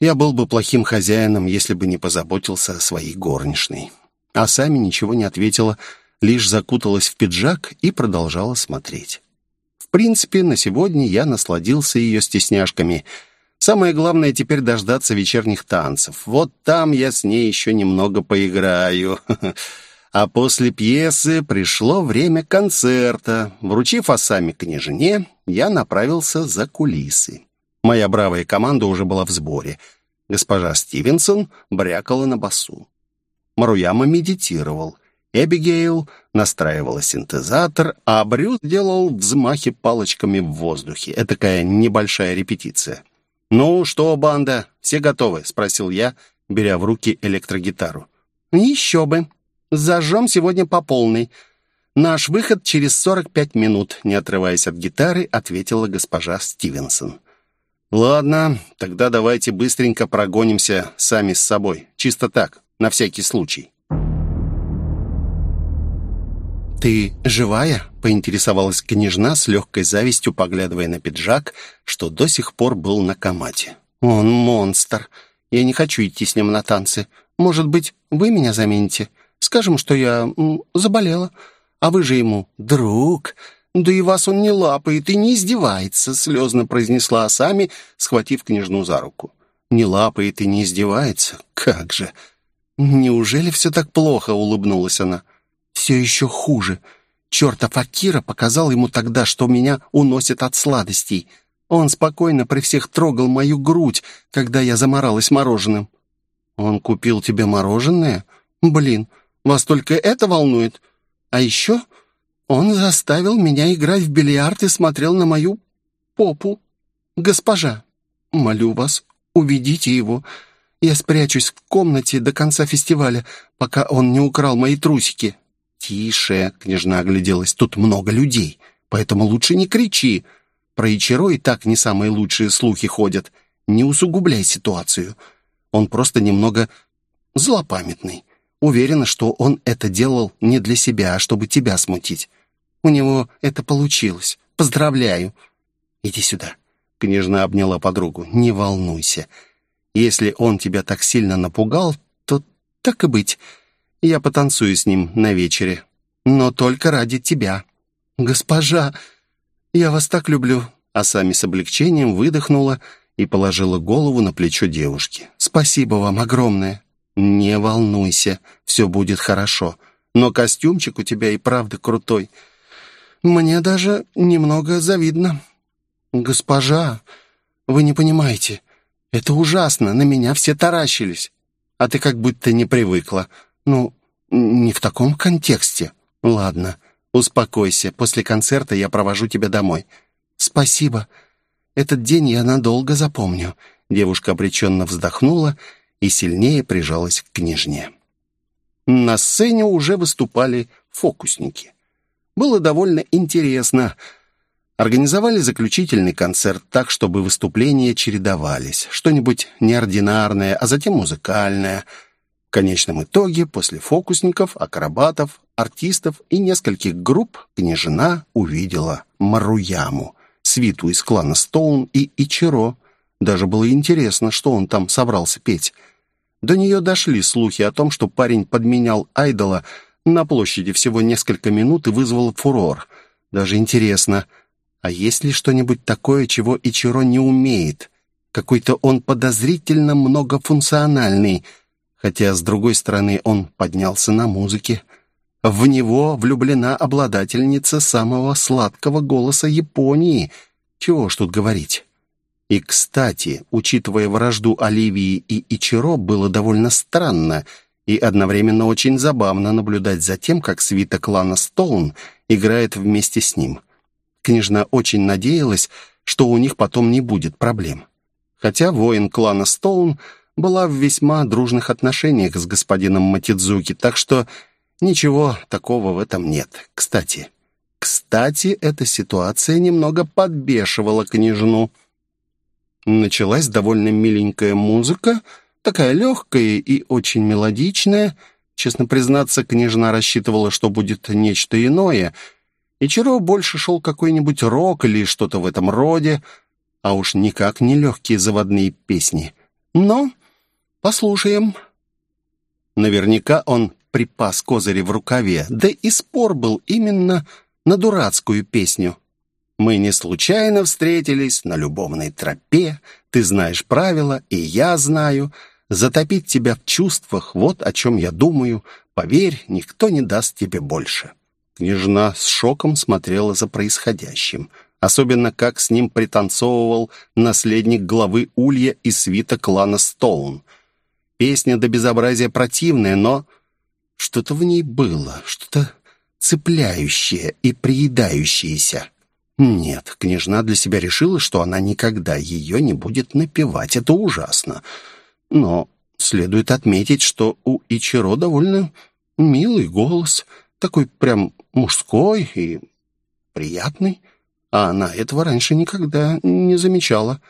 Я был бы плохим хозяином, если бы не позаботился о своей горничной. А сами ничего не ответила, лишь закуталась в пиджак и продолжала смотреть. В принципе, на сегодня я насладился ее стесняшками. Самое главное теперь дождаться вечерних танцев. Вот там я с ней еще немного поиграю. А после пьесы пришло время концерта. Вручив осами княжне, я направился за кулисы. Моя бравая команда уже была в сборе. Госпожа Стивенсон брякала на басу. Маруяма медитировал. Эбигейл настраивала синтезатор, а Брюс делал взмахи палочками в воздухе. Это такая небольшая репетиция. «Ну что, банда, все готовы?» — спросил я, беря в руки электрогитару. «Еще бы. Зажжем сегодня по полной. Наш выход через 45 минут», — не отрываясь от гитары, ответила госпожа Стивенсон. «Ладно, тогда давайте быстренько прогонимся сами с собой. Чисто так, на всякий случай». «Ты живая?» — поинтересовалась княжна с легкой завистью, поглядывая на пиджак, что до сих пор был на комате. «Он монстр. Я не хочу идти с ним на танцы. Может быть, вы меня замените? Скажем, что я заболела, а вы же ему друг. Да и вас он не лапает и не издевается», — слезно произнесла Асами, схватив княжну за руку. «Не лапает и не издевается? Как же!» «Неужели все так плохо?» — улыбнулась она все еще хуже. Чертов Акира показал ему тогда, что меня уносит от сладостей. Он спокойно при всех трогал мою грудь, когда я заморалась мороженым. Он купил тебе мороженое? Блин, вас только это волнует? А еще он заставил меня играть в бильярд и смотрел на мою попу. Госпожа, молю вас, уведите его. Я спрячусь в комнате до конца фестиваля, пока он не украл мои трусики. «Тише!» — княжна огляделась. «Тут много людей, поэтому лучше не кричи. Про Ичиро и так не самые лучшие слухи ходят. Не усугубляй ситуацию. Он просто немного злопамятный. Уверена, что он это делал не для себя, а чтобы тебя смутить. У него это получилось. Поздравляю. Иди сюда». Княжна обняла подругу. «Не волнуйся. Если он тебя так сильно напугал, то так и быть». Я потанцую с ним на вечере. Но только ради тебя. Госпожа, я вас так люблю». А сами с облегчением выдохнула и положила голову на плечо девушки. «Спасибо вам огромное». «Не волнуйся, все будет хорошо. Но костюмчик у тебя и правда крутой. Мне даже немного завидно». «Госпожа, вы не понимаете. Это ужасно, на меня все таращились. А ты как будто не привыкла. «Ну, не в таком контексте. Ладно, успокойся. После концерта я провожу тебя домой». «Спасибо. Этот день я надолго запомню». Девушка обреченно вздохнула и сильнее прижалась к княжне. На сцене уже выступали фокусники. Было довольно интересно. Организовали заключительный концерт так, чтобы выступления чередовались. Что-нибудь неординарное, а затем музыкальное – в конечном итоге, после фокусников, акробатов, артистов и нескольких групп, княжна увидела Маруяму, свиту из клана Стоун и Ичиро. Даже было интересно, что он там собрался петь. До нее дошли слухи о том, что парень подменял айдола на площади всего несколько минут и вызвал фурор. Даже интересно, а есть ли что-нибудь такое, чего Ичиро не умеет? Какой-то он подозрительно многофункциональный – хотя, с другой стороны, он поднялся на музыке. В него влюблена обладательница самого сладкого голоса Японии. Чего ж тут говорить? И, кстати, учитывая вражду Оливии и Ичиро, было довольно странно и одновременно очень забавно наблюдать за тем, как свита клана Стоун играет вместе с ним. Княжна очень надеялась, что у них потом не будет проблем. Хотя воин клана Стоун была в весьма дружных отношениях с господином Матидзуки, так что ничего такого в этом нет. Кстати, кстати, эта ситуация немного подбешивала княжну. Началась довольно миленькая музыка, такая легкая и очень мелодичная. Честно признаться, княжна рассчитывала, что будет нечто иное. И Чиро больше шел какой-нибудь рок или что-то в этом роде, а уж никак не легкие заводные песни. Но послушаем. Наверняка он припас козыри в рукаве, да и спор был именно на дурацкую песню. Мы не случайно встретились на любовной тропе, ты знаешь правила, и я знаю. Затопить тебя в чувствах, вот о чем я думаю. Поверь, никто не даст тебе больше». Княжна с шоком смотрела за происходящим. Особенно, как с ним пританцовывал наследник главы Улья и свита клана Стоун. Песня до безобразия противная, но что-то в ней было, что-то цепляющее и приедающееся. Нет, княжна для себя решила, что она никогда ее не будет напевать. Это ужасно. Но следует отметить, что у Ичиро довольно милый голос, такой прям мужской и приятный, а она этого раньше никогда не замечала.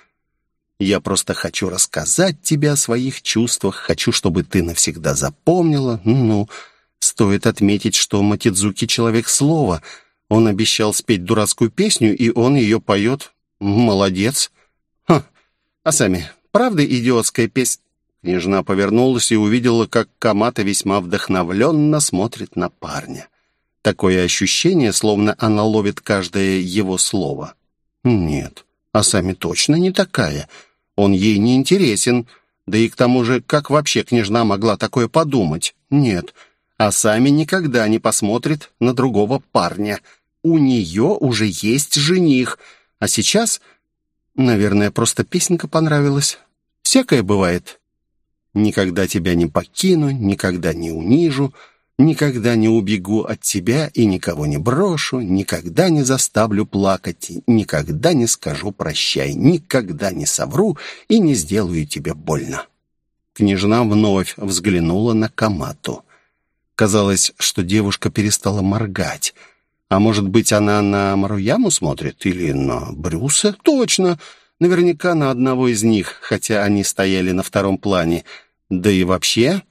Я просто хочу рассказать тебе о своих чувствах, хочу, чтобы ты навсегда запомнила. Ну, стоит отметить, что Матидзуки человек слова — он обещал спеть дурацкую песню, и он ее поет. Молодец. Ха. А сами, правда идиотская песня? Княжна повернулась и увидела, как Камата весьма вдохновленно смотрит на парня. Такое ощущение, словно она ловит каждое его слово. Нет, а сами точно не такая. Он ей не интересен. Да и к тому же, как вообще княжна могла такое подумать? Нет, а сами никогда не посмотрит на другого парня — у нее уже есть жених. А сейчас, наверное, просто песенка понравилась. Всякое бывает. Никогда тебя не покину, никогда не унижу, никогда не убегу от тебя и никого не брошу, никогда не заставлю плакать, никогда не скажу прощай, никогда не совру и не сделаю тебе больно. Княжна вновь взглянула на Камату. Казалось, что девушка перестала моргать — а может быть, она на Маруяму смотрит или на Брюса? Точно! Наверняка на одного из них, хотя они стояли на втором плане. Да и вообще,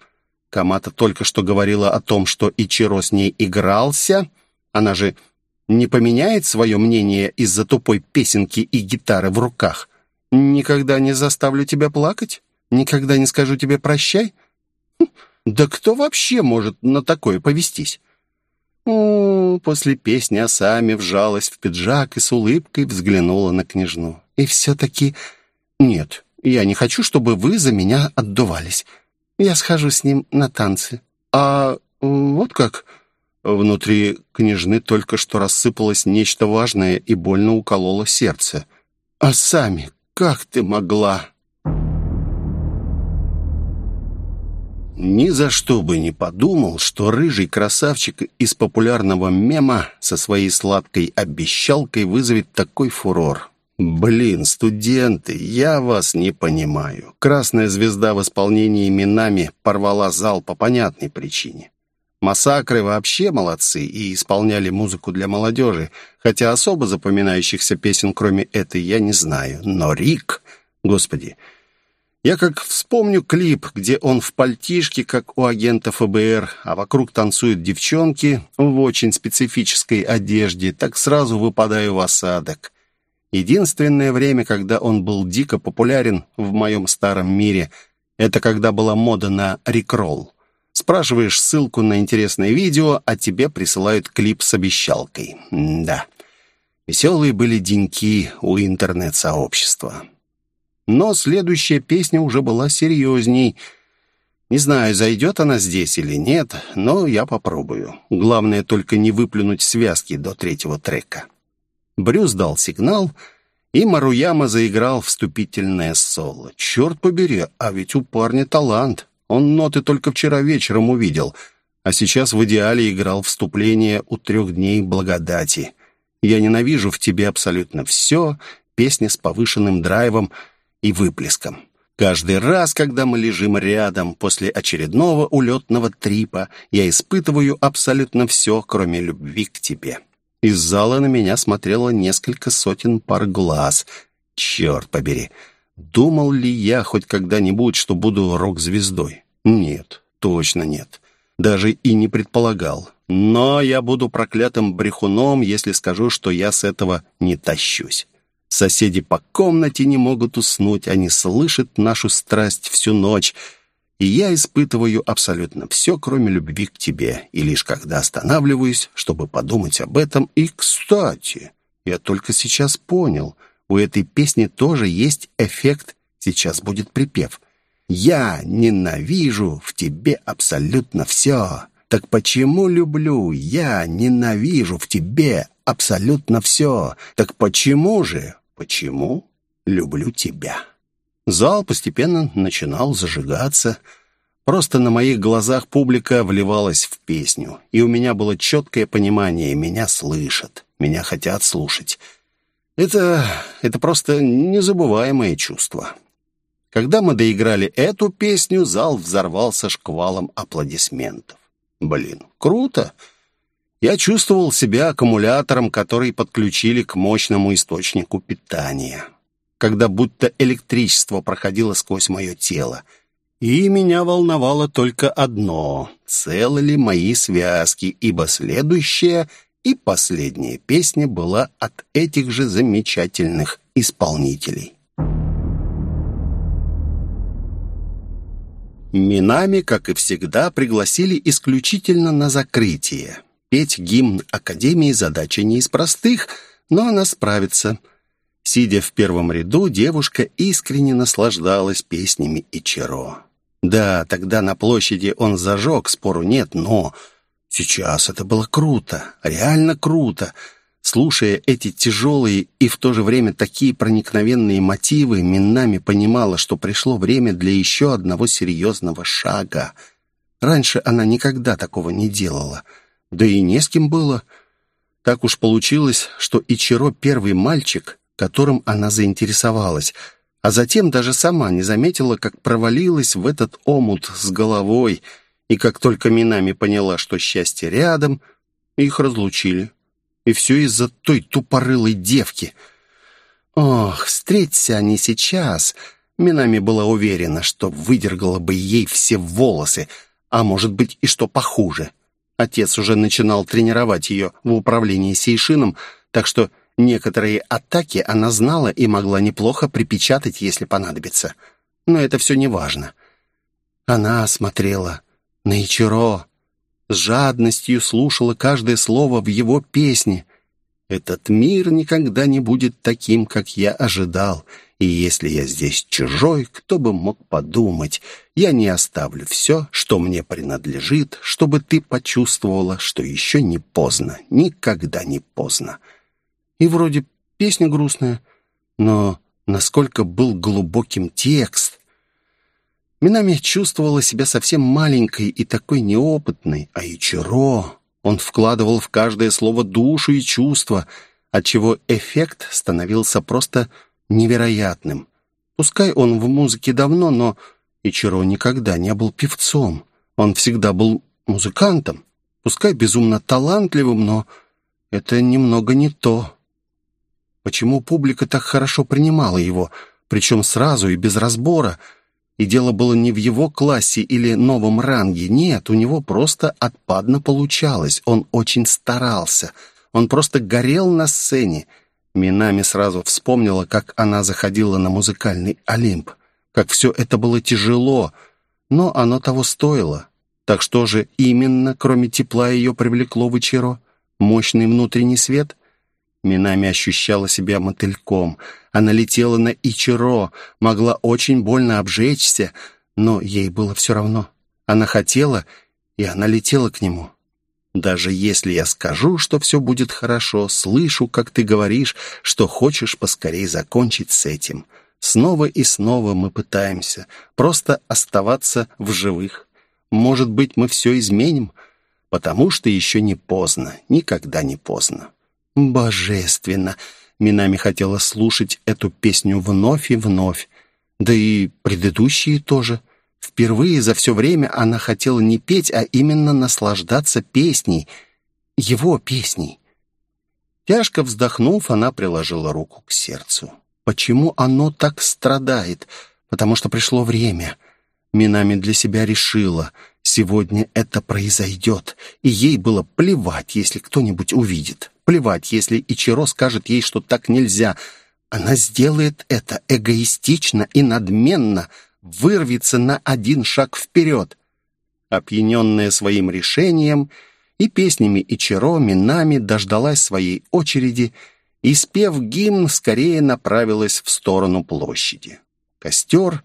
Камата только что говорила о том, что Ичиро с ней игрался. Она же не поменяет свое мнение из-за тупой песенки и гитары в руках. «Никогда не заставлю тебя плакать? Никогда не скажу тебе прощай?» хм, «Да кто вообще может на такое повестись?» О, после песни Асами вжалась в пиджак и с улыбкой взглянула на княжну. И все-таки... Нет, я не хочу, чтобы вы за меня отдувались. Я схожу с ним на танцы. А вот как... Внутри княжны только что рассыпалось нечто важное и больно укололо сердце. «А сами, как ты могла?» Ни за что бы не подумал, что рыжий красавчик из популярного мема со своей сладкой обещалкой вызовет такой фурор. Блин, студенты, я вас не понимаю. Красная звезда в исполнении именами порвала зал по понятной причине. Массакры вообще молодцы и исполняли музыку для молодежи, хотя особо запоминающихся песен, кроме этой, я не знаю. Но Рик, господи, я как вспомню клип, где он в пальтишке, как у агента ФБР, а вокруг танцуют девчонки в очень специфической одежде, так сразу выпадаю в осадок. Единственное время, когда он был дико популярен в моем старом мире, это когда была мода на рекролл. Спрашиваешь ссылку на интересное видео, а тебе присылают клип с обещалкой. М да, веселые были деньки у интернет-сообщества. Но следующая песня уже была серьезней. Не знаю, зайдет она здесь или нет, но я попробую. Главное только не выплюнуть связки до третьего трека. Брюс дал сигнал, и Маруяма заиграл вступительное соло. Черт побери, а ведь у парня талант. Он ноты только вчера вечером увидел, а сейчас в идеале играл вступление у трех дней благодати. «Я ненавижу в тебе абсолютно все», песня с повышенным драйвом — и выплеском. Каждый раз, когда мы лежим рядом после очередного улетного трипа, я испытываю абсолютно все, кроме любви к тебе. Из зала на меня смотрело несколько сотен пар глаз. Черт побери, думал ли я хоть когда-нибудь, что буду рок-звездой? Нет, точно нет. Даже и не предполагал. Но я буду проклятым брехуном, если скажу, что я с этого не тащусь. Соседи по комнате не могут уснуть, они слышат нашу страсть всю ночь, и я испытываю абсолютно все, кроме любви к тебе. И лишь когда останавливаюсь, чтобы подумать об этом, и, кстати, я только сейчас понял, у этой песни тоже есть эффект «Сейчас будет припев». «Я ненавижу в тебе абсолютно все». Так почему люблю? Я ненавижу в тебе абсолютно все. Так почему же, почему люблю тебя?» Зал постепенно начинал зажигаться. Просто на моих глазах публика вливалась в песню, и у меня было четкое понимание, меня слышат, меня хотят слушать. Это, это просто незабываемое чувство. Когда мы доиграли эту песню, зал взорвался шквалом аплодисментов. Блин, круто! Я чувствовал себя аккумулятором, который подключили к мощному источнику питания. Когда будто электричество проходило сквозь мое тело. И меня волновало только одно — целы ли мои связки, ибо следующая и последняя песня была от этих же замечательных исполнителей. Минами, как и всегда, пригласили исключительно на закрытие. Петь гимн Академии задача не из простых, но она справится. Сидя в первом ряду, девушка искренне наслаждалась песнями Ичиро. Да, тогда на площади он зажег, спору нет, но сейчас это было круто, реально круто — Слушая эти тяжелые и в то же время такие проникновенные мотивы, Минами понимала, что пришло время для еще одного серьезного шага. Раньше она никогда такого не делала. Да и не с кем было. Так уж получилось, что Ичиро первый мальчик, которым она заинтересовалась, а затем даже сама не заметила, как провалилась в этот омут с головой, и как только Минами поняла, что счастье рядом, их разлучили. И все из-за той тупорылой девки. Ох, встреться они сейчас. Минами была уверена, что выдергала бы ей все волосы, а может быть и что похуже. Отец уже начинал тренировать ее в управлении сейшином, так что некоторые атаки она знала и могла неплохо припечатать, если понадобится. Но это все не важно. Она смотрела на Ичиро, с жадностью слушала каждое слово в его песне. «Этот мир никогда не будет таким, как я ожидал, и если я здесь чужой, кто бы мог подумать, я не оставлю все, что мне принадлежит, чтобы ты почувствовала, что еще не поздно, никогда не поздно». И вроде песня грустная, но насколько был глубоким текст, Минами чувствовала себя совсем маленькой и такой неопытной, а Ичиро... Он вкладывал в каждое слово душу и чувство, отчего эффект становился просто невероятным. Пускай он в музыке давно, но Ичиро никогда не был певцом. Он всегда был музыкантом. Пускай безумно талантливым, но это немного не то. Почему публика так хорошо принимала его, причем сразу и без разбора — и дело было не в его классе или новом ранге. Нет, у него просто отпадно получалось. Он очень старался. Он просто горел на сцене. Минами сразу вспомнила, как она заходила на музыкальный Олимп. Как все это было тяжело, но оно того стоило. Так что же именно, кроме тепла, ее привлекло в Ичиро? Мощный внутренний свет? Минами ощущала себя мотыльком — она летела на Ичиро, могла очень больно обжечься, но ей было все равно. Она хотела, и она летела к нему. Даже если я скажу, что все будет хорошо, слышу, как ты говоришь, что хочешь поскорее закончить с этим. Снова и снова мы пытаемся просто оставаться в живых. Может быть, мы все изменим, потому что еще не поздно, никогда не поздно. Божественно! Минами хотела слушать эту песню вновь и вновь. Да и предыдущие тоже. Впервые за все время она хотела не петь, а именно наслаждаться песней. Его песней. Тяжко вздохнув, она приложила руку к сердцу. Почему оно так страдает? Потому что пришло время. Минами для себя решила, сегодня это произойдет, и ей было плевать, если кто-нибудь увидит. Плевать, если Ичиро скажет ей, что так нельзя. Она сделает это эгоистично и надменно, вырвется на один шаг вперед. Опьяненная своим решением и песнями Ичиро, Минами дождалась своей очереди и, спев гимн, скорее направилась в сторону площади. Костер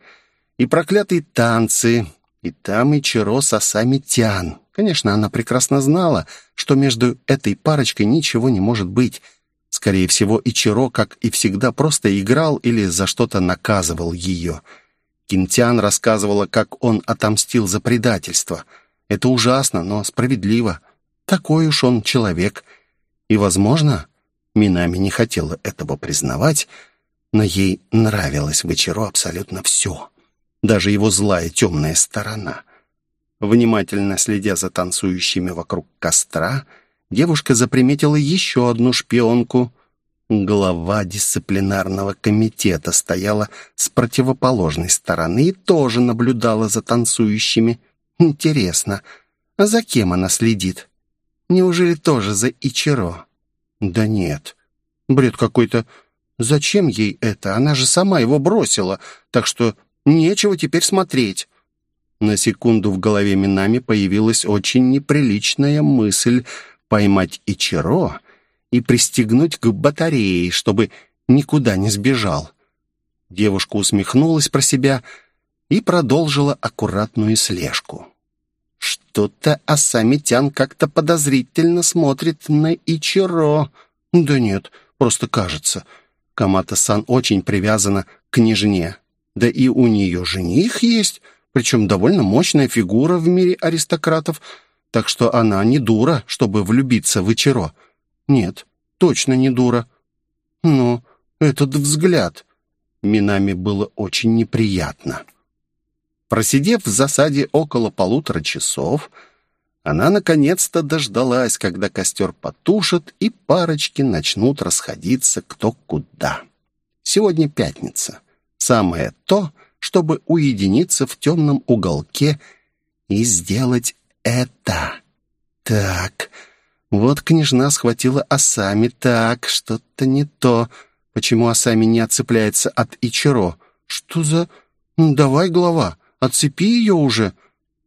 и проклятые танцы, и там Ичиро Сасами Тян. Конечно, она прекрасно знала, что между этой парочкой ничего не может быть. Скорее всего, Ичиро, как и всегда, просто играл или за что-то наказывал ее. Кинтян рассказывала, как он отомстил за предательство. Это ужасно, но справедливо. Такой уж он человек. И, возможно, Минами не хотела этого признавать, но ей нравилось в Ичиро абсолютно все. Даже его злая темная сторона — Внимательно следя за танцующими вокруг костра, девушка заприметила еще одну шпионку. Глава дисциплинарного комитета стояла с противоположной стороны и тоже наблюдала за танцующими. Интересно, а за кем она следит? Неужели тоже за Ичиро? Да нет, бред какой-то. Зачем ей это? Она же сама его бросила, так что нечего теперь смотреть. На секунду в голове Минами появилась очень неприличная мысль поймать Ичиро и пристегнуть к батарее, чтобы никуда не сбежал. Девушка усмехнулась про себя и продолжила аккуратную слежку. Что-то Асамитян как-то подозрительно смотрит на Ичиро. Да нет, просто кажется. Камата-сан очень привязана к княжне. Да и у нее жених есть — причем довольно мощная фигура в мире аристократов, так что она не дура, чтобы влюбиться в Ичиро. Нет, точно не дура. Но этот взгляд... Минами было очень неприятно. Просидев в засаде около полутора часов, она наконец-то дождалась, когда костер потушат и парочки начнут расходиться кто куда. Сегодня пятница. Самое то, чтобы уединиться в темном уголке и сделать это. Так, вот княжна схватила Асами. Так, что-то не то. Почему Асами не отцепляется от Ичиро? Что за... Давай, глава, отцепи ее уже.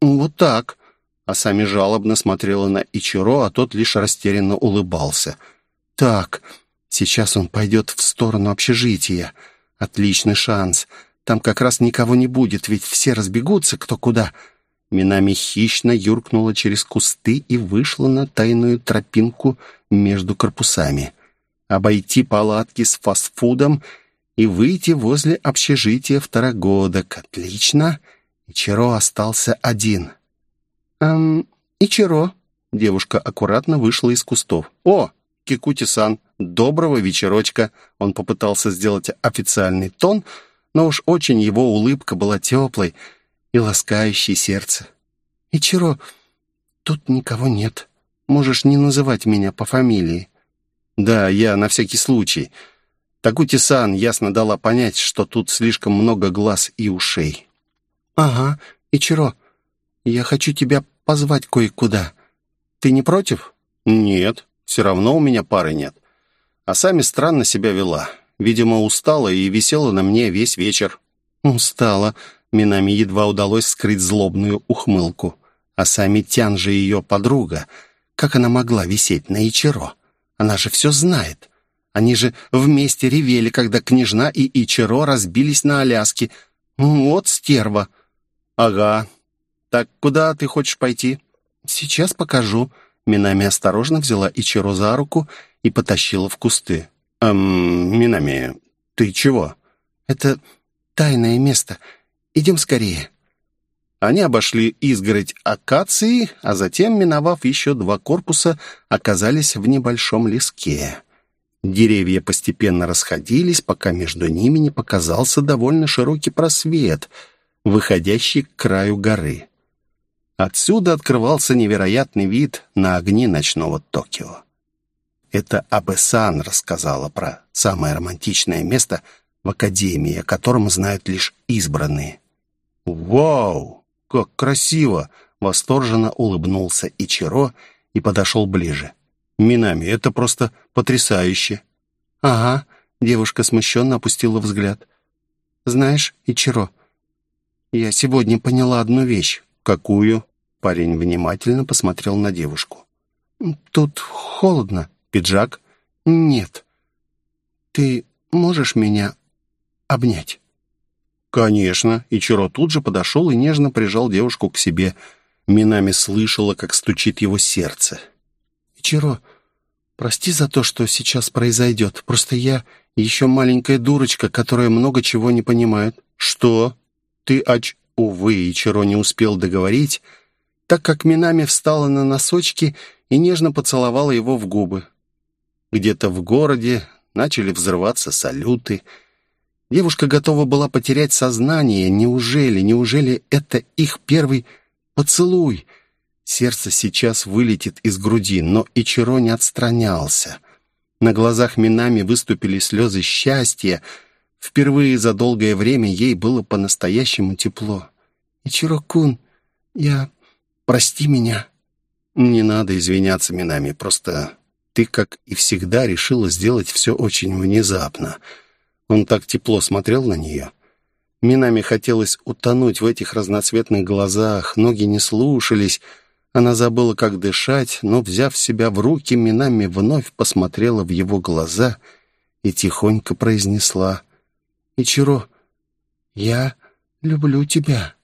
Вот так. Асами жалобно смотрела на Ичиро, а тот лишь растерянно улыбался. Так, сейчас он пойдет в сторону общежития. Отличный шанс. Там как раз никого не будет, ведь все разбегутся кто куда». Минами хищно юркнула через кусты и вышла на тайную тропинку между корпусами. Обойти палатки с фастфудом и выйти возле общежития второгодок. Отлично. Ичиро остался один. «Эм, Ичиро?» Девушка аккуратно вышла из кустов. «О, Кикути-сан, доброго вечерочка!» Он попытался сделать официальный тон — но уж очень его улыбка была теплой и ласкающей сердце. «Ичиро, тут никого нет. Можешь не называть меня по фамилии». «Да, я на всякий случай». Такути-сан ясно дала понять, что тут слишком много глаз и ушей. «Ага, Ичиро, я хочу тебя позвать кое-куда. Ты не против?» «Нет, все равно у меня пары нет. А сами странно себя вела. Видимо, устала и висела на мне весь вечер. Устала. Минами едва удалось скрыть злобную ухмылку. А сами Тян же ее подруга. Как она могла висеть на Ичиро? Она же все знает. Они же вместе ревели, когда княжна и Ичиро разбились на Аляске. Вот стерва. Ага. Так куда ты хочешь пойти? Сейчас покажу. Минами осторожно взяла Ичиро за руку и потащила в кусты. «Эм, Минами, ты чего?» «Это тайное место. Идем скорее». Они обошли изгородь акации, а затем, миновав еще два корпуса, оказались в небольшом леске. Деревья постепенно расходились, пока между ними не показался довольно широкий просвет, выходящий к краю горы. Отсюда открывался невероятный вид на огни ночного Токио. Это Абесан рассказала про самое романтичное место в Академии, о котором знают лишь избранные. «Вау! Как красиво!» — восторженно улыбнулся Ичиро и подошел ближе. «Минами, это просто потрясающе!» «Ага», — девушка смущенно опустила взгляд. «Знаешь, Ичиро, я сегодня поняла одну вещь». «Какую?» Парень внимательно посмотрел на девушку. «Тут холодно. Пиджак?» «Нет. Ты можешь меня обнять?» «Конечно». Ичиро тут же подошел и нежно прижал девушку к себе. Минами слышала, как стучит его сердце. «Ичиро, прости за то, что сейчас произойдет. Просто я еще маленькая дурочка, которая много чего не понимает». «Что? Ты оч...» Увы, Ичиро не успел договорить, так как Минами встала на носочки и нежно поцеловала его в губы. Где-то в городе начали взрываться салюты — Девушка готова была потерять сознание. Неужели, неужели это их первый поцелуй? Сердце сейчас вылетит из груди, но Ичиро не отстранялся. На глазах Минами выступили слезы счастья. Впервые за долгое время ей было по-настоящему тепло. «Ичиро-кун, я... прости меня». «Не надо извиняться, Минами, просто ты, как и всегда, решила сделать все очень внезапно». Он так тепло смотрел на нее. Минами хотелось утонуть в этих разноцветных глазах, ноги не слушались. Она забыла, как дышать, но, взяв себя в руки, Минами вновь посмотрела в его глаза и тихонько произнесла «Ичиро, я люблю тебя».